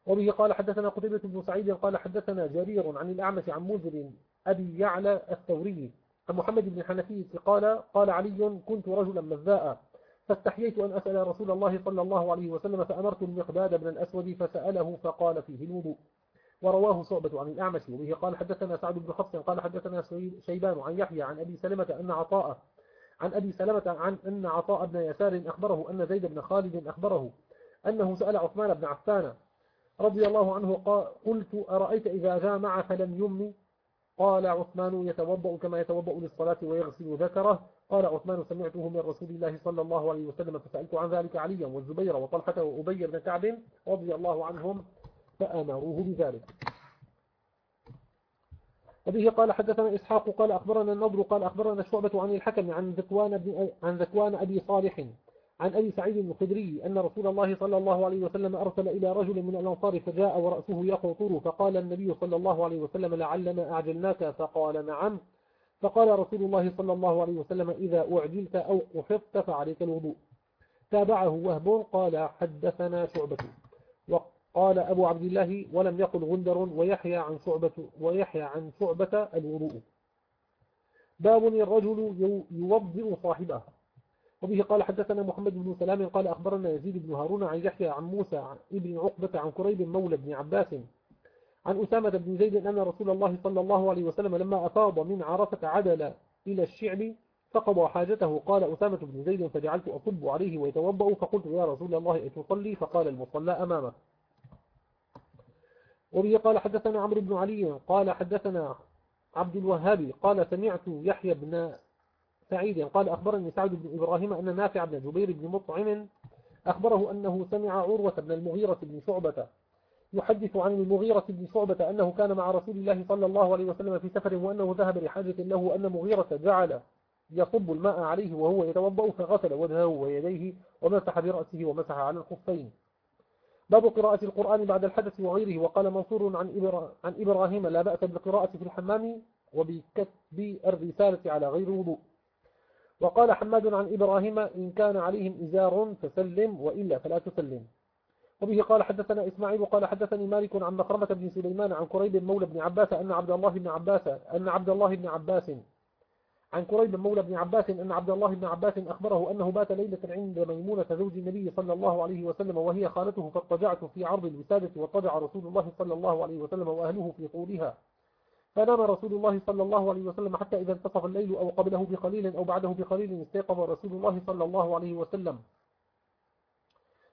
وبه قال حدثنا قتيبة بن سعيد قال حدثنا جرير عن الأعمش عن مزر أبي يعلى الثوري عن محمد بن حنفي قال قال علي كنت رجلا مذاء فاستحييت أن أسأل رسول الله صلى الله عليه وسلم فأمرت المقداد بن الأسود فسأله فقال فيه الوضوء. ورواه صعبة عن الأعمش وبه قال حدثنا سعد بن حفص قال حدثنا شيبان عن يحيى عن أبي سلمة أن عطاء عن أبي سلمة عن أن عطاء بن يسار أخبره أن زيد بن خالد أخبره أنه سأل عثمان بن عفان رضي الله عنه قال قلت أرأيت إذا جامع فلم يمني؟ قال عثمان يتوضأ كما يتوضأ للصلاة ويغسل ذكره قال عثمان سمعته من رسول الله صلى الله عليه وسلم فسألت عن ذلك عليا والزبير وطلحة وأبي بن كعب رضي الله عنهم فأمروه بذلك. وبه قال حدثنا إسحاق قال أخبرنا النضر قال أخبرنا الشعبة عن الحكم عن ذكوان, بن عن ذكوان أبي صالح عن أبي سعيد الخدري أن رسول الله صلى الله عليه وسلم أرسل إلى رجل من الأنصار فجاء ورأسه يقطر فقال النبي صلى الله عليه وسلم لعلنا أعجلناك؟ فقال نعم. فقال رسول الله صلى الله عليه وسلم إذا أعجلت أو قحطت فعليك الوضوء. تابعه وهب قال حدثنا شعبة. وقال أبو عبد الله ولم يقل غندر ويحيى عن شعبة ويحيى عن شعبة الوضوء. باب الرجل يوضئ صاحبه. وبه قال حدثنا محمد بن سلام قال أخبرنا يزيد بن هارون عن يحيى عن موسى ابن عقبة عن كريب مولى بن عباس عن أسامة بن زيد أن رسول الله صلى الله عليه وسلم لما أفاض من عرفة عدل إلى الشعب فقضى حاجته. قال أسامة بن زيد فجعلت أصب عليه ويتوضأ. فقلت يا رسول الله أتصلي فقال المصلى أمامك وبه قال حدثنا عمرو بن علي قال حدثنا عبد الوهاب قال سمعت يحيى بن سعيد قال أخبرني سعد بن إبراهيم أن نافع بن جبير بن مطعم أخبره أنه سمع عروة بن المغيرة بن شعبة يحدث عن المغيرة بن شعبة أنه كان مع رسول الله صلى الله عليه وسلم في سفر وأنه ذهب لحاجة له أن مغيرة جعل يصب الماء عليه وهو يتوضأ فغسل وجهه ويديه ومسح برأسه ومسح على الخفين. باب قراءة القرآن بعد الحدث وغيره وقال منصور عن, إبرا عن إبراهيم لا بأس بالقراءة في الحمام وبكتب الرسالة على غير وضوء. وقال حماد عن إبراهيم إن كان عليهم إزار فسلم وإلا فلا تسلم. وبه قال حدثنا إسماعيل قال حدثني مالك عن مخرمة بن سليمان عن كريب مولى بن عباس أن عبد الله بن عباس أن عبد الله بن عباس عن كريب مولى بن عباس أن عبد الله بن عباس أخبره أنه بات ليلة عند ميمونة زوج النبي صلى الله عليه وسلم وهي خالته فاضطجعت في عرض الوسادة واضطجع رسول الله صلى الله عليه وسلم وأهله في طولها فنام رسول الله صلى الله عليه وسلم حتى إذا انتصف الليل أو قبله بقليل أو بعده بقليل استيقظ رسول الله صلى الله عليه وسلم.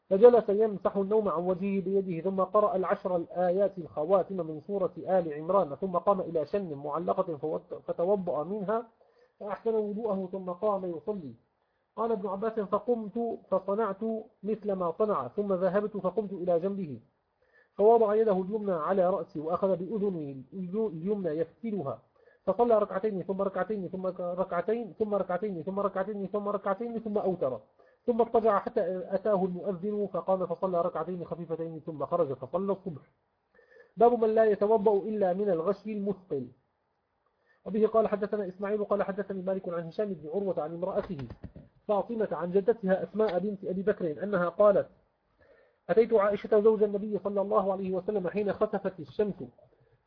فجلس يمسح النوم عن وجهه بيده ثم قرأ العشر الآيات الخواتم من سورة آل عمران ثم قام إلى شن معلقة فتوضأ منها فأحسن وضوءه ثم قام يصلي. قال ابن عباس فقمت فصنعت مثل ما صنع ثم ذهبت فقمت إلى جنبه. فوضع يده اليمنى على رأسي وأخذ بأذنه اليمنى يفتلها فصلى ركعتين ثم ركعتين ثم ركعتين ثم ركعتين ثم ركعتين ثم ركعتين ثم أوتر. ثم اضطجع حتى أتاه المؤذن فقام فصلى ركعتين خفيفتين ثم خرج فصلى الصبح. باب من لا يتوضأ إلا من الغشي المثقل. وبه قال حدثنا إسماعيل قال حدثني مالك عن هشام بن عروة عن امرأته فاطمة عن جدتها أسماء بنت أبي بكر أنها قالت أتيت عائشة زوج النبي صلى الله عليه وسلم حين خسفت الشمس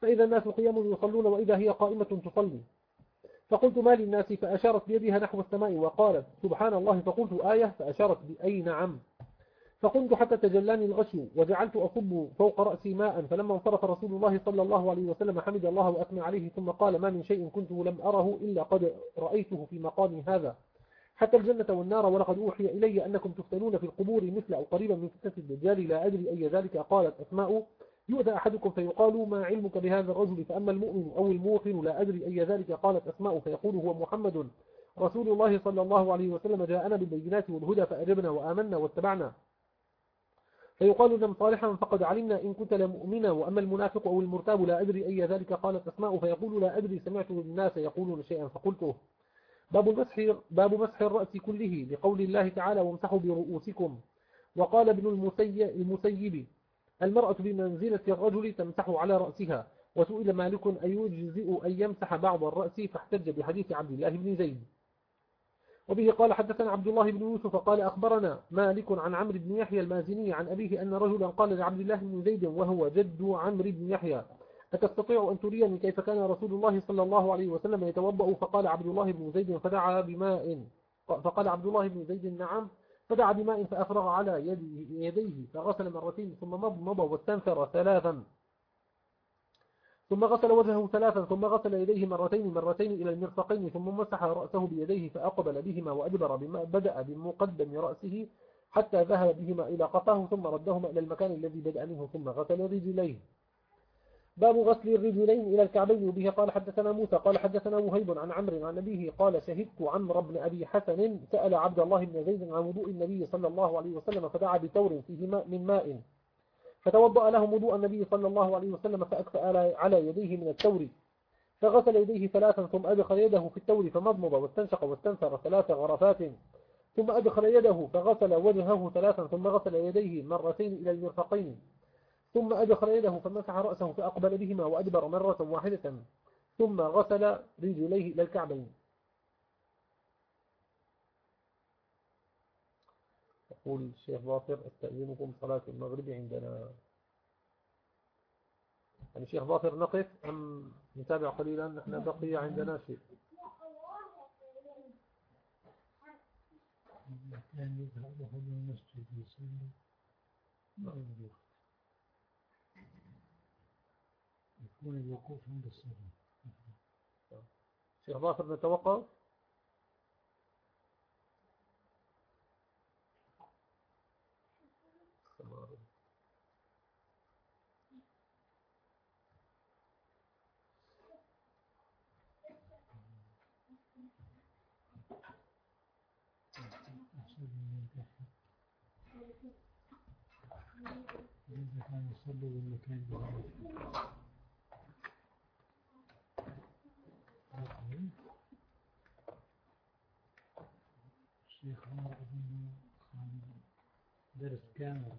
فإذا الناس قيام يصلون وإذا هي قائمة تصلي. فقلت ما للناس فأشارت بيدها نحو السماء وقالت سبحان الله فقلت آية فأشارت بأي نعم. فقمت حتى تجلاني الغشي وجعلت أصب فوق رأسي ماء فلما انصرف رسول الله صلى الله عليه وسلم حمد الله وأثنى عليه ثم قال ما من شيء كنت لم أره إلا قد رأيته في مقام هذا. حتى الجنة والنار ولقد أوحي إلي أنكم تفتنون في القبور مثل أو قريبا من فتنة الدجال. لا أدري أي ذلك. قالت أسماء يؤذى أحدكم فيقال ما علمك بهذا الرجل فأما المؤمن أو الموقن لا أدري أي ذلك قالت أسماء فيقول هو محمد رسول الله صلى الله عليه وسلم جاءنا بالبينات والهدى فأجبنا وآمنا واتبعنا. فيقال لم صالحا فقد علمنا إن كنت لمؤمنا وأما المنافق أو المرتاب لا أدري أي ذلك قالت أسماء فيقول لا أدري سمعت الناس يقولون شيئا فقلته. باب مسح, باب مسح الرأس كله لقول الله تعالى وامسحوا برؤوسكم. وقال ابن المسيب المرأة بمنزلة الرجل تمسح على رأسها. وسئل مالك أيجزئ أن يمسح بعض الرأس فاحتج بحديث عبد الله بن زيد. وبه قال حدثنا عبد الله بن يوسف قال أخبرنا مالك عن عمرو بن يحيى المازني عن أبيه أن رجلا قال لعبد الله بن زيد وهو جد عمرو بن يحيى أتستطيع أن تريني كيف كان رسول الله صلى الله عليه وسلم يتوضأ؟ فقال عبد الله بن زيد فدعا بماء. فقال عبد الله بن زيد نعم فدعا بماء فأفرغ على يديه فغسل مرتين ثم مضمض واستنثر ثلاثا. ثم غسل وجهه ثلاثا ثم غسل يديه مرتين مرتين إلى المرفقين ثم مسح رأسه بيديه فأقبل بهما وأدبر بما بدأ بمقدم رأسه حتى ذهب بهما إلى قفاه ثم ردهما إلى المكان الذي بدأ منه ثم غسل رجليه. باب غسل الرجلين إلى الكعبين وبه. قال حدثنا موسى قال حدثنا وهيب عن عمرو عن أبيه قال شهدت عمرو بن أبي حسن سأل عبد الله بن زيد عن وضوء النبي صلى الله عليه وسلم فدعا بتور فيه ماء من ماء. فتوضأ لهم وضوء النبي صلى الله عليه وسلم فأكفأ على يديه من التور. فغسل يديه ثلاثا ثم أدخل يده في التور فمضمض واستنشق واستنثر ثلاث غرفات. ثم أدخل يده فغسل وجهه ثلاثا ثم غسل يديه مرتين إلى المرفقين. ثم أدخل يده فمسح رأسه فأقبل بهما وأدبر مرة واحدة ثم غسل رجليه إلى الكعبين. يقول الشيخ ظافر أستأذنكم صلاة المغرب عندنا. يعني الشيخ ظافر نقف أم نتابع قليلا؟ نحن بقي عندنا شيء. كان يذهبهم المسجد يصلي. يكون الوقوف عند الصلاة شيخ ظافر نتوقف؟ إذا كان يصلي بالمكان الشيخ عمر أظن درس كامل.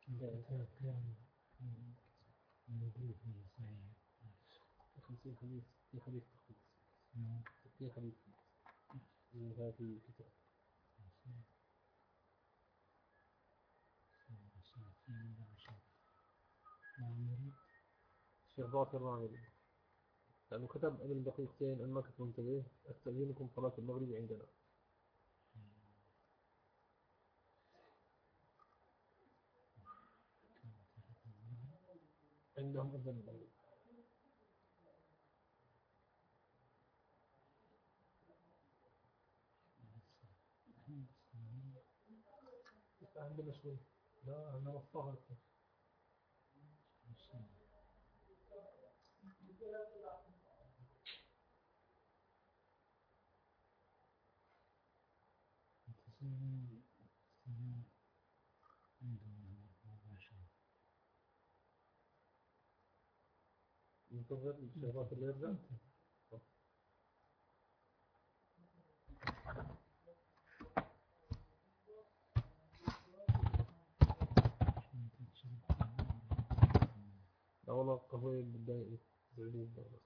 كتاب كامل. موجود في صحيح. حديث في حديث تخلص نعم. في حديث هذا الكتاب الشيخ باكر الراملي لأنه كتب قبل دقيقتين أن ما كنت منتبه أستأذنكم صلاة المغرب عندنا. عندهم أذن المغرب عندنا شوي. لا أنا وصاها لكم منتظر الشباب اللي يرجع لا والله قهوة بالدقيقة زعلين والله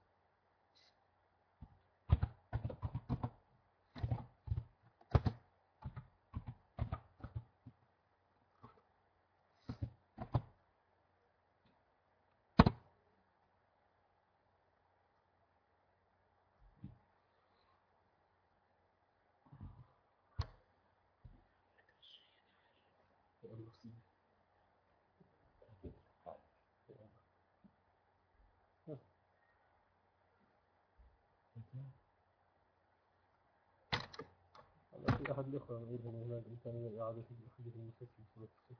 هلا في أحد الأخوة غيرهم هناك إمكانية إعادة الأخذ في صلاة الصبح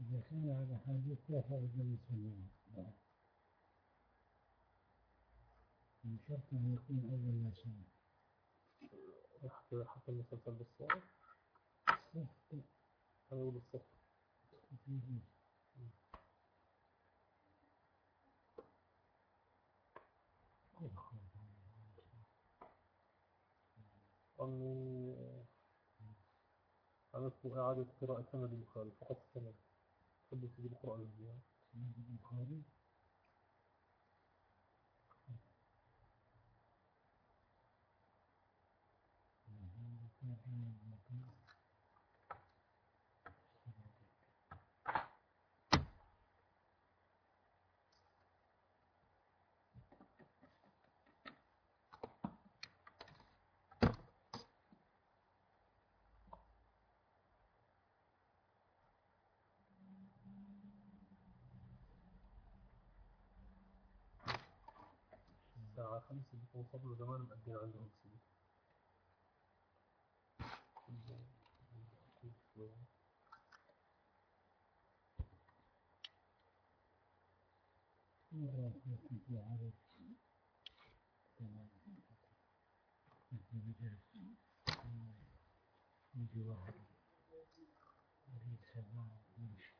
إذا كان على حديث لا فائدة للمسلمين من شرط أن يكون أول ما سمع حتى حتى المسلسل بالصوت أنا أقول الصبح أني عملت إعادة قراءة سند البخاري فقط السند تحب تجيب الزيادة البخاري. الساعة خمسة بيكون فضل زمان عدد في مجلس يجي واحد يريد سماع ويمشي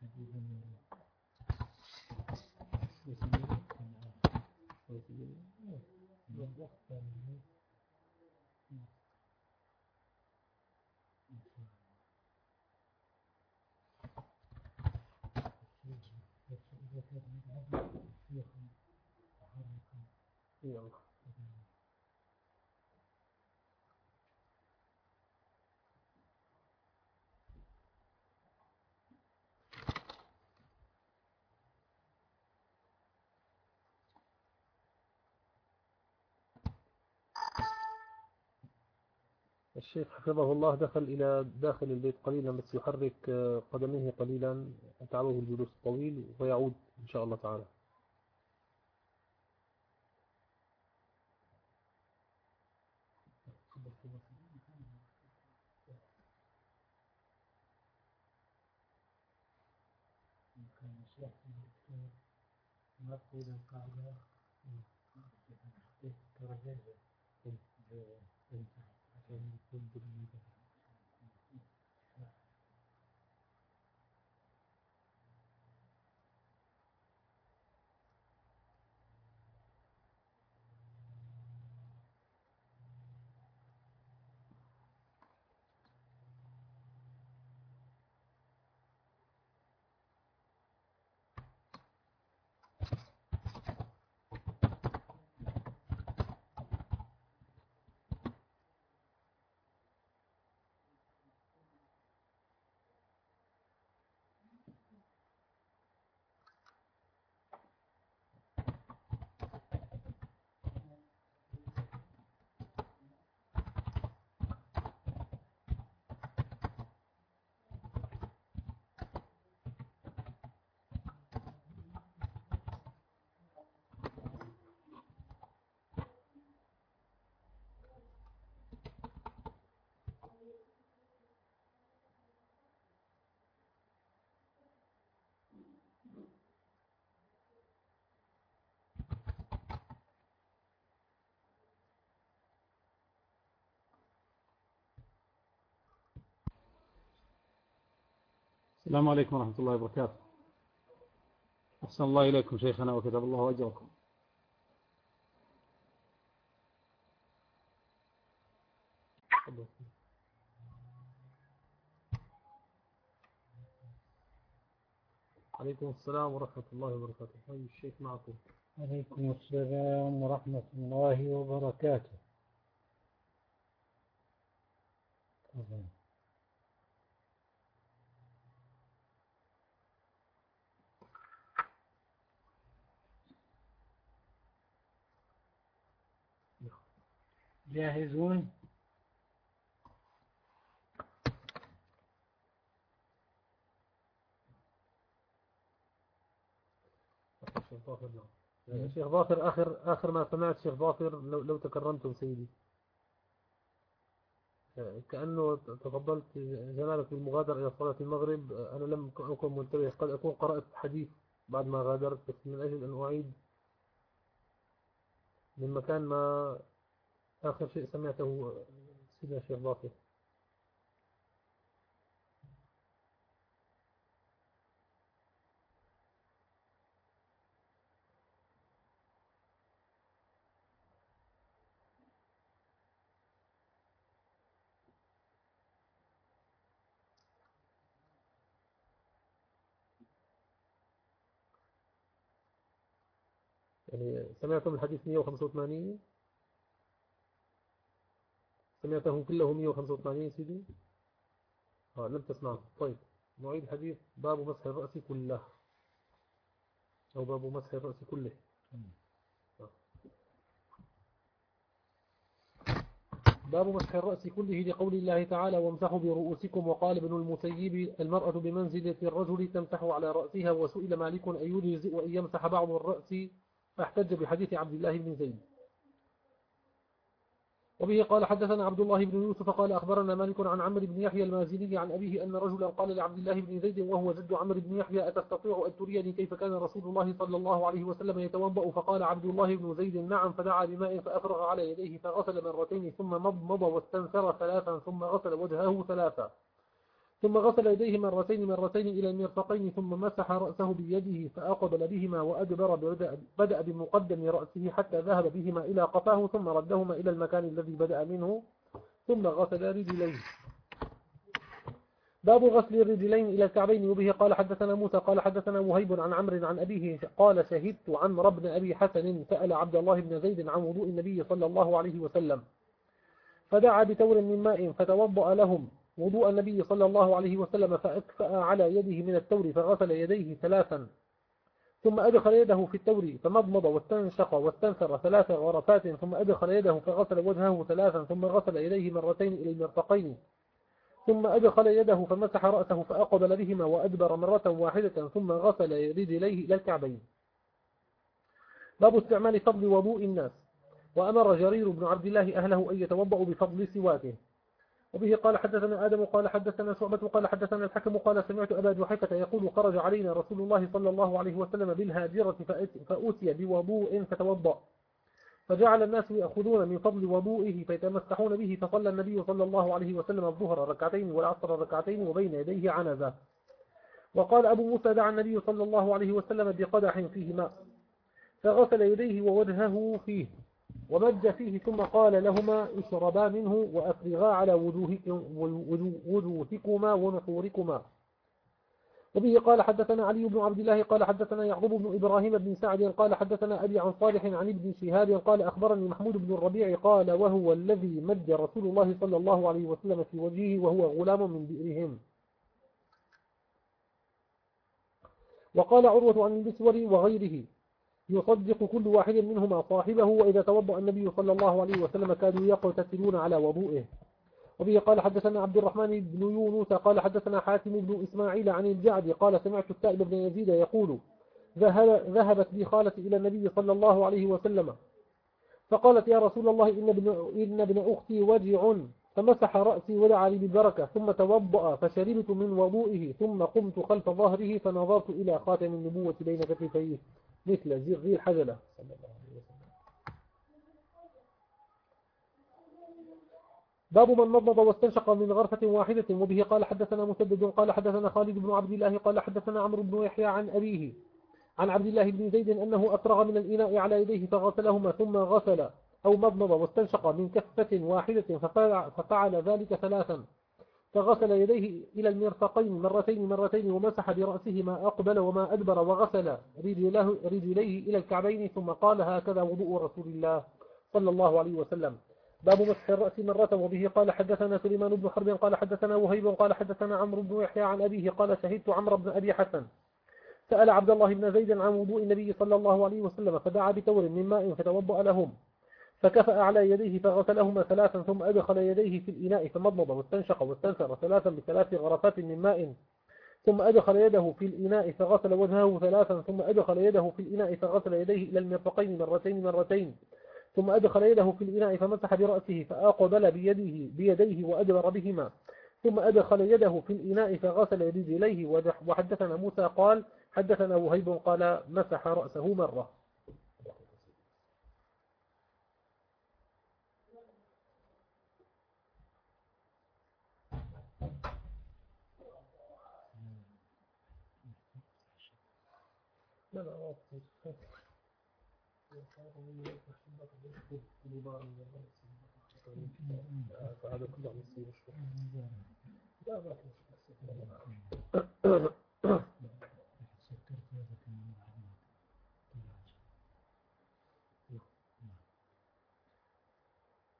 حبيبا من الوقت إذا كان العدد الشيخ حفظه الله دخل إلى داخل البيت قليلا بس يحرك قدميه قليلا تعبه الجلوس الطويل ويعود إن شاء الله تعالى. نقول القاعدة from the السلام عليكم ورحمة الله وبركاته. أحسن الله إليكم شيخنا وكتب الله أجركم. عليكم السلام ورحمة الله وبركاته. هاي الشيخ معكم. عليكم السلام ورحمة الله وبركاته طبعا. جاهزون؟ شيخ ظافر نعم. شيخ ظافر آخر آخر ما سمعت شيخ ظافر لو, لو تكرمتم سيدي. كأنه تفضلت جنابك بالمغادرة إلى صلاة المغرب. أنا لم أكن منتبه. قد أكون قرأت حديث بعد ما غادرت بس من أجل أن أعيد من مكان ما آخر شيء سمعته سيدنا الشيخ باقر يعني سمعتم الحديث 185 سمعته كله 185 سيدي آه لم تسمعه طيب نعيد الحديث باب مسح الرأس كله. أو باب مسح الرأس كله. آه. باب مسح الرأس كله لقول الله تعالى وامسحوا برؤوسكم. وقال ابن المسيب المرأة بمنزلة الرجل تمسح على رأسها. وسئل مالك أن يجزئ وأن يمسح بعض الرأس؟ فاحتج بحديث عبد الله بن زيد. وبه قال حدثنا عبد الله بن يوسف قال أخبرنا مالك عن عمرو بن يحيى المازني عن أبيه أن رجلا قال لعبد الله بن زيد وهو جد عمرو بن يحيى أتستطيع أن تريني كيف كان رسول الله صلى الله عليه وسلم يتوضأ؟ فقال عبد الله بن زيد نعم فدعا بماء فأفرغ على يديه فغسل مرتين ثم مضمض واستنثر ثلاثا ثم غسل وجهه ثلاثا. ثم غسل يديه مرتين مرتين إلى المرفقين ثم مسح رأسه بيده فأقبل بهما وأدبر بدأ بمقدم رأسه حتى ذهب بهما إلى قفاه ثم ردهما إلى المكان الذي بدأ منه ثم غسل رجليه. باب غسل الرجلين إلى الكعبين وبه. قال حدثنا موسى قال حدثنا وهيب عن عمرو عن أبيه قال شهدت عمرو بن أبي حسن سأل عبد الله بن زيد عن وضوء النبي صلى الله عليه وسلم فدعا بتور من ماء فتوضأ لهم. وضوء النبي صلى الله عليه وسلم فأكفأ على يده من التور فغسل يديه ثلاثا ثم أدخل يده في التور فمضمض واستنشق واستنثر ثلاث غرفات ثم أدخل يده فغسل وجهه ثلاثا ثم غسل يديه مرتين إلى المرفقين ثم أدخل يده فمسح رأسه فأقبل بهما وأدبر مرة واحدة ثم غسل رجليه إلى الكعبين. باب استعمال فضل وضوء الناس وأمر جرير بن عبد الله أهله أن يتوضأوا بفضل سواكه وبه قال حدثنا آدم قال حدثنا شعبة قال حدثنا الحكم قال سمعت أبا جحيفة يقول خرج علينا رسول الله صلى الله عليه وسلم بالهاجرة فأتي بوضوء فتوضأ. فجعل الناس يأخذون من فضل وضوئه فيتمسحون به فصلى النبي صلى الله عليه وسلم الظهر ركعتين والعصر ركعتين وبين يديه عنزة. وقال أبو موسى دعا النبي صلى الله عليه وسلم بقدح فيه ماء فغسل يديه ووجهه فيه. ومد فيه ثم قال لهما اشربا منه وأفرغا على وجوهكما ونحوركما. وبه قال حدثنا علي بن عبد الله قال حدثنا يعقوب بن إبراهيم بن سعد قال حدثنا أبي عن صالح عن ابن شهاب قال أخبرني محمود بن الربيع قال وهو الذي مد رسول الله صلى الله عليه وسلم في وجهه وهو غلام من بئرهم. وقال عروة عن البسور وغيره. يصدق كل واحد منهما صاحبه وإذا توضأ النبي صلى الله عليه وسلم كانوا يقتتلون على وضوئه. وبه قال حدثنا عبد الرحمن بن يونس قال حدثنا حاتم بن إسماعيل عن الجعد قال سمعت التائب بن يزيد يقول ذهبت بي خالتي إلى النبي صلى الله عليه وسلم فقالت يا رسول الله إن ابن, إن ابن أختي وجع فمسح رأسي ودعا لي بالبركة ثم توضأ فشربت من وضوئه ثم قمت خلف ظهره فنظرت إلى خاتم النبوة بين كتفيه. مثل زغ الحجلة صلى الله عليه وسلم. باب من نضض واستنشق من غرفة واحدة وبه قال حدثنا مسدد قال حدثنا خالد بن عبد الله قال حدثنا عمرو بن يحيى عن أبيه عن عبد الله بن زيد أنه أفرغ من الإناء على يديه فغسلهما ثم غسل أو مضمض واستنشق من كفة واحدة ففعل ذلك ثلاثا. فغسل يديه إلى المرفقين مرتين مرتين ومسح برأسه ما أقبل وما أدبر وغسل رجليه إلى الكعبين ثم قال هكذا وضوء رسول الله صلى الله عليه وسلم. باب مسح الرأس مرة وبه قال حدثنا سليمان بن حرب قال حدثنا وهيب قال حدثنا عمرو بن يحيى عن أبيه قال شهدت عمرو بن أبي حسن. سأل عبد الله بن زيد عن وضوء النبي صلى الله عليه وسلم فدعا بتور من ماء فتوضأ لهم. فكفأ على يديه فغسلهما ثلاثا ثم أدخل يديه في الإناء فمضمض واستنشق واستنثر ثلاثا بثلاث غرفات من ماء. ثم أدخل يده في الإناء فغسل وجهه ثلاثا ثم أدخل يده في الإناء فغسل يديه إلى المرفقين مرتين مرتين. ثم أدخل يده في الإناء فمسح برأسه فأقبل بيده بيديه وأدبر بهما. ثم أدخل يده في الإناء فغسل رجليه وحدثنا موسى قال حدثنا وهيب قال مسح رأسه مرة. لا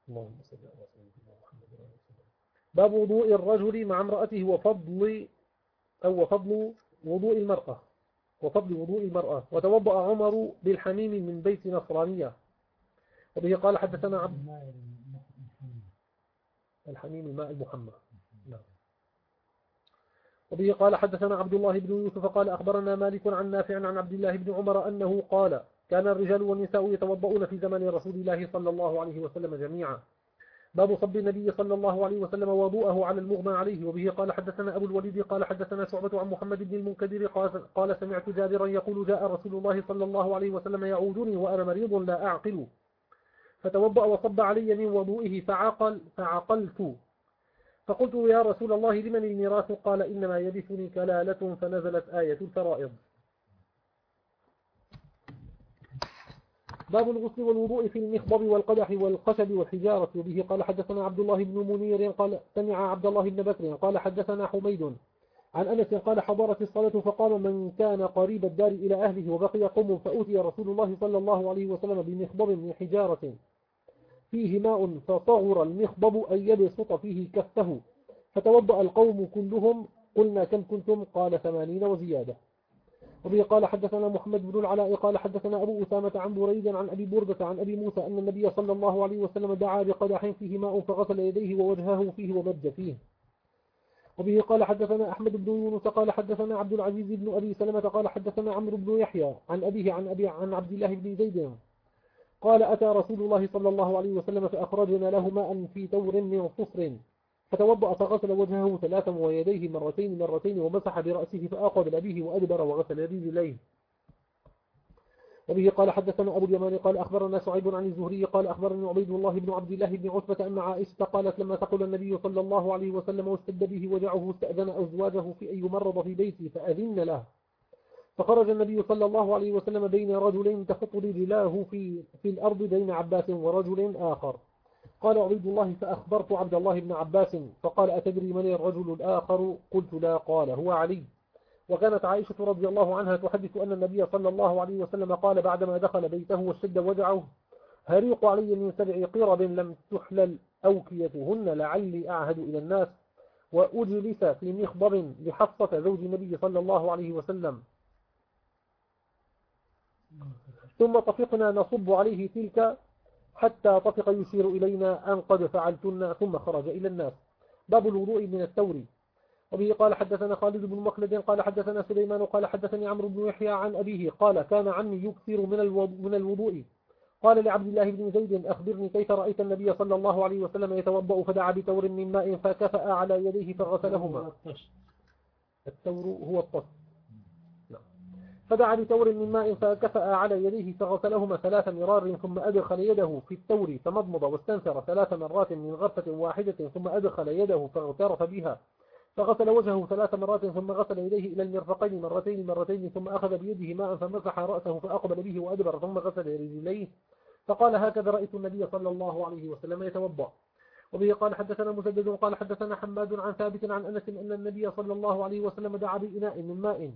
اللهم صل على سيدنا محمد باب وضوء الرجل مع امرأته وفضل أو فضل وضوء المرأة. وفضل وضوء المرأة. وتوضأ عمر بالحميم من بيت نصرانية. وبه قال حدثنا عبد الحميم الماء المحمى نعم. وبه قال حدثنا عبد الله بن يوسف قال أخبرنا مالك عن نافع عن عبد الله بن عمر أنه قال كان الرجال والنساء يتوضؤون في زمن رسول الله صلى الله عليه وسلم جميعا. باب صب النبي صلى الله عليه وسلم وضوءه على المغمى عليه وبه قال حدثنا أبو الوليد قال حدثنا شعبة عن محمد بن المنكدر قال سمعت جابرا يقول جاء رسول الله صلى الله عليه وسلم يعودني وأنا مريض لا أعقل. فتوضأ وصب علي من وضوئه فعقل فعقلت. فقلت يا رسول الله لمن الميراث؟ قال إنما يبثني كلالة فنزلت آية الفرائض. باب الغسل والوضوء في المخضب والقدح والقشب والحجارة. وبه قال حدثنا عبد الله بن منير قال سمع عبد الله بن بكر قال حدثنا حميد عن أنس قال حضرت الصلاة فقام من كان قريب الدار إلى أهله وبقي قوم فأتي رسول الله صلى الله عليه وسلم بمخضب من حجارة. فيه ماء فصغر المخضب أن يبسط فيه كفه. فتوضأ القوم كلهم. قلنا كم كنتم؟ قال ثمانين وزيادة. وبه قال حدثنا محمد بن العلاء قال حدثنا أبو أسامة عن بريد عن أبي بردة عن أبي موسى أن النبي صلى الله عليه وسلم دعا بقدح فيه ماء فغسل يديه ووجهه فيه ومد فيه. وبه قال حدثنا أحمد بن يونس قال حدثنا عبد العزيز بن أبي سلمة قال حدثنا عمرو بن يحيى عن أبيه عن أبي عن عبد الله بن زيد. قال أتى رسول الله صلى الله عليه وسلم فأخرجنا له ماء في تور من صفر فتوضأ فغسل وجهه ثلاثا ويديه مرتين مرتين ومسح برأسه فأخذ لأبيه وأدبر وغسل رجليه وبه قال حدثنا أبو اليمان قال أخبرنا سعيد عن الزهري قال أخبرني عبيد الله بن عبد الله بن عتبة أن عائشة قالت لما تقول النبي صلى الله عليه وسلم واستد به وجعه استأذن أزواجه في أن يمرض في بيتي فأذن له. فخرج النبي صلى الله عليه وسلم بين رجلين تخط رجلاه في, في الأرض بين عباس ورجل آخر. قال عبيد الله فأخبرت عبد الله بن عباس فقال أتدري من الرجل الآخر؟ قلت لا قال هو علي. وكانت عائشة رضي الله عنها تحدث أن النبي صلى الله عليه وسلم قال بعدما دخل بيته واشتد وجعه هريق علي من سبع قرب لم تحلل أوكيتهن لعلي أعهد إلى الناس وأجلس في مخضب لحفصة زوج النبي صلى الله عليه وسلم. ثم طفقنا نصب عليه تلك حتى طفق يشير إلينا أن قد فعلتن ثم خرج إلى الناس. باب الوضوء من الثور وبه قال حدثنا خالد بن مخلد قال حدثنا سليمان قال حدثني عمرو بن يحيى عن أبيه قال كان عمي يكثر من الوضوء قال لعبد الله بن زيد أخبرني كيف رأيت النبي صلى الله عليه وسلم يتوضأ فدعا بتور من ماء فكفأ على يديه فغسلهما. التور هو الطشت فدعا بتور من ماء فكفأ على يديه فغسلهما ثلاث مرار ثم أدخل يده في التور فمضمض واستنثر ثلاث مرات من غرفة واحدة ثم أدخل يده فاغترف بها. فغسل وجهه ثلاث مرات ثم غسل يديه إلى المرفقين مرتين مرتين ثم أخذ بيده ماء فمسح رأسه فأقبل به وأدبر ثم غسل رجليه. فقال هكذا رأيت النبي صلى الله عليه وسلم يتوضأ. وبه قال حدثنا مسدد قال حدثنا حماد عن ثابت عن أنس أن النبي صلى الله عليه وسلم دعا بإناء من ماء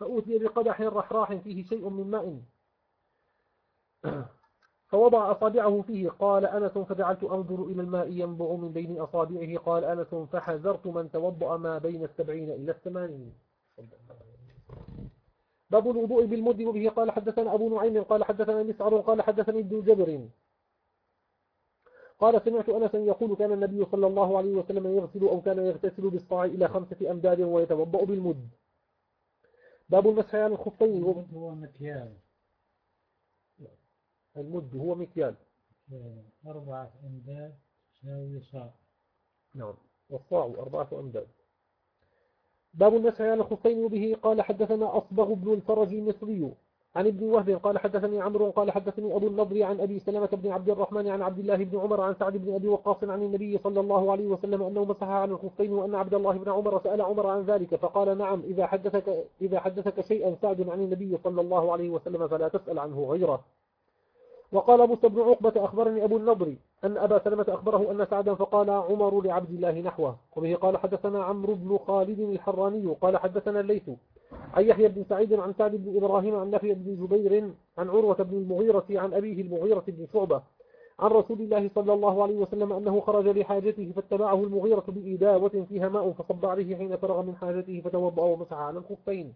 فأوتي بقدح رحراح فيه شيء من ماء. فوضع أصابعه فيه. قال أنس فجعلت أنظر إلى الماء ينبع من بين أصابعه. قال أنس فحذرت من توضأ ما بين السبعين إلى الثمانين. باب الوضوء بالمد وبه. قال حدثنا أبو نعيم قال حدثنا مسعر قال حدثني ابن جبر. قال سمعت أنسا يقول كان النبي صلى الله عليه وسلم يغسل أو كان يغتسل بالصاع إلى خمسة أمداد ويتوضأ بالمد. باب المسح على الخفين. هو مكيال. المد هو مكيال. أربعة أمداد تساوي صاع. نعم. والصاع أربعة أمداد. باب المسح على الخفين وبه قال حدثنا أصبغ بن الفرج المصري. عن ابن وهب قال حدثني عمرو قال حدثني أبو النضر عن أبي سلمة بن عبد الرحمن عن عبد الله بن عمر عن سعد بن أبي وقاص عن النبي صلى الله عليه وسلم أنه مسح على الخفين وأن عبد الله بن عمر سأل عمر عن ذلك فقال نعم إذا حدثك, إذا حدثك شيئا سعد عن النبي صلى الله عليه وسلم فلا تسأل عنه غيره. وقال موسى بن عقبة أخبرني أبو النضر أن أبا سلمة أخبره أن سعدا فقال عمر لعبد الله نحوه. وبه قال حدثنا عمرو بن خالد الحراني قال حدثنا الليث عن يحيى بن سعيد عن سعد بن إبراهيم عن نفي بن جبير عن عروة بن المغيرة عن أبيه المغيرة بن شعبة عن رسول الله صلى الله عليه وسلم أنه خرج لحاجته فاتبعه المغيرة بإداوة فيها ماء فصب عليه حين فرغ من حاجته فتوضأ ومسح على الخفين.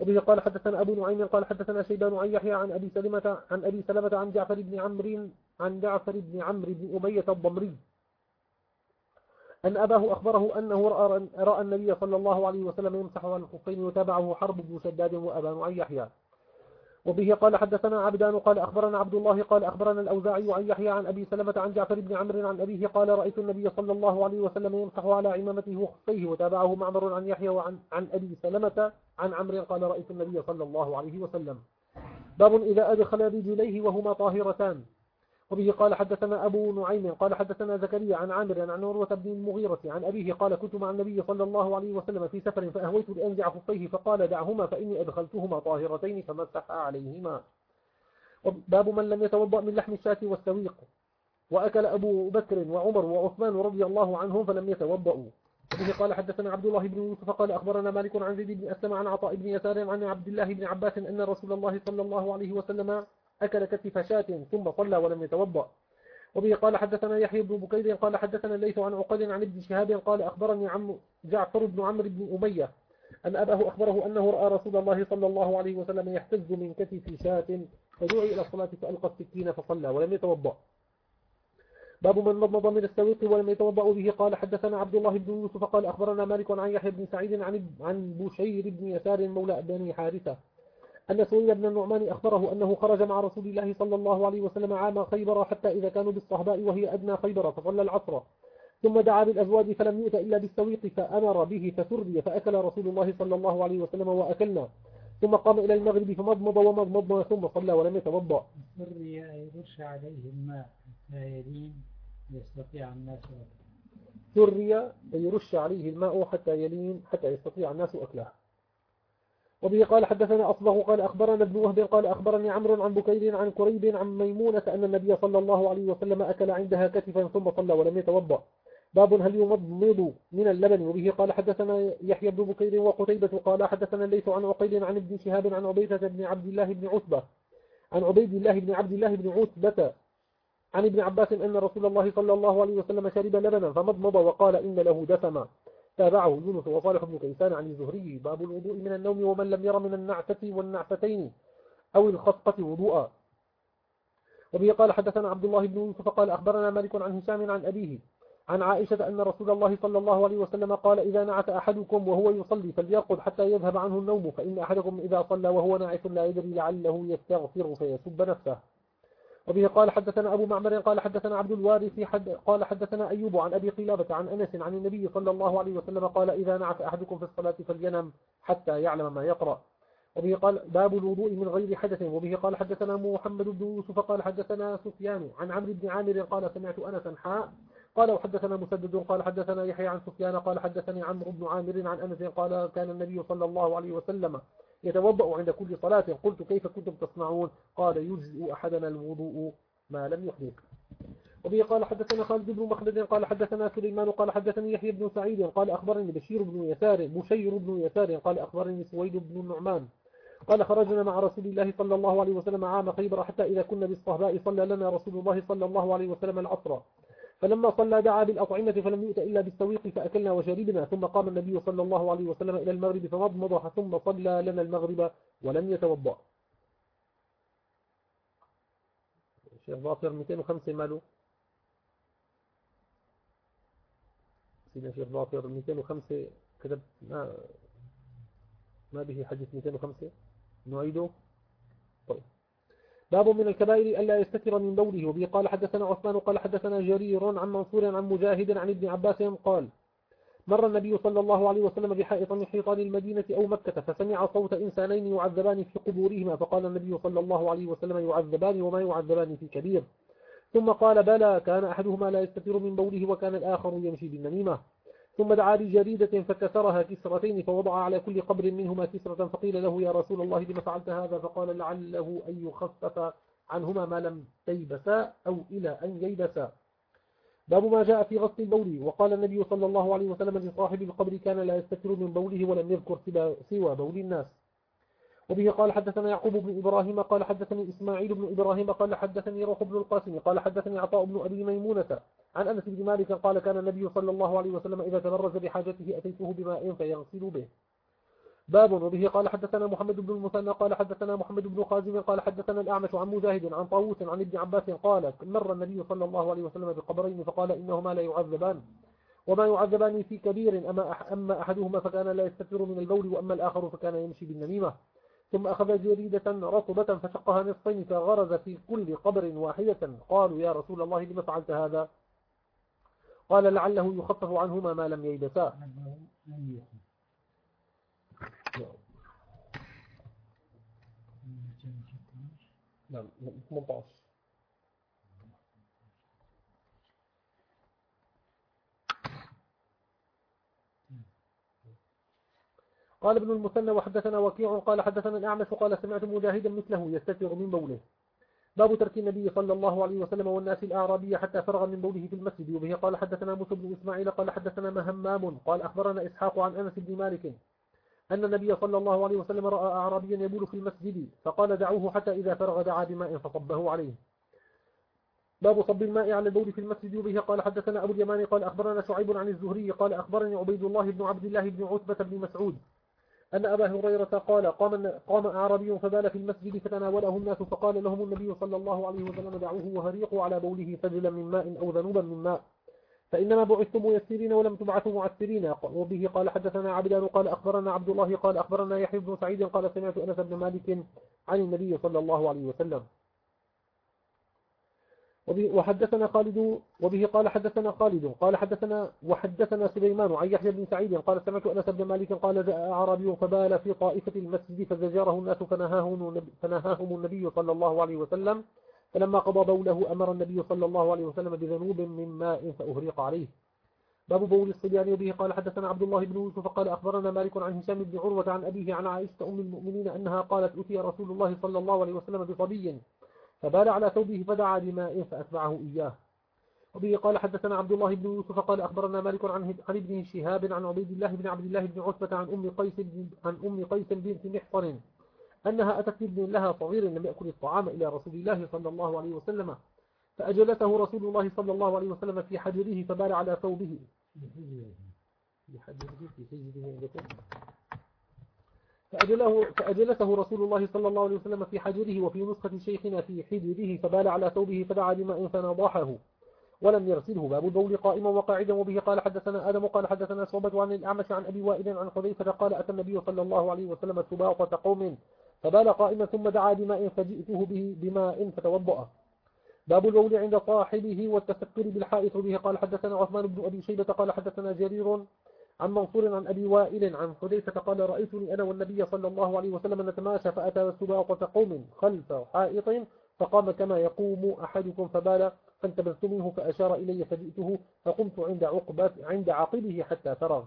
وبه قال حدثنا أبو نعيم قال حدثنا شيبان عن يحيى عن أبي سلمة عن أبي سلمة عن جعفر بن عمرو عن جعفر بن عمرو بن أمية الضمري. أن أباه أخبره أنه رأى, رأى النبي صلى الله عليه وسلم يمسح على الخفين وتابعه حرب بن شداد وأبان عن يحيى. وبه قال حدثنا عبدان قال أخبرنا عبد الله قال أخبرنا الأوزاعي عن يحيى عن أبي سلمة عن جعفر بن عمرو عن أبيه قال رأيت النبي صلى الله عليه وسلم يمسح على عمامته وخفيه وتابعه معمر عن يحيى وعن عن أبي سلمة عن عمرو قال رأيت النبي صلى الله عليه وسلم. باب إذا أدخل رجليه وهما طاهرتان. وبه قال حدثنا أبو نعيم قال حدثنا زكريا عن عامر عن عروة بن المغيرة عن أبيه قال كنت مع النبي صلى الله عليه وسلم في سفر فأهويت لأنزع خفيه فقال دعهما فإني أدخلتهما طاهرتين فمسح عليهما. باب من لم يتوضأ من لحم الشاة والسويق وأكل أبو بكر وعمر وعثمان رضي الله عنهم فلم يتوضأوا. وبه قال حدثنا عبد الله بن يوسف قال أخبرنا مالك عن زيد بن أسلم عن عطاء بن يسار عن عبد الله بن عباس أن رسول الله صلى الله عليه وسلم أكل كتف شاة ثم صلى ولم يتوضأ. وبه قال حدثنا يحيى بن بكير قال حدثنا الليث عن عقد عن ابن شهاب قال أخبرني عم جعفر بن عمرو بن أمية أن أباه أخبره أنه رأى رسول الله صلى الله عليه وسلم يحتز من كتف شاة فدعي إلى الصلاة فألقى السكين فصلى ولم يتوضأ. باب من مضمض من السويق ولم يتوضأ به قال حدثنا عبد الله بن يوسف قال أخبرنا مالك عن يحيى بن سعيد عن عن بشير بن يسار مولى بني حارثة أن سويد بن النعمان أخبره أنه خرج مع رسول الله صلى الله عليه وسلم عام خيبر حتى إذا كانوا بالصهباء وهي أدنى خيبر فصلى العصر. ثم دعا بالأزواج فلم يؤت إلا بالسويق فأمر به فسري فأكل رسول الله صلى الله عليه وسلم وأكلنا. ثم قام إلى المغرب فمضمض ومضمض ثم صلى ولم يتوضأ. سري يرش عليه الماء حتى يلين يستطيع الناس سري يرش عليه الماء حتى يلين حتى يستطيع الناس أكله. وبه قال حدثنا أصبغ قال أخبرنا ابن وهب قال أخبرني عمرو عن بكير عن كريب عن ميمونة أن النبي صلى الله عليه وسلم أكل عندها كتفا ثم صلى ولم يتوضأ. باب هل يمضمض من اللبن؟ وبه قال حدثنا يحيى بن بكير وقتيبة قال حدثنا الليث عن عقيل عن ابن شهاب عن عبيدة بن عبد الله بن عتبة عن عبيد الله بن عبد الله بن عتبة عن ابن عباس أن رسول الله صلى الله عليه وسلم شرب لبنا فمضمض وقال إن له دسما تابعه يونس وصالح بن كيسان عن الزهري باب الوضوء من النوم ومن لم ير من النعسة والنعستين أو الخطة وضوءا. وبه قال حدثنا عبد الله بن يوسف قال أخبرنا مالك عن هشام عن أبيه عن عائشة أن رسول الله صلى الله عليه وسلم قال إذا نعت أحدكم وهو يصلي فليرقد حتى يذهب عنه النوم فإن أحدكم إذا صلى وهو ناعس لا يدري لعله يستغفر فيسب نفسه. وبه قال حدثنا أبو معمر قال حدثنا عبد الوارث حد قال حدثنا أيوب عن أبي قلابة عن أنس عن النبي صلى الله عليه وسلم قال إذا نعت أحدكم في الصلاة فلينم حتى يعلم ما يقرأ. وبه قال باب الوضوء من غير حدث. وبه قال حدثنا محمد بن يوسف قال حدثنا سفيان عن عمرو بن عامر قال سمعت أنسا حاء قال وحدثنا مسدد قال حدثنا يحيى عن سفيان قال حدثني عمرو بن عامر عن أنس قال كان النبي صلى الله عليه وسلم يتوضأ عند كل صلاة. قلت كيف كنتم تصنعون؟ قال يجزئ أحدنا الوضوء ما لم يحدث. وبه قال حدثنا خالد بن مخلد قال حدثنا سليمان قال حدثني يحيى بن سعيد قال أخبرني بشير بن يسار بشير بن يسار قال أخبرني سويد بن النعمان قال خرجنا مع رسول الله صلى الله عليه وسلم عام خيبر حتى إذا كنا بالصهباء صلى لنا رسول الله صلى الله عليه وسلم العصر. فلما صلى دعا بالأطعمة فلم يؤت إلا بالسويق فأكلنا وشربنا ثم قام النبي صلى الله عليه وسلم إلى المغرب فمضمض ثم صلى لنا المغرب ولم يتوضأ. شيخ باطر 205 ماله؟ سيدنا شيخ باطر 205 كتب ما ما به حديث 205 نعيده؟ طيب. باب من الكبائر ألا يستتر من بوله وبه قال حدثنا عثمان قال حدثنا جرير عن منصور عن مجاهد عن ابن عباس قال مر النبي صلى الله عليه وسلم بحائط من حيطان المدينة أو مكة فسمع صوت إنسانين يعذبان في قبورهما فقال النبي صلى الله عليه وسلم يعذبان وما يعذبان في كبير. ثم قال بلى كان أحدهما لا يستتر من بوله وكان الآخر يمشي بالنميمة. ثم دعا بجريدة فكسرها كسرتين فوضع على كل قبر منهما كسرة فقيل له يا رسول الله لما فعلت هذا؟ فقال لعله أن يخفف عنهما ما لم تيبسا أو إلى أن ييبسا باب ما جاء في غسل البول. وقال النبي صلى الله عليه وسلم لصاحب القبر كان لا يستتر من بوله ولم يذكر سوى بول الناس. وبه قال حدثنا يعقوب بن إبراهيم قال حدثني إسماعيل بن إبراهيم قال حدثني روح بن القاسم قال حدثني عطاء بن أبي ميمونة عن أنس بن مالك قال كان النبي صلى الله عليه وسلم إذا تبرز بحاجته أتيته بماء فيغسل به. باب وبه قال حدثنا محمد بن المثنى قال حدثنا محمد بن خازم قال حدثنا الأعمش عن مجاهد عن طاووس عن ابن عباس قال مر النبي صلى الله عليه وسلم بقبرين فقال إنهما لا يعذبان. وما يعذبان في كبير أما, أحدهما فكان لا يستتر من البول وأما الآخر فكان يمشي بالنميمة. ثم أخذ جريدة رطبة فشقها نصفين فغرز في كل قبر واحدة. قالوا يا رسول الله لما فعلت هذا؟ قال لعله يخفف عنهما ما لم ييبسا نعم 18 قال ابن المثنى وحدثنا وكيع قال حدثنا الأعمش قال سمعت مجاهدا مثله يستتر من بوله. باب ترك النبي صلى الله عليه وسلم والناس الأعرابية حتى فرغ من بوله في المسجد وبه قال حدثنا موسى بن إسماعيل قال حدثنا مهمام قال أخبرنا إسحاق عن أنس بن مالك أن النبي صلى الله عليه وسلم رأى أعرابيا يبول في المسجد فقال دعوه حتى إذا فرغ دعا بماء فصبه عليه. باب صب الماء على البول في المسجد وبه قال حدثنا أبو اليمان قال أخبرنا شعيب عن الزهري قال أخبرني عبيد الله بن عبد الله بن عتبة بن مسعود أن أبا هريرة قال قام, قام أعرابي فبال في المسجد فتناوله الناس فقال لهم النبي صلى الله عليه وسلم دعوه وهريقوا على بوله فجلا من ماء أو ذنوبا من ماء. فإنما بعثتم ميسرين ولم تبعثوا معسرين. وبه قال حدثنا عبدان قال أخبرنا عبد الله قال أخبرنا يحيى بن سعيد قال سمعت أنس بن مالك عن النبي صلى الله عليه وسلم. وحدثنا خالد وبه قال حدثنا خالد قال حدثنا وحدثنا سليمان عن يحيى بن سعيد قال سمعت أنس بن مالك قال جاء أعرابي فبال في طائفة المسجد فزجره الناس فنهاهم, فنهاهم النبي صلى الله عليه وسلم فلما قضى بوله أمر النبي صلى الله عليه وسلم بذنوب من ماء فأهريق عليه. باب بول الصبيان وبه قال حدثنا عبد الله بن يوسف قال أخبرنا مالك عن هشام بن عروة عن أبيه عن عائشة أم المؤمنين أنها قالت أتي رسول الله صلى الله عليه وسلم بصبي. فبال على ثوبه فدعا بماء فأتبعه إياه. وبه قال حدثنا عبد الله بن يوسف قال أخبرنا مالك عن عن ابن شهاب عن عبيد الله بن عبد الله بن عتبة عن أم قيس عن أم قيس بنت محصن أنها أتت بابن لها صغير لم يأكل الطعام إلى رسول الله صلى الله عليه وسلم فأجلسه رسول الله صلى الله عليه وسلم في حجره فبال على ثوبه. في حجره؟ في سجده عندكم؟ فأجله فأجلسه رسول الله صلى الله عليه وسلم في حجره وفي نسخة شيخنا في حجره فبال على ثوبه فدعا بماء فنضاحه ولم يرسله. باب البول قائما وقاعدا وبه قال حدثنا آدم قال حدثنا صوبة عن الأعمش عن أبي وائل عن حذيفة قال أتى النبي صلى الله عليه وسلم سباطة قوم فبال قائما ثم دعا بماء فجئته به بماء فتوضأ. باب البول عند صاحبه والتسكر بالحائط به قال حدثنا عثمان بن أبي شيبة قال حدثنا جرير عن منصور عن أبي وائل عن حذيفة قال رأيتني أنا والنبي صلى الله عليه وسلم نتماشى فأتى سباطة قوم خلف حائط فقام كما يقوم أحدكم فبال فانتبذت منه فأشار إلي فجئته فقمت عند عقبة عند عقبه حتى فرغ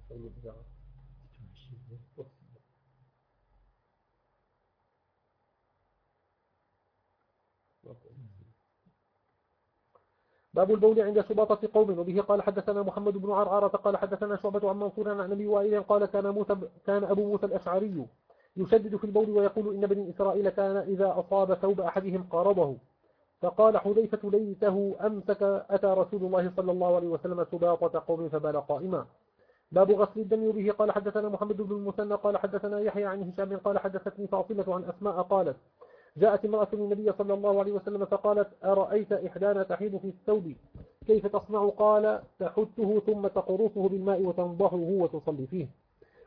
باب البول عند سباطة قوم وبه قال حدثنا محمد بن عرعرة قال حدثنا شعبة عن منصور عن أبي وائل قال كان, موسى كان أبو موسى الأشعري يشدد في البول ويقول إن بني إسرائيل كان إذا أصاب ثوب أحدهم قارضه فقال حذيفة ليته أمسك أتى رسول الله صلى الله عليه وسلم سباطة قوم فبال قائما. باب غسل الدم. وبه قال حدثنا محمد بن المثنى قال حدثنا يحيى عن هشام قال حدثتني فاطمة عن أسماء قالت جاءت امرأة النبي صلى الله عليه وسلم فقالت أرأيت إحدانا تحيد في الثوب؟ كيف تصنع؟ قال تحته ثم تقرصه بالماء وتنضحه وتصلي فيه.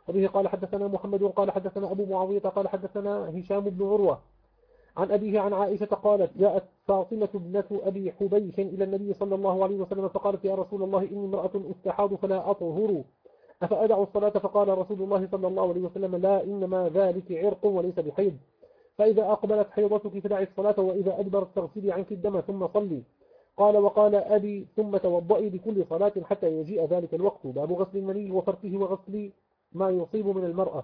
وبه قال حدثنا محمد قال حدثنا أبو معاوية قال حدثنا هشام بن عروة. عن أبيه عن عائشة قالت جاءت فاطمة ابنة أبي حبيش إلى النبي صلى الله عليه وسلم فقالت يا رسول الله إني امرأة استحاض فلا أطهر. أفأدع الصلاة؟ فقال رسول الله صلى الله عليه وسلم لا إنما ذلك عرق وليس بحيض. فإذا أقبلت حيضتك فدعي الصلاة وإذا أدبرت تغسلي عنك الدم ثم صلي. قال وقال أبي ثم توضئي لكل صلاة حتى يجيء ذلك الوقت. باب غسل المني وفرقه وغسل ما يصيب من المرأة.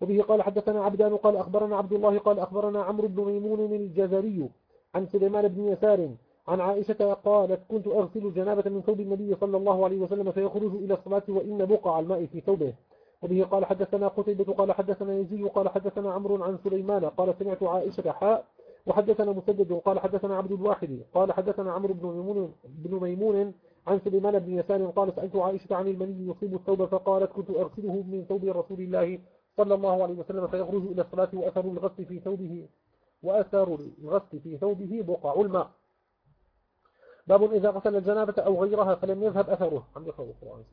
وبه قال حدثنا عبدان قال أخبرنا عبد الله قال أخبرنا عمرو بن ميمون الجزري عن سليمان بن يسار عن عائشة قالت كنت أغسل الجنابة من ثوب النبي صلى الله عليه وسلم فيخرج إلى الصلاة وإن بقع الماء في ثوبه. وبه قال حدثنا قتيبة قال حدثنا يزيد قال حدثنا عمرو عن سليمان قال سمعت عائشة حاء وحدثنا مسدد قال حدثنا عبد الواحد قال حدثنا عمرو بن ميمون بن ميمون عن سليمان بن يسار قال سألت عائشة عن المني يصيب الثوب فقالت كنت أغسله من ثوب رسول الله صلى الله عليه وسلم فيخرج إلى الصلاة وأثر الغسل في ثوبه وأثر الغسل في ثوبه بقع الماء. باب إذا غسل الجنابة أو غيرها فلم يذهب أثره. عم يقرأ القرآن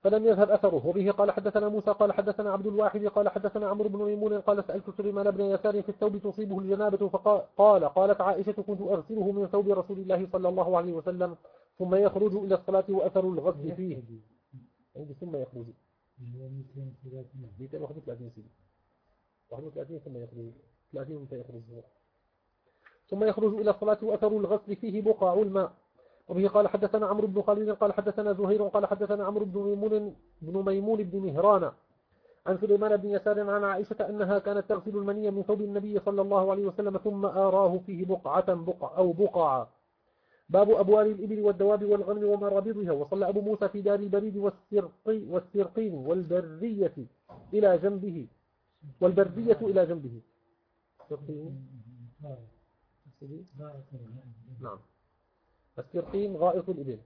فلم يذهب أثره. وبه قال حدثنا موسى قال حدثنا عبد الواحد قال حدثنا عمرو بن ميمون قال سألت سليمان بن يسار في الثوب تصيبه الجنابة فقال قالت عائشة كنت أغسله من ثوب رسول الله صلى الله عليه وسلم ثم يخرج إلى الصلاة وأثر الغسل فيه. عندي ثم يخرج. 231 سيدي 31 ثم يخرج. 30 ثم يخرج. ثم يخرج إلى الصلاة وأثر الغسل فيه بقع الماء. وبه قال حدثنا عمرو بن خالد قال حدثنا زهير قال حدثنا عمرو بن ميمون بن ميمون بن مهران عن سليمان بن يسار عن عائشة أنها كانت تغسل المنية من ثوب النبي صلى الله عليه وسلم ثم آراه فيه بقعة بقع أو بقعة باب أبوال الإبل والدواب والغنم ومرابضها وصلى أبو موسى في دار البريد والسرقي والسرقين والبرية إلى جنبه. والبرية إلى جنبه. نعم. السرقين غائط الإبل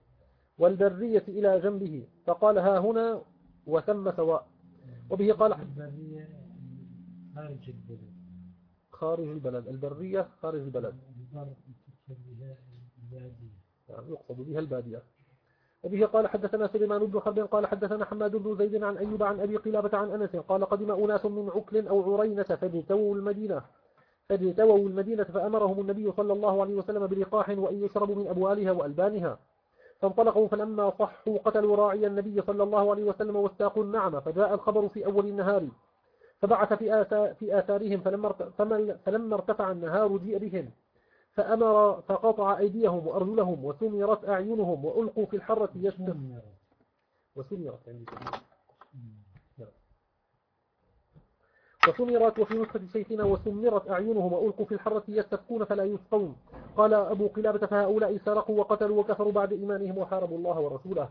والبرية إلى جنبه فقال ها هنا وثم سواء. وبه قال البرية خارج البلد. خارج البلد. البرية خارج البلد. يعني يقصد بها البادية. وبه قال حدثنا سليمان بن حرب قال حدثنا حماد بن زيد عن أيوب عن أبي قلابة عن أنس قال قدم أناس من عكل أو عرينة فاجتووا المدينة. فاجتووا المدينة فأمرهم النبي صلى الله عليه وسلم بلقاح وأن يشربوا من أبوالها وألبانها. فانطلقوا فلما صحوا قتلوا راعي النبي صلى الله عليه وسلم واستاقوا النعمة فجاء الخبر في أول النهار. فبعث في, في آثارهم فلما فلما ارتفع النهار جيء بهم. فأمر فقطع أيديهم وأرجلهم وسمرت أعينهم وألقوا في الحرة يشتم. وسمرت عندي وسمرت وفي نسخة شيخنا وسمرت أعينهم وألقوا في الحرة يستبقون فلا يسقون. قال أبو قلابة فهؤلاء سرقوا وقتلوا وكفروا بعد إيمانهم وحاربوا الله ورسوله.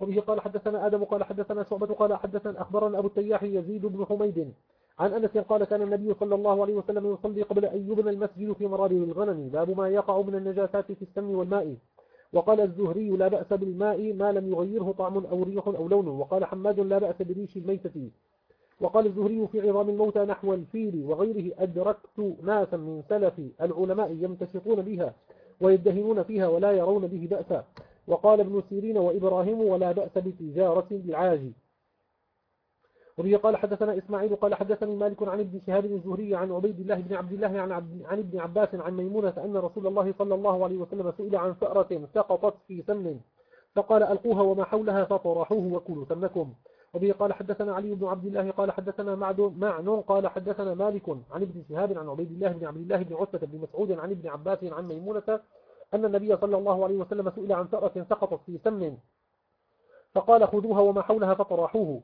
وبه قال حدثنا آدم قال حدثنا شعبة قال حدثنا أخبرنا أبو التياح يزيد بن حميد. عن أنس قال كان النبي صلى الله عليه وسلم يصلي قبل أن يبنى المسجد في مرابع الغنم. باب ما يقع من النجاسات في السمن والماء. وقال الزهري لا بأس بالماء ما لم يغيره طعم أو ريح أو لون. وقال حماد لا بأس بريش الميتة. وقال الزهري في عظام الموتى نحو الفيل وغيره أدركت ناسا من سلف العلماء يمتشطون بها ويدهنون فيها ولا يرون به بأسا. وقال ابن سيرين وإبراهيم ولا بأس بتجارة العاجي وبه قال حدثنا إسماعيل قال حدثني مالك عن ابن شهاب الزهري عن عبيد الله بن عبد الله عن, عن ابن عباس عن ميمونة أن رسول الله صلى الله عليه وسلم سئل عن فأرة سقطت في سمن فقال ألقوها وما حولها فطرحوه وكلوا سمنكم وبه قال حدثنا علي بن عبد الله قال حدثنا معن قال حدثنا مالك عن ابن شهاب عن عبيد الله بن عبد الله بن عتبة بن مسعود عن ابن عباس عن ميمونة أن النبي صلى الله عليه وسلم سئل عن فأرة سقطت في سمن فقال خذوها وما حولها فطرحوه.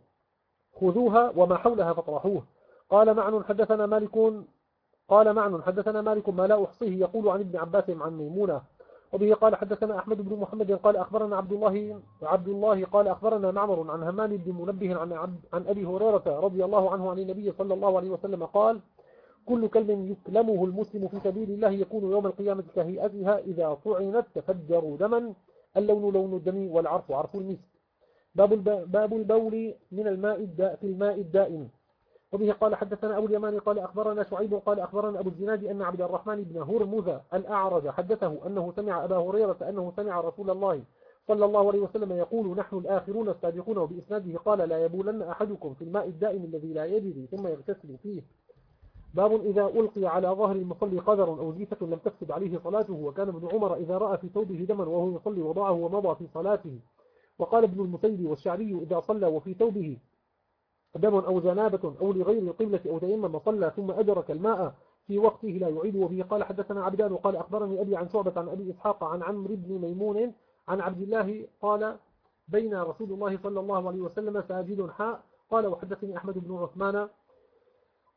خذوها وما حولها فاطرحوه قال معن حدثنا مالك قال معن حدثنا مالك ما لا أحصيه يقول عن ابن عباس عن ميمونة وبه قال حدثنا أحمد بن محمد قال أخبرنا عبد الله عبد الله قال أخبرنا معمر عن همام بن منبه عن عن أبي هريرة رضي الله عنه عن النبي صلى الله عليه وسلم قال كل كلب يكلمه المسلم في سبيل الله يكون يوم القيامة كهيئتها إذا طعنت تفجر دما اللون لون الدم والعرف عرف المسك. باب البول من الماء الداء في الماء الدائم. وبه قال حدثنا أبو اليمان قال أخبرنا شعيب قال أخبرنا أبو الزناد أن عبد الرحمن بن هرمز الأعرج حدثه أنه سمع أبا هريرة أنه سمع رسول الله صلى الله عليه وسلم يقول نحن الآخرون السابقون وبإسناده قال لا يبولن أحدكم في الماء الدائم الذي لا يجري ثم يغتسل فيه. باب إذا ألقي على ظهر المصلي قدر أو جيفة لم تفسد عليه صلاته وكان ابن عمر إذا رأى في ثوبه دما وهو يصلي وضعه ومضى في صلاته. وقال ابن المسيب والشعري إذا صلى وفي ثوبه دم أو جنابة أو لغير القبلة أو تيمم صلى ثم أدرك الماء في وقته لا يعيد. وبه قال حدثنا عبدان وقال أخبرني أبي عن شعبة عن أبي إسحاق عن عمرو بن ميمون عن عبد الله قال بين رسول الله صلى الله عليه وسلم ساجد حاء. قال وحدثني أحمد بن عثمان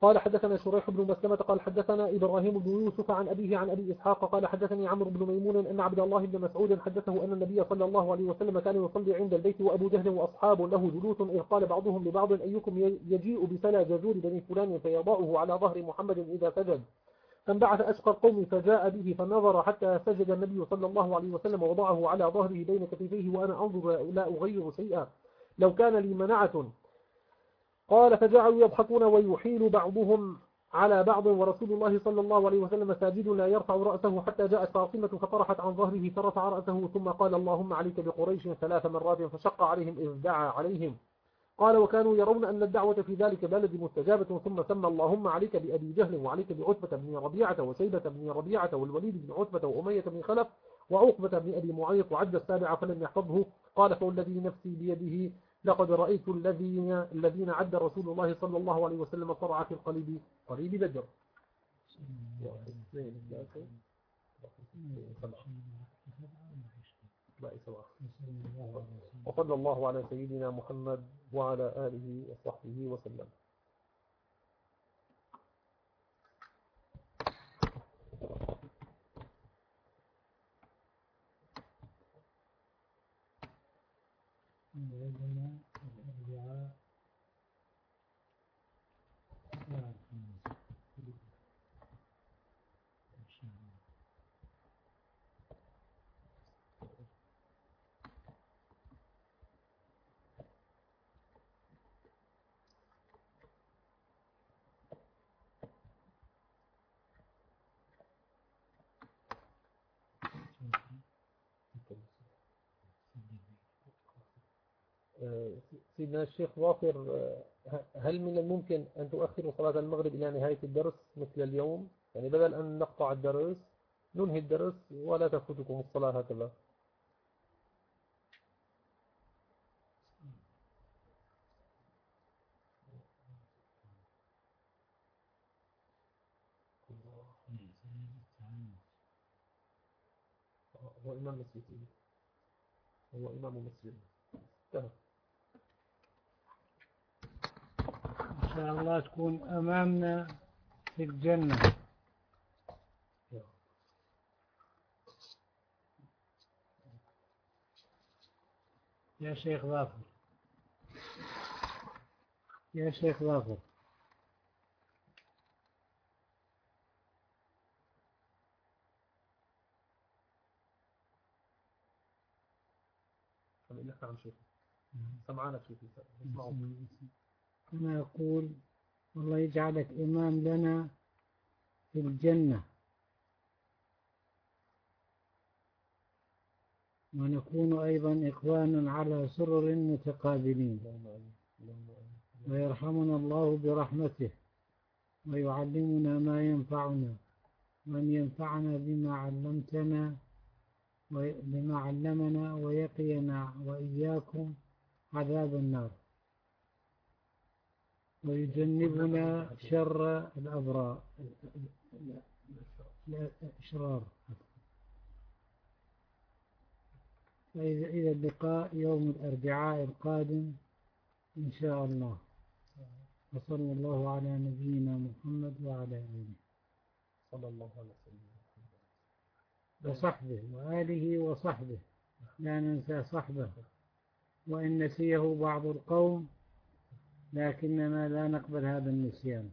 قال حدثنا شريح بن مسلمة قال حدثنا إبراهيم بن يوسف عن أبيه عن أبي إسحاق قال حدثني عمرو بن ميمون أن عبد الله بن مسعود حدثه أن النبي صلى الله عليه وسلم كان يصلي عند البيت وأبو جهل وأصحاب له جلوس إذ قال بعضهم لبعض أيكم يجيء بسلا جزور بني فلان فيضعه على ظهر محمد إذا سجد. فانبعث أشقى القوم فجاء به فنظر حتى سجد النبي صلى الله عليه وسلم ووضعه على ظهره بين كتفيه وأنا أنظر لا أغير شيئا. لو كان لي منعة قال فجعلوا يضحكون ويحيل بعضهم على بعض ورسول الله صلى الله عليه وسلم ساجد لا يرفع رأسه حتى جاءت فاطمة فطرحت عن ظهره فرفع رأسه ثم قال اللهم عليك بقريش ثلاث مرات فشق عليهم إذ دعا عليهم. قال وكانوا يرون أن الدعوة في ذلك بلد مستجابة ثم سمى اللهم عليك بأبي جهل وعليك بعتبة بن ربيعة وشيبة بن ربيعة والوليد بن عتبة وأمية بن خلف وعقبة بن أبي معيط وعد السابع فلم يحفظه. قال فوالذي نفسي بيده لقد رأيت الذين الذين عد رسول الله صلى الله عليه وسلم صرع في القليب قريب بدر. وصلى الله على سيدنا محمد وعلى آله وصحبه وسلم. عندنا الأربعاء الساعة الخامسة إن شاء الله سيدنا الشيخ ظافر هل من الممكن أن تؤخروا صلاة المغرب إلى نهاية الدرس مثل اليوم؟ يعني بدل أن نقطع الدرس ننهي الدرس ولا تفوتكم الصلاة هكذا. هو إمام مسجد. هو إمام مسجد. انتهى شاء الله تكون أمامنا في الجنة. يا شيخ ظافر يا شيخ ظافر لك عن شيخ. سمعانك شيخ. اسمعوا. أنا أقول الله يجعلك إمام لنا في الجنة. ونكون أيضا إخوانا على سرر متقابلين. ويرحمنا الله برحمته ويعلمنا ما ينفعنا وأن ينفعنا بما علمتنا بما علمنا ويقينا وإياكم عذاب النار. ويجنبنا شر الأبرار. الأشرار فإذا إذا اللقاء يوم الأربعاء القادم إن شاء الله. وصلى الله على نبينا محمد وعلى آله. صلى الله عليه وسلم وصحبه وآله وصحبه. لا ننسى صحبه. وإن نسيه بعض القوم لكننا لا نقبل هذا النسيان.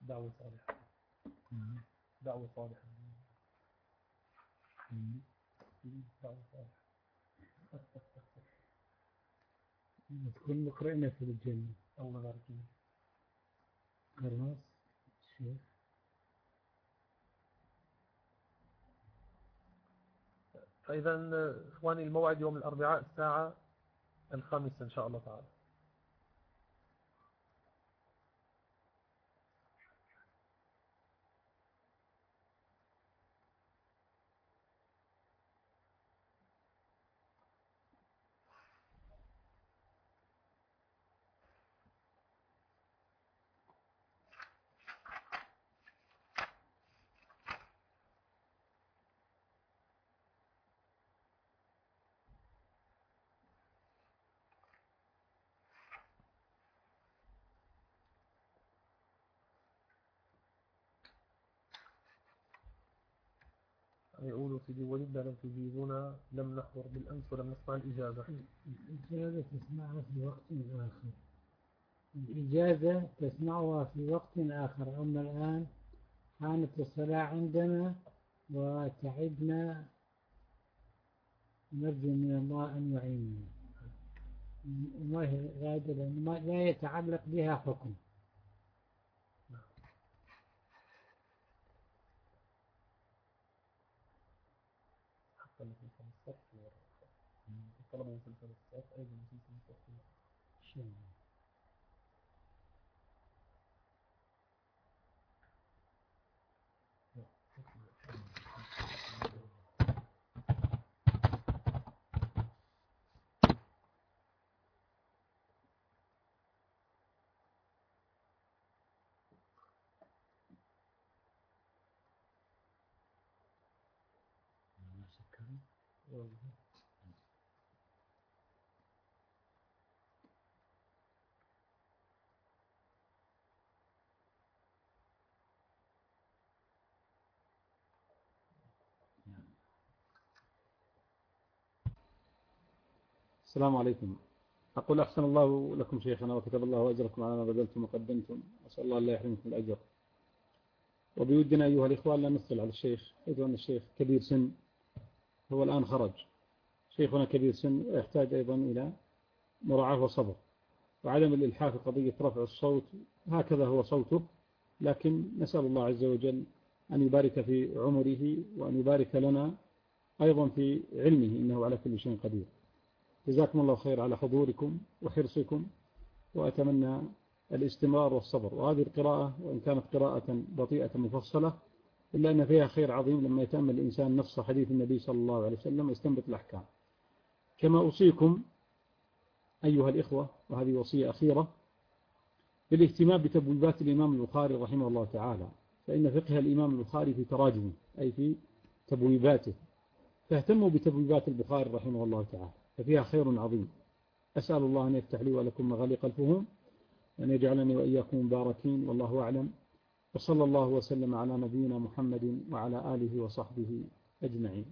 دعوة صالحة دعوة صالحة دعوة صالحة تكون مقرئنا في الجنة. الله بارك فيك. قرناص الشيخ فإذا إخواني الموعد يوم الأربعاء الساعة الخامسة إن شاء الله تعالى. يقولوا سيدي ولدنا لم تجيبونا لم نحضر بالأمس ولم نسمع الإجابة الإجابة تسمعها في وقت آخر. الإجازة تسمعها في وقت آخر. أما الآن كانت الصلاة عندنا وتعبنا. نرجو من الله أن يعيننا. غادة لا يتعلق بها حكم طلب من الصف طلب من الصف أيضا من الصف شيء السلام عليكم. أقول أحسن الله لكم شيخنا وكتب الله أجركم على ما بذلتم وقدمتم. أسأل الله لا يحرمكم الأجر. وبودنا أيها الإخوان لا نثقل على الشيخ. حيث أن الشيخ كبير سن هو الآن خرج. شيخنا كبير سن ويحتاج أيضا إلى مراعاة وصبر وعدم الإلحاح في قضية رفع الصوت. هكذا هو صوته. لكن نسأل الله عز وجل أن يبارك في عمره وأن يبارك لنا أيضا في علمه إنه على كل شيء قدير. جزاكم الله خير على حضوركم وحرصكم وأتمنى الاستمرار والصبر. وهذه القراءة وإن كانت قراءة بطيئة مفصلة إلا أن فيها خير عظيم لما يتأمل الإنسان نفس حديث النبي صلى الله عليه وسلم ويستنبط الأحكام. كما أوصيكم أيها الإخوة وهذه وصية أخيرة بالاهتمام بتبويبات الإمام البخاري رحمه الله تعالى. فإن فقه الإمام البخاري في تراجمه أي في تبويباته فاهتموا بتبويبات البخاري رحمه الله تعالى. ففيها خير عظيم. أسأل الله أن يفتح لي ولكم مغاليق الفهوم وأن يجعلني وإياكم مباركين والله أعلم. وصلى الله وسلم على نبينا محمد وعلى آله وصحبه أجمعين.